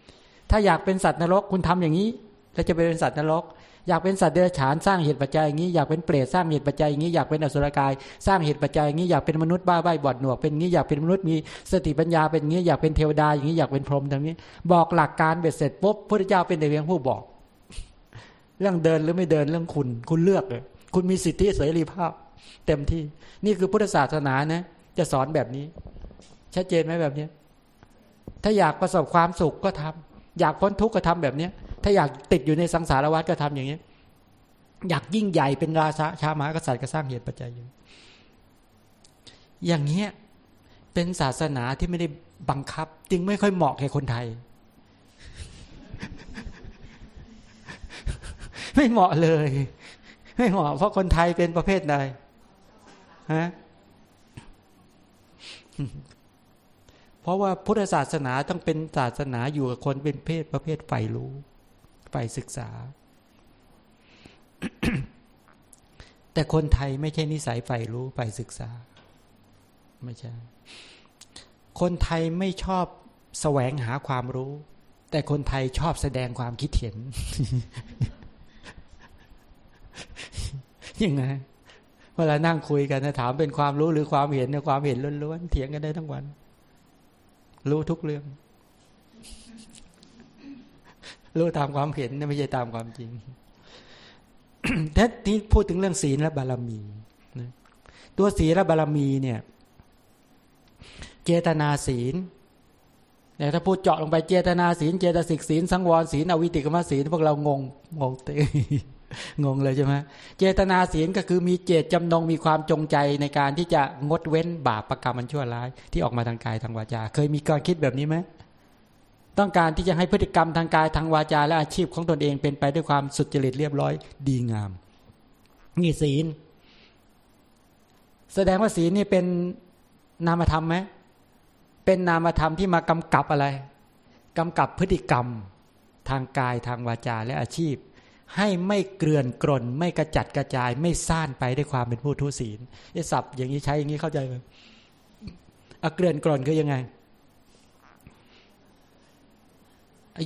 ำถ้าอยากเป็นสัตว์นรกคุณทำอย่างนี้ แล้วจะไปเป็นสัตว์นรก อยากเป็นสัตว์เดรัจฉานสร้างเหตุปัจจัยอย่างนี้อยากเป็นเปรตสร้างเหตุปัจจัยอย่างนี้อยากเป็นอสุรกาย สร้างเหตุปัจจัยอย่างนี้อยากเป็นมนุษย์บ้าใบบอดหนวกเป็นงี้อยากเป็นมนุษย์มีสติปัญญาเป็นงี้อยากเป็นเทวดาอย่างนี้อยากเป็นพรหมอย่างนี้ บอกหลักการเบ็ดเสร็จปุ๊บพระเจ้าเป็นแต่เพียงผู้บอก เรื่องเดินหรือไม่เดินเรื่องคุณ คุณเลือกเลยคุณมีสิทธิเสรีภาพ เต็มที่ นี่คือพุทธศาสนานะจะสอนแบบนี้ ชัดเจนไหมแบบนี้ ถ้าอยากประสบความสุขก็ทำอยากพ้นทุกข์ก็ทำแบบเนี้ย ถ้าอยากติดอยู่ในสังสารวัฏก็ทำอย่างนี้ อยากยิ่งใหญ่เป็นราชาชามากษัตริย์ก็สร้างเหตุปัจจัยอยู่ อย่างเงี้ยเป็นศาสนาที่ไม่ได้บังคับ จึงไม่ค่อยเหมาะแก่คนไทย ไม่เหมาะเลย ไม่เหมาะเพราะคนไทยเป็นประเภทใดฮะเพราะว่าพุทธศาสนาต้องเป็นศาสนาอยู่กับคนเป็นเพศประเภทใฝ่รู้ ฝ่ายศึกษา แต่คนไทยไม่ใช่นิสัยใฝ่รู้ฝ่ายศึกษา ไม่ใช่ คนไทยไม่ชอบแสวงหาความรู้ แต่คนไทยชอบแสดงความคิดเห็นยังไงเวลานั่งคุยกันนะถามเป็นความรู้หรือความเห็นในความเห็นล้วนๆเถียงกันได้ทั้งวัน รู้ทุกเรื่อง รู้ตามความเห็นไม่ใช่ตามความจริงถ้าที่พูดถึงเรื่องศีลและบารมีตัวศีลและบารมีเนี่ย เจตนาศีลแต่ถ้าพูดเจาะลงไปเจตนาศีล เจตสิกศีลสังวรศีลอวิติกรรมศีลพวกเรางงงงเตงงเลยใช่ไหมเจตนาศีลก็คือมีเจตจำนงมีความจงใจในการที่จะงดเว้นบาปประกรรมมันชั่วร้าย ที่ออกมาทางกายทางวาจา เคยมีการคิดแบบนี้ไหม ต้องการที่จะให้พฤติกรรมทางกายทางวาจาและอาชีพของตนเองเป็นไปด้วยความสุจริตเรียบร้อยดีงามนี่ศีล แสดงว่าศีลนี่เป็นนามธรรมไหมเป็นนามธรรมที่มากำกับอะไรกำกับพฤติกรรมทางกายทางวาจาและอาชีพ ให้ไม่เกลื่อนกลนไม่กระจัดกระจาย ไม่ซ่านไปด้วยความเป็นผู้ทุศีลไอ้ศัพท์อย่างนี้ใช้อย่างนี้เข้าใจไหมอะเกลื่อนกลนคือยังไง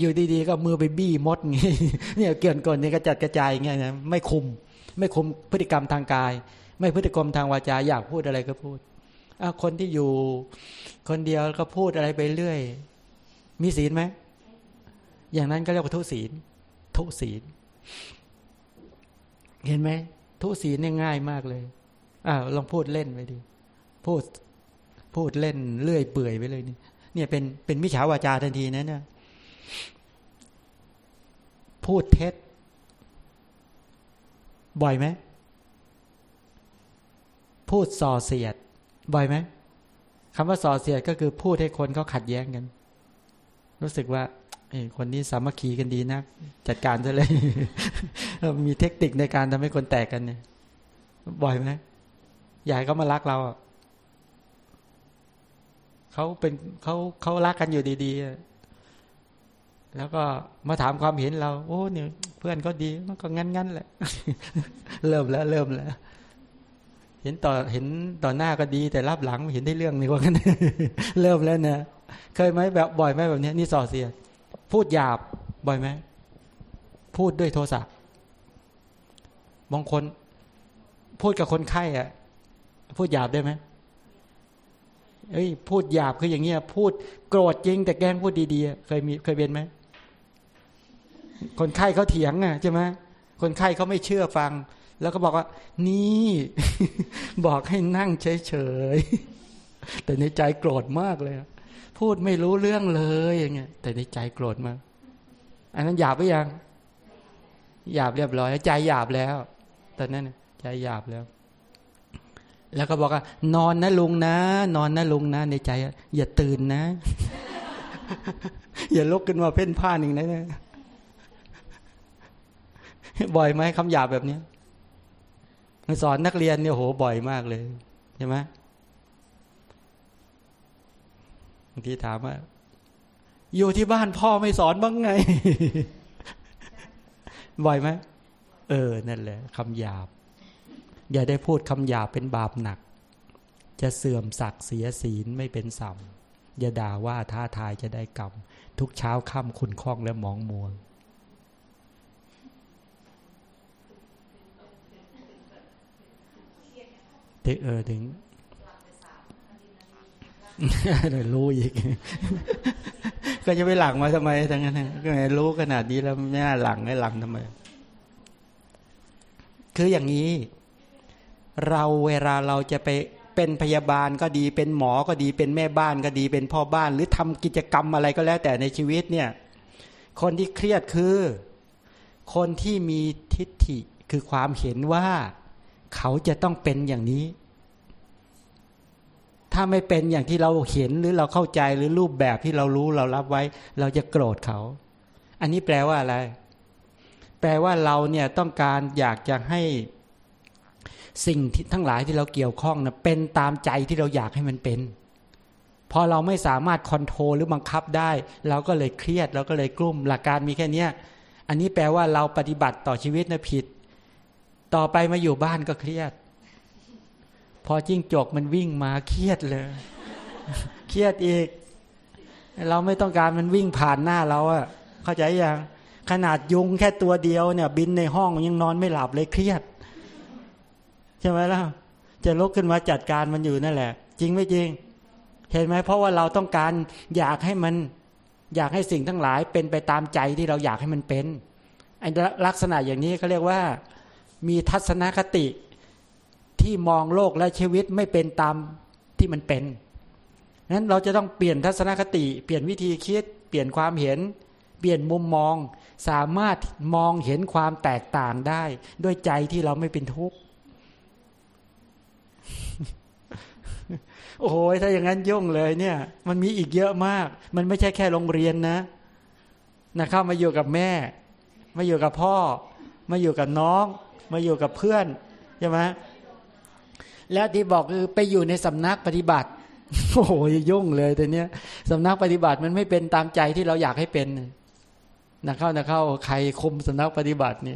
อยู่ดีๆ ก็มือไปบี้มดงี้เนี่ยเกี่ยนก่อนนี่กระจัดกระจายเงี้ยนะไม่คุม ไม่คุมพฤติกรรมทางกาย ไม่พฤติกรรมทางวาจาอยากพูดอะไรก็พูดอคนที่อยู่ คนเดียวก็พูดอะไรไปเรื่อย มีศีลไหมอย่างนั้นก็เรียกว่าทุศีล ทุศีล เห็นไหมทุศีลเนี่ยง่ายมากเลยอ่าลองพูดเล่นไปดิพูดพูดเล่นเลื่อยเปื่อยไปเลยนี่เนี่ยเป็นเป็นมิจฉาวาจาทันทีนะเนี่ย พูดเท็จ บ่อยไหม พูดส่อเสียด บ่อยไหมคำว่าส่อเสียดก็คือพูดให้คนเขาขัดแย้งกัน รู้สึกว่าคนนี้สามัคคีกันดีนะ จัดการซะเลย มีเทคนิคในการทำให้คนแตกกันเนี่ย บ่อยไหมอยากเขามารักเราเขาเป็นเขาเขารักกันอยู่ดี ๆ แล้วก็มาถามความเห็นเรา โอ้เนี่ยเพื่อนก็ดีมันก็งั้นงั้นแหละ เริ่มแล้ว เริ่มแล้ว เห็นต่อเห็นต่อหน้าก็ดี แต่รับหลังเห็นได้เรื่องนี่ว่ากันเริ่มแล้วนะเคยไหมแบบบ่อยไหมแบบนี้นี่ส่อเสีย พูดหยาบบ่อยไหมพูดด้วยโทสะบางคน พูดกับคนไข้อะ พูดหยาบได้ไหมเอ้ยพูดหยาบคืออย่างเงี้ย พูดโกรธจริง แต่แกล้งพูดดีๆเคยมีเคยเป็นไหม คนไข้เขาเถียงอะใช่ไหมคนไข้เขาไม่เชื่อฟัง แล้วก็บอกว่า นี่ บอกให้นั่งเฉยๆแต่ในใจโกรธมากเลย พูดไม่รู้เรื่องเลยอย่างเงี้ยแต่ในใจโกรธมาก อันนั้นหยาบไปยังหยาบเรียบร้อยใจหยาบแล้วตอนนั้นใจหยาบแล้ว แล้วก็บอกว่านอนนะลุงนะ นอนนะลุงนะ ในใจ อย่าตื่นนะ อย่าลุกขึ้นมาเพ่นพ่านอีกนะ บ่อยไหมคำหยาบแบบนี้สอนนักเรียนเนี่ยโหบ่อยมากเลยใช่ไหมบางทีถามว่า อยู่ที่บ้านพ่อไม่สอนบ้างไง บ่อยไหมเออ นั่นแหละคำหยาบ อย่าได้พูดคำหยาบเป็นบาปหนัก จะเสื่อมศักดิ์เสียศีลไม่เป็นสัมอย่าด่าว่าท้าทายจะได้กรรมทุกเช้าค่ำคุณคล้องและมองมัว เออถึงเลยรู้อีก ก็จะไปหลังมาทำไมทั้งนั้นก็ไงรู้ขนาดนี้แล้วไม่น่าหลังให้หลังทำไม คืออย่างนี้ เราเวลาเราจะไปเป็นพยาบาลก็ดี เป็นหมอก็ดี เป็นแม่บ้านก็ดี เป็นพ่อบ้าน หรือทำกิจกรรมอะไรก็แล้วแต่ในชีวิตเนี่ย คนที่เครียดคือ คนที่มีทิฏฐิคือความเห็นว่า เขาจะต้องเป็นอย่างนี้ ถ้าไม่เป็นอย่างที่เราเห็นหรือเราเข้าใจหรือรูปแบบที่เรารู้เรารับไว้ เราจะโกรธเขา อันนี้แปลว่าอะไร แปลว่าเราเนี่ยต้องการอยากจะให้สิ่งที่ทั้งหลายที่เราเกี่ยวข้องนะเป็นตามใจที่เราอยากให้มันเป็น พอเราไม่สามารถคอนโทรลหรือบังคับได้ เราก็เลยเครียดเราก็เลยกลุ้มหลักการมีแค่นี้อันนี้แปลว่าเราปฏิบัติต่อชีวิตนะผิด ต่อไปมาอยู่บ้านก็เครียด พอจิ้งจกมันวิ่งมาเครียดเลย เครียดอีก เราไม่ต้องการมันวิ่งผ่านหน้าเราอะเข้าใจยังขนาดยุงแค่ตัวเดียวเนี่ย บินในห้องยังนอนไม่หลับเลยเครียด ใช่ไหมล่ะจะลุกขึ้นมาจัดการมันอยู่นั่นแหละ จริงไม่จริง เห็นไหมเพราะว่าเราต้องการอยากให้มัน อยากให้สิ่งทั้งหลายเป็นไปตามใจที่เราอยากให้มันเป็นไอ้ลักษณะอย่างนี้เขาเรียกว่า มีทัศนคติที่มองโลกและชีวิตไม่เป็นตามที่มันเป็นนั้นเราจะต้องเปลี่ยนทัศนคติ เปลี่ยนวิธีคิด เปลี่ยนความเห็น เปลี่ยนมุมมอง สามารถมองเห็นความแตกต่างได้ ด้วยใจที่เราไม่เป็นทุกข์โอ้โหถ้าอย่างนั้นยุ่งเลยเนี่ย มันมีอีกเยอะมาก มันไม่ใช่แค่โรงเรียนนะนะเข้ามาอยู่กับแม่ มาอยู่กับพ่อ มาอยู่กับน้อง มาอยู่กับเพื่อนใช่ไหมแล้วที่บอกคือไปอยู่ในสำนักปฏิบัติโอ้โหยุ่งเลยแต่เนี้ยสำนักปฏิบัติมันไม่เป็นตามใจที่เราอยากให้เป็นนะเข้านะเข้าใครคุมสำนักปฏิบัตินี่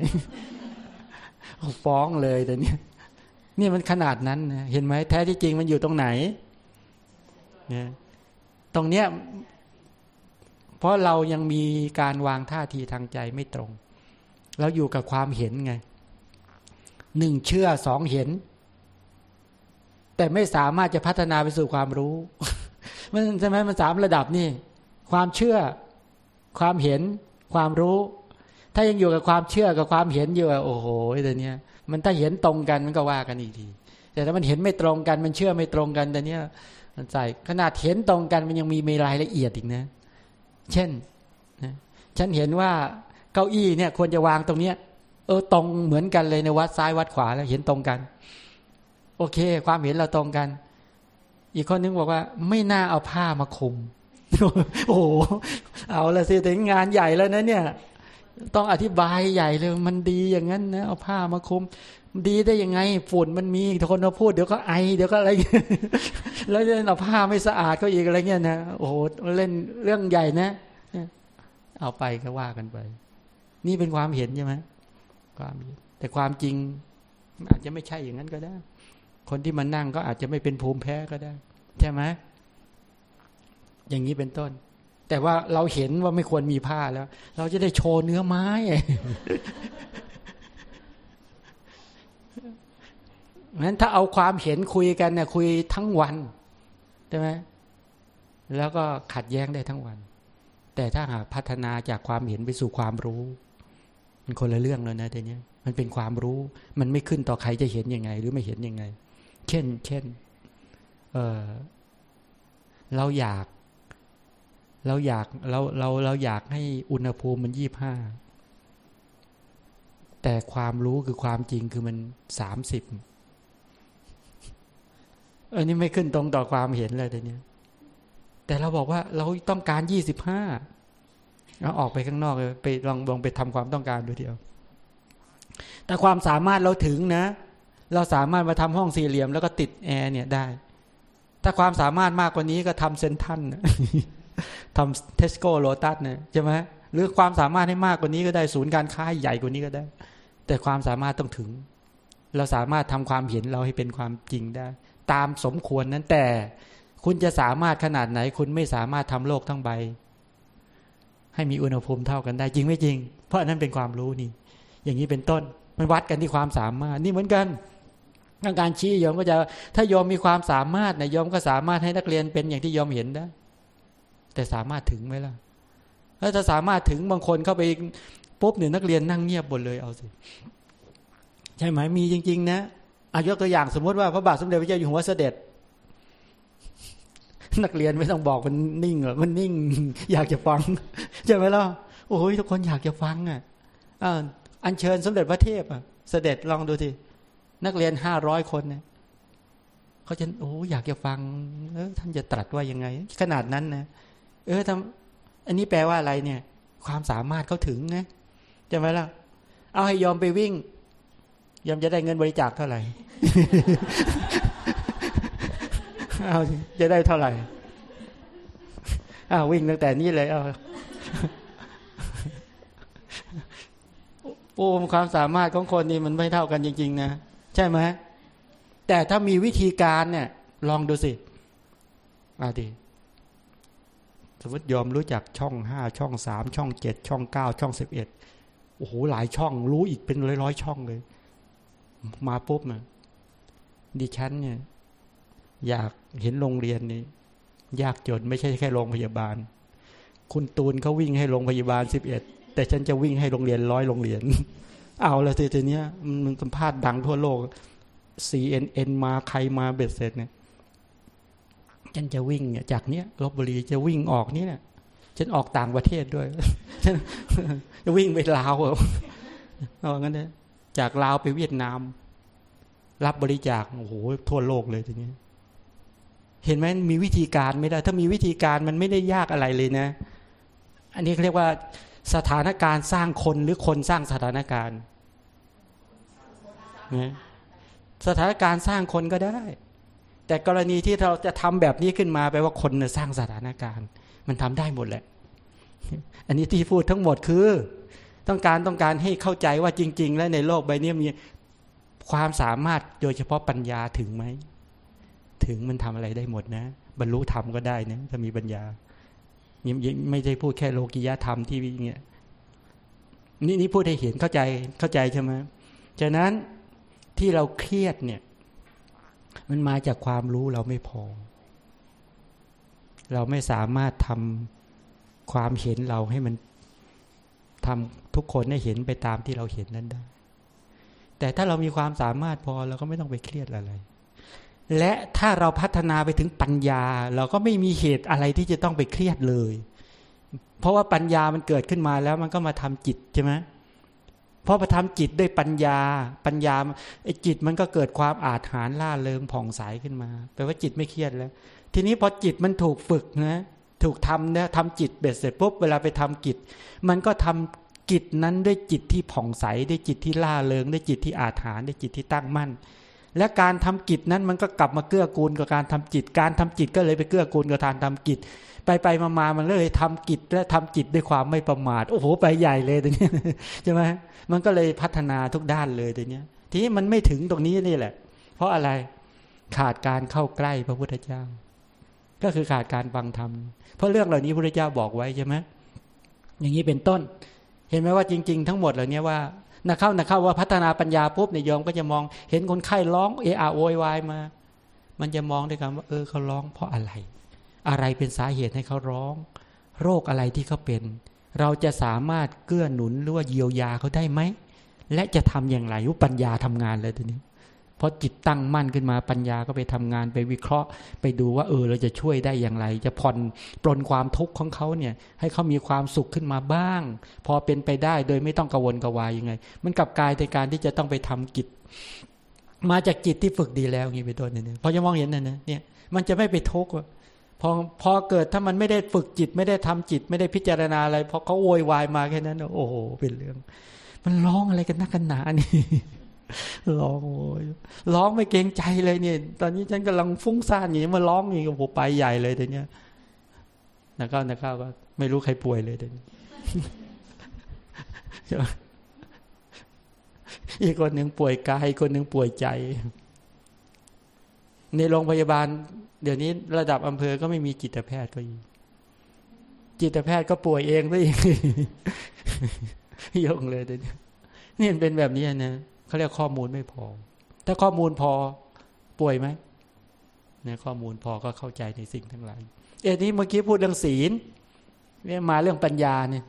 ฟ้องเลยแต่เนี้ยนี่มันขนาดนั้นเห็นไหมแท้ที่จริงมันอยู่ตรงไหนเนี่ยตรงเนี้ยเพราะเรายังมีการวางท่าทีทางใจไม่ตรงเราอยู่กับความเห็นไง หนึ่งเชื่อสองเห็น แต่ไม่สามารถจะพัฒนาไปสู่ความรู้ มันใช่ไหมมันสามระดับนี่ ความเชื่อ ความเห็น ความรู้ ถ้ายังอยู่กับความเชื่อกับความเห็นอยู่โอ้โหแต่เนี้ยมันถ้าเห็นตรงกันมันก็ว่ากันอีกที แต่ถ้ามันเห็นไม่ตรงกัน มันเชื่อไม่ตรงกันแต่เนี้ยมันใส่ขนาดเห็นตรงกันมันยังมีมีรายละเอียดอีกนะ เช่นฉันเห็นว่าเก้าอี้เนี่ย ควรจะวางตรงเนี้ย เออตรงเหมือนกันเลยในวัดซ้ายวัดขวาแล้วเห็นตรงกัน โอเค ความเห็นเราตรงกัน อีกคนนึงบอกว่า ไม่น่าเอาผ้ามาคุมโอ้โหเอาละสิถึงงานใหญ่แล้วนะเนี่ย ต้องอธิบายใหญ่เลยมันดีอย่างนั้นนะเอาผ้ามาคุมดีได้ยังไงฝุ่นมันมีคนมาพูดเดี๋ยวก็ไอเดี๋ยวก็อะไรแล้วเล่นเอาผ้าไม่สะอาดก็อีกอะไรเงี้ยนะโอ้โหเล่นเรื่องใหญ่นะเอาไปก็ว่ากันไป นี่เป็นความเห็นใช่ไหม ความแต่ความจริงอาจจะไม่ใช่อย่างนั้นก็ได้ คนที่มานั่งก็อาจจะไม่เป็นภูมิแพ้ก็ได้ ใช่ไหมอย่างนี้เป็นต้น แต่ว่าเราเห็นว่าไม่ควรมีผ้าแล้ว เราจะได้โชว์เนื้อไม้ งั้นถ้าเอาความเห็นคุยกันเนี่ยคุยทั้งวันใช่ไหมแล้วก็ขัดแย้งได้ทั้งวัน แต่ถ้าหากพัฒนาจากความเห็นไปสู่ความรู้ มันคนละเรื่องแล้วนะแต่เนี้ยมันเป็นความรู้ มันไม่ขึ้นต่อใครจะเห็นยังไง หรือไม่เห็นยังไง เช่น เช่น เออเราอยาก เราอยากเราเราเราอยากให้อุณหภูมิมันยี่บห้าแต่ความรู้คือความจริงคือมันสามสิบอันนี้ไม่ขึ้นตรงต่อความเห็นเลยแต่เนี้ยแต่เราบอกว่าเราต้องการยี่สิบห้า เอาออกไปข้างนอกเลยไปลองลองไปทำความต้องการดูเดียว แต่ความสามารถเราถึงนะ เราสามารถมาทำห้องสี่เหลี่ยมแล้วก็ติดแอร์เนี่ยได้ ถ้าความสามารถมากกว่านี้ก็ทำเซนทันทำเทสโก้โลตัสเนี่ยใช่ไหมหรือความสามารถให้มากกว่านี้ก็ได้ศูนย์การค้าใหญ่กว่านี้ก็ได้ แต่ความสามารถต้องถึง เราสามารถทำความเห็นเราให้เป็นความจริงได้ ตามสมควรนั้นแต่คุณจะสามารถขนาดไหน คุณไม่สามารถทำโลกทั้งใบ ให้มีอุณหภูมิเท่ากันได้จริงไม่จริง เพราะนั้นเป็นความรู้นี่ อย่างนี้เป็นต้น มันวัดกันที่ความสามารถ นี่เหมือนกันทางการชี้ยอมก็จะ ถ้ายอมมีความสามารถนะยอมก็สามารถให้นักเรียนเป็นอย่างที่ยอมเห็นได้ แต่สามารถถึงไหมล่ะถ้าจะสามารถถึงบางคนเข้าไปปุ๊บเนี่ยนักเรียนนั่งเงียบหมดเลยเอาสิใช่ไหมมีจริง ๆ นะอายกตัวอย่างสมมติว่าพระบาทสมเด็จพระเจ้าอยู่หัวเสด็จ นักเรียนไม่ต้องบอกมันนิ่งหรอมันนิ่ง อยากจะฟังใช่ไหมล่ะโอ้ยทุกคนอยากจะฟังอะอันเชิญสมเด็จพระเทพอะ เสด็จลองดูทีนักเรียนห้าร้อยคนเนี่ยเขาจะโอ้อยากจะฟัง เออท่านจะตรัสว่ายังไง ขนาดนั้นนะเออทำอันนี้แปลว่าอะไรเนี่ย ความสามารถเขาถึงไงใช่ไหมล่ะเอาให้ยอมไปวิ่ง ยอมจะได้เงินบริจาคเท่าไหร่ เอาจะได้เท่าไหร่อ้าววิ่งตั้งแต่นี้เลยเอาโอ้ความสามารถของคนนี่มันไม่เท่ากันจริง ๆ นะใช่ไหมแต่ถ้ามีวิธีการเนี่ย ลองดูสิอาดีสมมติยอมรู้จักช่องห้าช่องสามช่องเจ็ดช่องเก้าช่องสิบเอ็ดโอ้โหหลายช่อง รู้อีกเป็นร้อยร้อยช่องเลย มาปุ๊บนะดิฉันเนี่ย อยาก เห็นโรงเรียนนี้ ยากจนไม่ใช่แค่โรงพยาบาล คุณตูนเขาวิ่งให้โรงพยาบาลสิบเอ็ดแต่ฉันจะวิ่งให้โรงเรียนร้อยโรงเรียน เอาละทีทีเนี้ยมันสัมภาษณ์ดังทั่วโลก CNN มาใครมาเบ็ดเสร็จเนี่ยฉันจะวิ่งเนี่ยจากเนี้ยลบบุรีจะวิ่งออกนี่เนี่ยฉันออกต่างประเทศด้วยจะวิ่งไปลาวเอางั้นเนี่ยจากลาวไปเวียดนาม รับบริจาคโอ้โหทั่วโลกเลยทีนี้ เห็นไหมมีวิธีการไม่ได้ ถ้ามีวิธีการมันไม่ได้ยากอะไรเลยนะ อันนี้เขาเรียกว่าสถานการณ์สร้างคนหรือคนสร้างสถานการณ์นะสถานการณ์สร้างคนก็ได้ แต่กรณีที่เราจะทำแบบนี้ขึ้นมาแปลว่าคนสร้างสถานการณ์ มันทำได้หมดแหละ อันนี้ที่พูดทั้งหมดคือ ต้องการต้องการให้เข้าใจว่าจริง ๆ แล้วในโลกใบนี้มีความสามารถโดยเฉพาะปัญญาถึงไหม ถึงมันทำอะไรได้หมดนะ บรรลุธรรมก็ได้นะถ้ามีปัญญาไม่ใช่พูดแค่โลกิยธรรมที่เงี้ยนี่นี่พูดให้เห็นเข้าใจเข้าใจใช่ไหมฉะนั้นที่เราเครียดเนี่ย มันมาจากความรู้เราไม่พอ เราไม่สามารถทำความเห็นเราให้มันทำทุกคนได้เห็นไปตามที่เราเห็นนั้นได้ แต่ถ้าเรามีความสามารถพอเราก็ไม่ต้องไปเครียดอะไร และถ้าเราพัฒนาไปถึงปัญญา เราก็ไม่มีเหตุอะไรที่จะต้องไปเครียดเลย เพราะว่าปัญญามันเกิดขึ้นมาแล้วมันก็มาทำจิตใช่ไหมพราะมาทำจิตด้วยปัญญา ปัญญาไอ้จิตมันก็เกิดความอาถรรพ์ล่าเริงผ่องใสขึ้นมาแปลว่าจิตไม่เครียดแล้ว ทีนี้พอจิตมันถูกฝึกนะถูกทำเนี่ยทำจิตเบ็ดเสร็จปุ๊บเวลาไปทำกิจ มันก็ทำกิจนั้นด้วยจิตที่ผ่องใสด้วยจิตที่ล่าเริงด้วยจิตที่อาถรรพ์ด้วยจิตที่ตั้งมั่น และการทำกิจนั้นมันก็กลับมาเกื้อกูลกับการทำจิต การทำจิตก็เลยไปเกื้อกูลกับการทำกิจ ไปไปมามามันเลยทำกิจและทำจิตด้วยความไม่ประมาท โอ้โห ไปใหญ่เลยตรงนี้ใช่ไหมมันก็เลยพัฒนาทุกด้านเลยตรงนี้ทีนี้มันไม่ถึงตรงนี้นี่แหละ เพราะอะไรขาดการเข้าใกล้พระพุทธเจ้า ก็คือขาดการฟังธรรม เพราะเรื่องเหล่านี้พระพุทธเจ้าบอกไว้ใช่ไหมอย่างนี้เป็นต้น เห็นไหมว่าจริง ๆ ทั้งหมดเหล่านี้ว่า นะเข้านะเข้าว่าพัฒนาปัญญาปุ๊บเนี่ยโยมก็จะมองเห็นคนไข้ร้องเออาโวยวายมา มันจะมองด้วยกันว่า เออเขาร้องเพราะอะไร อะไรเป็นสาเหตุให้เขาร้อง โรคอะไรที่เขาเป็น เราจะสามารถเกื้อหนุนหรือว่าเยียวยาเขาได้ไหมและจะทำอย่างไรว่าปัญญาทำงานเลยทีนี้ พอจิตตั้งมั่นขึ้นมาปัญญาก็ไปทำงานไปวิเคราะห์ ไปดูว่าเออเราจะช่วยได้อย่างไร จะผ่อนปลนความทุกข์ของเขาเนี่ย ให้เขามีความสุขขึ้นมาบ้าง พอเป็นไปได้โดยไม่ต้องกังวลกังวายยังไง มันกลับกลายในการที่จะต้องไปทำกิจ มาจากจิตที่ฝึกดีแล้วงี้ไปต้นเนี่ยพอจะมองเห็นนะเนี่ย มันจะไม่ไปทุกข์พอพอเกิดถ้ามันไม่ได้ฝึกจิต ไม่ได้ทำจิต ไม่ได้พิจารณาอะไรพอเขาโวยวายมาแค่นั้น โอ้โหเป็นเรื่อง มันร้องอะไรกันนักกันหนานี่ ร้องโอยร้องไม่เกรงใจเลยเนี่ย ตอนนี้ฉันกำลังฟุ้งซ่านอย่างนี้มาร้องอย่างนี้โอ้โหไปใหญ่เลยเดี๋ยวนี้นักข้าวนักข้าวก็ไม่รู้ใครป่วยเลยเดี๋ยวนี้อีกคนหนึ่งป่วยกายคนหนึ่งป่วยใจ ในโรงพยาบาล เดี๋ยวนี้ระดับอำเภอก็ไม่มีจิตแพทย์ก็อีกจิตแพทย์ก็ป่วยเองด้วยยงเลยเดี๋ยวนี้นี่เป็นแบบนี้นะ เขาเรียกข้อมูลไม่พอ ถ้าข้อมูลพอป่วยไหมเนี่ยข้อมูลพอก็เข้าใจในสิ่งทั้งหลายเอ็นี้เมื่อกี้พูดเรื่องศีลเนี่ยมาเรื่องปัญญาเนี่ย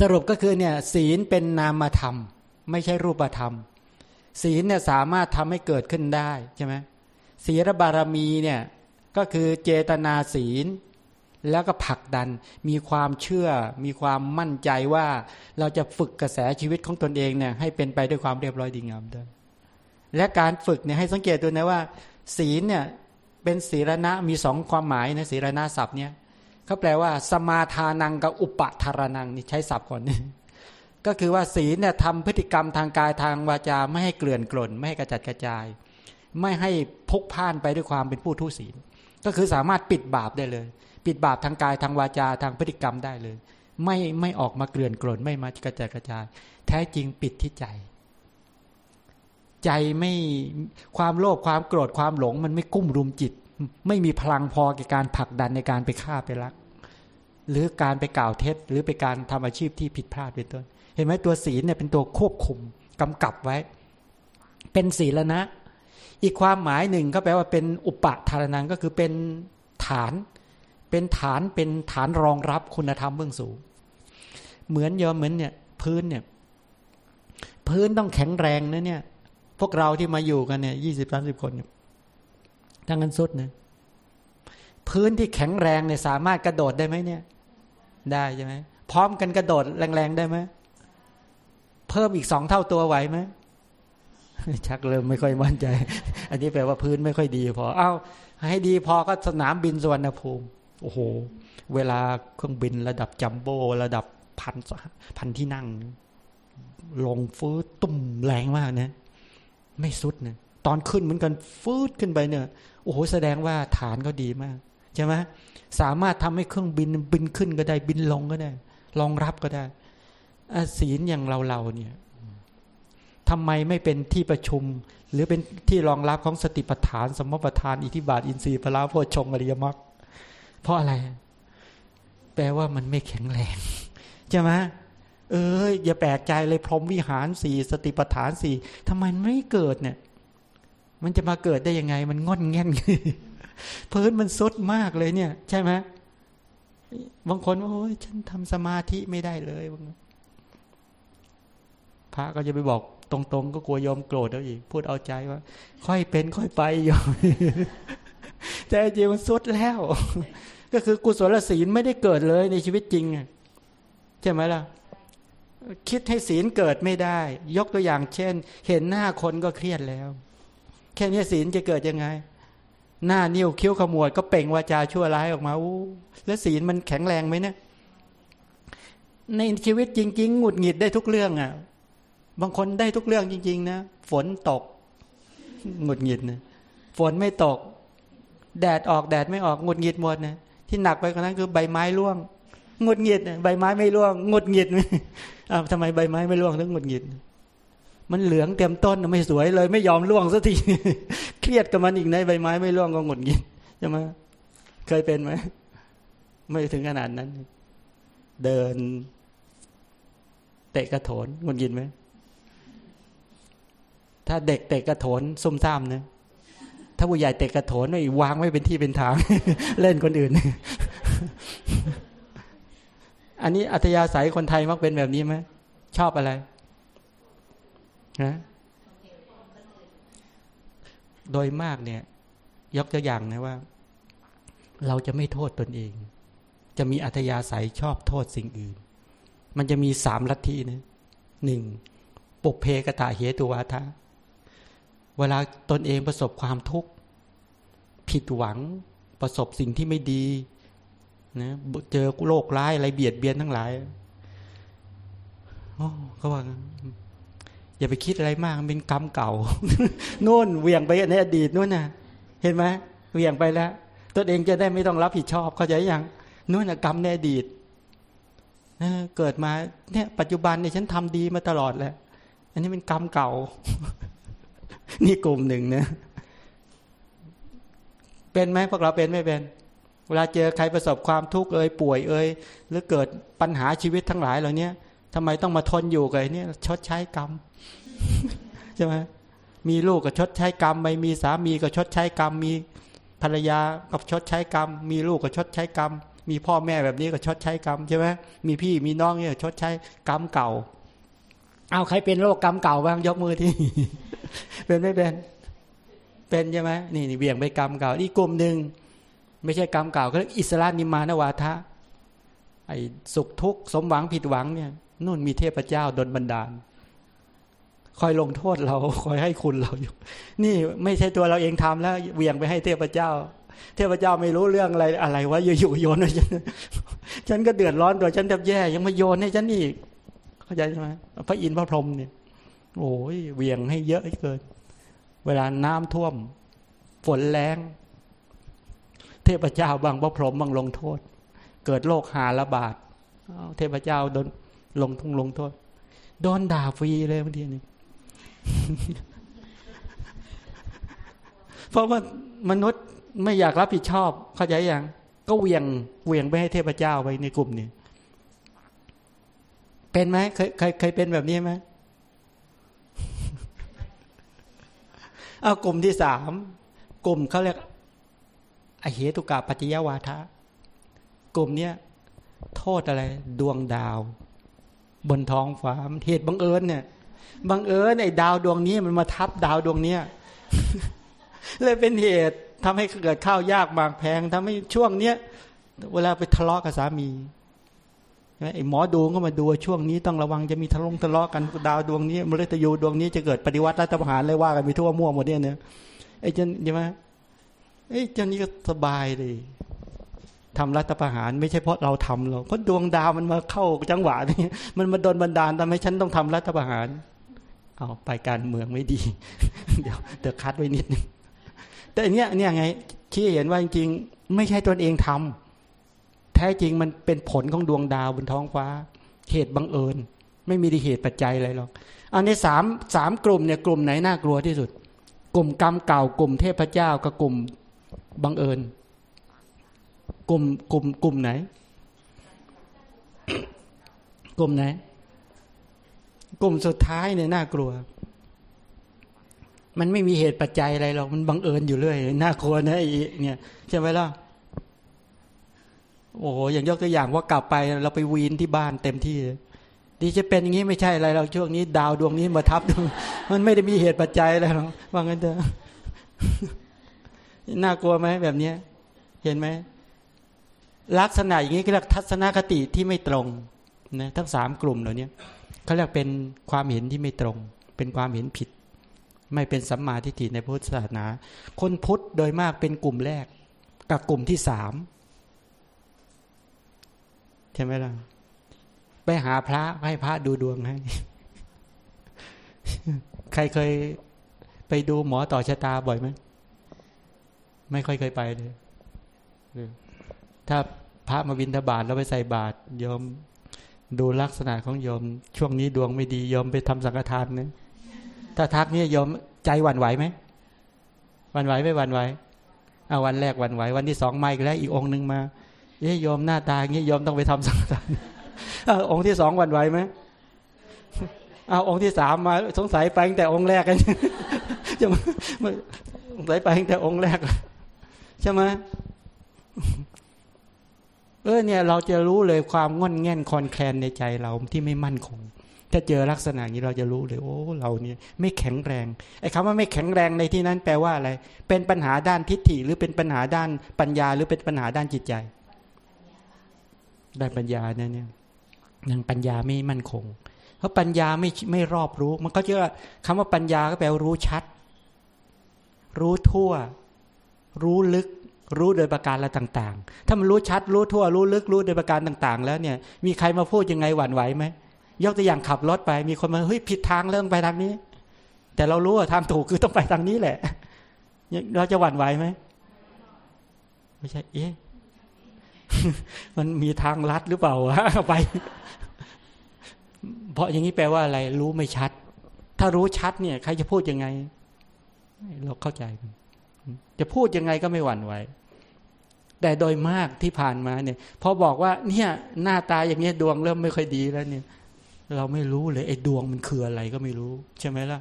สรุปก็คือเนี่ยศีลเป็นนามธรรม ไม่ใช่รูปธรรม ศีลเนี่ยสามารถทำให้เกิดขึ้นได้ใช่ไหมศีลบารมีเนี่ยก็คือเจตนาศีล แล้วก็ผลักดัน มีความเชื่อ มีความมั่นใจว่าเราจะฝึกกระแสชีวิตของตนเองเนี่ยให้เป็นไปด้วยความเรียบร้อยดีงามด้วยและการฝึกเนี่ยให้สังเกตดูนะว่า ศีลเนี่ยเป็นศีรณะมีสองความหมายนะศีรณะศัพท์เนี่ยเขาแปลว่า สมาทานังกับอุปทารนังนี่ใช้ศัพท์ก่อนนี่ก็คือว่าศีลเนี่ยทำพฤติกรรมทางกายทางวาจาไม่ให้เกลื่อนกล่น ไม่ให้กระจัดกระจาย ไม่ให้พกพ่านไปด้วยความเป็นผู้ทุศีล ก็คือสามารถปิดบาปได้เลย ปิดบาปทางกายทางวาจาทางพฤติกรรมได้เลย ไม่ไม่ออกมาเกลื่อนกลนไม่มากระจายกระจาย แท้จริงปิดที่ใจ ใจไม่ความโลภความโกรธความหลง มันไม่กุ้มรุมจิต ไม่มีพลังพอแก่การผลักดันในการไปฆ่าไปรัก หรือการไปกล่าวเท็จ หรือไปการทำอาชีพที่ผิดพลาดเป็นต้น เห็นไหมตัวศีลเนี่ยเป็นตัวควบคุมกำกับไว้ เป็นศีลนะอีกความหมายหนึ่งก็แปลว่าเป็นอุปทารนังก็คือเป็นฐาน เป็นฐานเป็นฐานรองรับคุณธรรมเบื้องสูง เหมือนยอมเหมือนเนี่ย พื้นเนี่ย พื้นต้องแข็งแรงนะเนี่ย พวกเราที่มาอยู่กันเนี่ยยี่สิบสามสิบคนทั้งนั้นสุดเนี่ยพื้นที่แข็งแรงเนี่ยสามารถกระโดดได้ไหมเนี่ย ได้ใช่ไหมพร้อมกันกระโดดแรงๆได้ไหมเพิ่มอีกสองเท่าตัวไหวไหมชักเริ่มไม่ค่อยมั่นใจ อันนี้แปลว่าพื้นไม่ค่อยดีพอ เอ้า ให้ดีพอก็สนามบินสุวรรณภูมิ โอ้โห เวลาเครื่องบินระดับจัมโบ้ระดับพันพันที่นั่ง ลงฟื้นตุ่มแรงมากนะ ไม่สุดนะตอนขึ้นเหมือนกันฟื้นขึ้นไปเนี่ย โอ้โห แสดงว่าฐานก็ดีมากใช่ไหมสามารถทำให้เครื่องบินบินขึ้นก็ได้บินลงก็ได้รองรับก็ได้ศีลอย่างเราเราเนี่ยทำไมไม่เป็นที่ประชุม หรือเป็นที่รองรับของสติปัฏฐาน สมมติปัฏฐาน อิทิบาท อินทรีย์พระโพชงอริยมรรค เพราะอะไร แปลว่ามันไม่แข็งแรงใช่ไหมเอออย่าแปลกใจเลยพรหมวิหารสี่สติปัฏฐานสี่ทำไมไม่เกิดเนี่ย มันจะมาเกิดได้ยังไง มันงอนแง่นพื้นมันซุดมากเลยเนี่ย ใช่ไหมบางคนว่าโอ้ยฉันทำสมาธิไม่ได้เลยพระก็จะไปบอกตรงๆ ก็กลัวยอมโกรธแล้วอีก พูดเอาใจว่า ค่อยเป็นค่อยไปยอมแต่จริงมันสุดแล้ว ก็คือกุศลศีลไม่ได้เกิดเลยในชีวิตจริงใช่ไหมล่ะคิดให้ศีลเกิดไม่ได้ ยกตัวอย่างเช่น เห็นหน้าคนก็เครียดแล้ว แค่นี้ศีลจะเกิดยังไง หน้านิ้วคิ้วขมวดก็เป่งวาจาชั่วร้ายออกมาอู้แล้วศีลมันแข็งแรงไหมเนี่ยในชีวิตจริง ๆ หงุดหงิดได้ทุกเรื่องอะ บางคนได้ทุกเรื่องจริง ๆ นะ ฝนตก หงุดหงิดนะ ฝนไม่ตก แดดออกแดดไม่ออก หงุดหงิดหมดนะ ที่หนักไปกว่านั้นคือใบไม้ร่วงงดหงิดใบไม้ไม่ร่วงงดหงิดอ้าวทำไมใบไม้ไม่ร่วงถึงงดหงิดมันเหลืองเต็มต้นไม่สวยเลย ไม่ยอมร่วงสักทีเครียดกับมันอีกในใบไม้ไม่ร่วงก็งดหงิดใช่ไหมเคยเป็นไหมไม่ถึงขนาดนั้น เดิน เตะกระโถนงดหงิดไหมถ้าเด็กเตะกระโถนซุ่มซ่ามเนะถ้าผู้ใหญ่เตะกระโถนวางไม่เป็นที่เป็นทาง เล่นคนอื่น อันนี้อัธยาศัยคนไทยมักเป็นแบบนี้ไหมชอบอะไรนะโดยมากเนี่ย ยกตัวอย่างนะว่า เราจะไม่โทษตนเอง จะมีอัธยาศัยชอบโทษสิ่งอื่น มันจะมีสามลัทธินะหนึ่งปุเพกตาเหตุวาทะเวลาตนเองประสบความทุกข์ ผิดหวังประสบสิ่งที่ไม่ดีนะเจอโรคร้ายอะไรเบียดเบียนทั้งหลายเขาว่าอย่าไปคิดอะไรมากเป็นกรรมเก่าโน่นเวียงไปในอดีตนู่นน่ะ เห็นไหมเวียงไปแล้วตัวเองจะได้ไม่ต้องรับผิดชอบเข้าใจยังนู่นน่ะกรรมในอดีตเกิดมาเนี่ยปัจจุบันเนี่ยฉันทำดีมาตลอดแหละอันนี้เป็นกรรมเก่า นี่กลุ่มหนึ่งนะ เป็นไหมพวกเราเป็นไม่เป็น เวลาเจอใครประสบความทุกข์เอ่ยป่วยเอ่ยหรือเกิดปัญหาชีวิตทั้งหลายเหล่านี้ทำไมต้องมาทนอยู่กับเนี่ยชดใช้กรรมใช่ไหมมีลูกก็ชดใช้กรรมไม่มีสามีก็ชดใช้กรรม มีภรรยาก็ชดใช้กรรม มีลูกก็ชดใช้กรรม มีพ่อแม่แบบนี้ก็ชดใช้กรรมใช่ไหมมีพี่มีน้องเนี่ยชดใช้กรรมเก่า เอาใครเป็นโรคกรรมเก่าบ้างยกมือที่เป็นไม่เป็น เป็นใช่ไหมนี่นี่เบี่ยงไปกรรมเก่าอีกกลุ่มหนึ่งไม่ใช่กรรมเก่าก็เรียกอิสระนิมานวาทะไอ้สุขทุกข์สมหวังผิดหวังเนี่ยนู่นมีเทพเจ้าดนบันดาล คอยลงโทษเราคอยให้คุณเราอยู่ นี่ไม่ใช่ตัวเราเองทำแล้วเวียงไปให้เทพเจ้า เทพเจ้าไม่รู้เรื่องอะไรอะไรวะอยู่ๆโยนฉันฉันก็เดือดร้อนตัวฉันแทบแย่ ยังมาโยนให้ฉันอีกเข้าใจใช่ไหมพระอินทร์พระพรหมเนี่ยโอ้ยเวียงให้เยอะเกิน เวลาน้ำท่วม ฝนแรงเทพเจ้าบางพระพรหมบางลงโทษ เกิดโรคหาระบาดเทพเจ้าโดนลงทุงลงโทษโดนด่าฟรีเลยบางทีนี่เพราะว่ามนุษย์ไม่อยากรับผิดชอบ เข้าใจยังก็เวียงเวียงไปให้เทพเจ้าไปในกลุ่มนี้เป็นไหมเคยเคยเคยเป็นแบบนี้ไหม เอากลุ่มที่สามกลุ่มเขาเรียกอเหตุกาปัจจยวาทะกลุ่มเนี้ยโทษอะไร ดวงดาว บนท้องฟ้าเหตุบังเอิญเนี่ยบังเอิญไอ้ดาวดวงนี้มันมาทับดาวดวงเนี้ยเลยเป็นเหตุทำให้เกิดข้าวยากบางแพงทำให้ช่วงเนี้ยเวลาไปทะเลาะกับสามี ไอ้หมอดูก็มาดูช่วงนี้ต้องระวังจะมีทะลงทะเลาะกันดาวดวงนี้มฤตยูดวงนี้จะเกิดปฏิวัติรัฐประหารเลยว่ากันไปทั่วมั่วหมดเนี่ยเนี่ยไอ้เจนใช่ไหมไอ้เจนนี้ก็สบายเลยทำรัฐประหารไม่ใช่เพราะเราทำหรอกเพราะดวงดาวมันมาเข้าจังหวะนี้มันมาโดนบันดาลทำให้ฉันต้องทำรัฐประหาร เอาไปการเมืองไม่ดี เดี๋ยวเดี๋ยวคัดไว้นิดนึงแต่อันเนี้ยเนี่ยไงชี้เห็นว่าจริงๆไม่ใช่ตนเองทำ แท้จริงมันเป็นผลของดวงดาวบนท้องฟ้า เหตุบังเอิญ ไม่มีเหตุปัจจัยอะไรหรอกอันในสามสามกลุ่มเนี่ยกลุ่มไหนน่ากลัวที่สุด กลุ่มกรรมเก่ากลุ่มเทพเจ้ากับกลุ่มบังเอิญ กลุ่มกลุ่มกลุ่มไหน กลุ่มไหน กลุ่มสุดท้ายเนี่ยน่ากลัว มันไม่มีเหตุปัจจัยอะไรหรอกมันบังเอิญอยู่เรื่อยน่ากลัวนะไอ้เนี่ยใช่ไหมล่ะ โอ้โหอย่างยกตัวอย่างว่ากลับไปเราไปวีนที่บ้านเต็มที่ดีจะเป็นอย่างนี้ไม่ใช่อะไรเราช่วงนี้ ดาวดวงนี้มาทับมันไม่ได้มีเหตุปัจจัยอะไรหรอกว่างั้นเถอะน่ากลัวไหมแบบเนี้ย เห็นไหมลักษณะอย่างนี้เรียกทัศนคติที่ไม่ตรงนะทั้งสามกลุ่มเหล่านี้เขาเรียกเป็นความเห็นที่ไม่ตรง เป็นความเห็นผิด ไม่เป็นสัมมาทิฏฐิในพุทธศาสนา คนพุทธโดยมากเป็นกลุ่มแรก กับกลุ่มที่สาม ใช่ไหมล่ะ ไปหาพระให้พระดูดวงให้ ใครเคยไปดูหมอต่อชะตาบ่อยไหมไม่ค่อยเคยไปเลยถ้าพระมาบินทบาทแล้วไปใส่บาตรยอมดูลักษณะของยอมช่วงนี้ดวงไม่ดียอมไปทำสังฆทานนะถ้าทักเนี่ยยอมใจหวั่นไหวไหมหวั่นไหวไม่หวั่นไหวเอาวันแรกหวั่นไหว วันที่สองมาอีกแล้วอีกองหนึ่งมา เอ๊ยยอมหน้าตาอย่างนี้ยอมต้องไปทำสังฆทานองค์ที่สองวันไหวไหมเอาองค์ที่สามมา สงสัยไปตั้งแต่องค์แรกกันจะมาสงสัยไปตั้งแต่องค์แรกใช่ไหมเออเนี่ย เราจะรู้เลยความง่อนแง่นคอนแคลนในใจเราที่ไม่มั่นคง ถ้าเจอลักษณะนี้เราจะรู้เลย โอ้ เราเนี่ยไม่แข็งแรงไอ้คำว่าไม่แข็งแรงในที่นั้นแปลว่าอะไร เป็นปัญหาด้านทิฏฐิหรือเป็นปัญหาด้านปัญญา หรือเป็นปัญหาด้านจิตใจ ได้ปัญญาเนี่ยเนี่ยยังปัญญาไม่มั่นคง เพราะปัญญาไม่ไม่รอบรู้ มันก็เชื่อคำว่าปัญญาก็แปลว่ารู้ชัด รู้ทั่ว รู้ลึก รู้โดยประการละต่าง ๆ ถ้ามันรู้ชัด รู้ทั่ว รู้ลึก รู้โดยประการต่าง ๆ แล้วเนี่ย มีใครมาพูดยังไงหวั่นไหวไหมยกตัวอย่างขับรถไป มีคนมาเฮ้ยผิดทางเรื่องไปทางนี้ แต่เรารู้ว่าทางถูกคือต้องไปทางนี้แหละเราจะหวั่นไหวไหมไม่ใช่ เอ๊ะ มันมีทางลัดหรือเปล่าวะไป เพราะอย่างนี้แปลว่าอะไร รู้ไม่ชัด ถ้ารู้ชัดเนี่ย ใครจะพูดยังไง เราเข้าใจ จะพูดยังไงก็ไม่หวั่นไหวแต่โดยมากที่ผ่านมาเนี่ย พอบอกว่า เนี่ย หน้าตาอย่างเงี้ยดวงเริ่มไม่ค่อยดีแล้วเนี่ย เราไม่รู้เลยไอ้ดวงมันคืออะไรก็ไม่รู้ ใช่ไหมล่ะ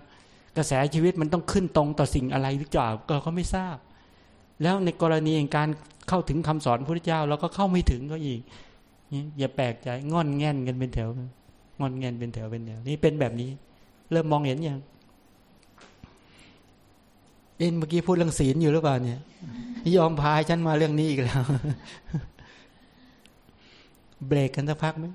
กระแสชีวิตมันต้องขึ้นตรงต่อสิ่งอะไรหรือเปล่าก็เขาไม่ทราบ แล้วในกรณีการ เข้าถึงคำสอนพระพุทธเจ้าเราก็เข้าไม่ถึงก็อีกอย่าแปลกใจงอนแง่นกันเป็นแถวงอนแง่นเป็นแถวเป็นแถวนี่เป็นแบบนี้ เริ่มมองเห็นยังเอ็นเมื่อกี้พูดเรื่องศีลอยู่หรือเปล่าเนี่ยยอมพายฉันมาเรื่องนี้อีกแล้ว เบรกกันสักพักไหม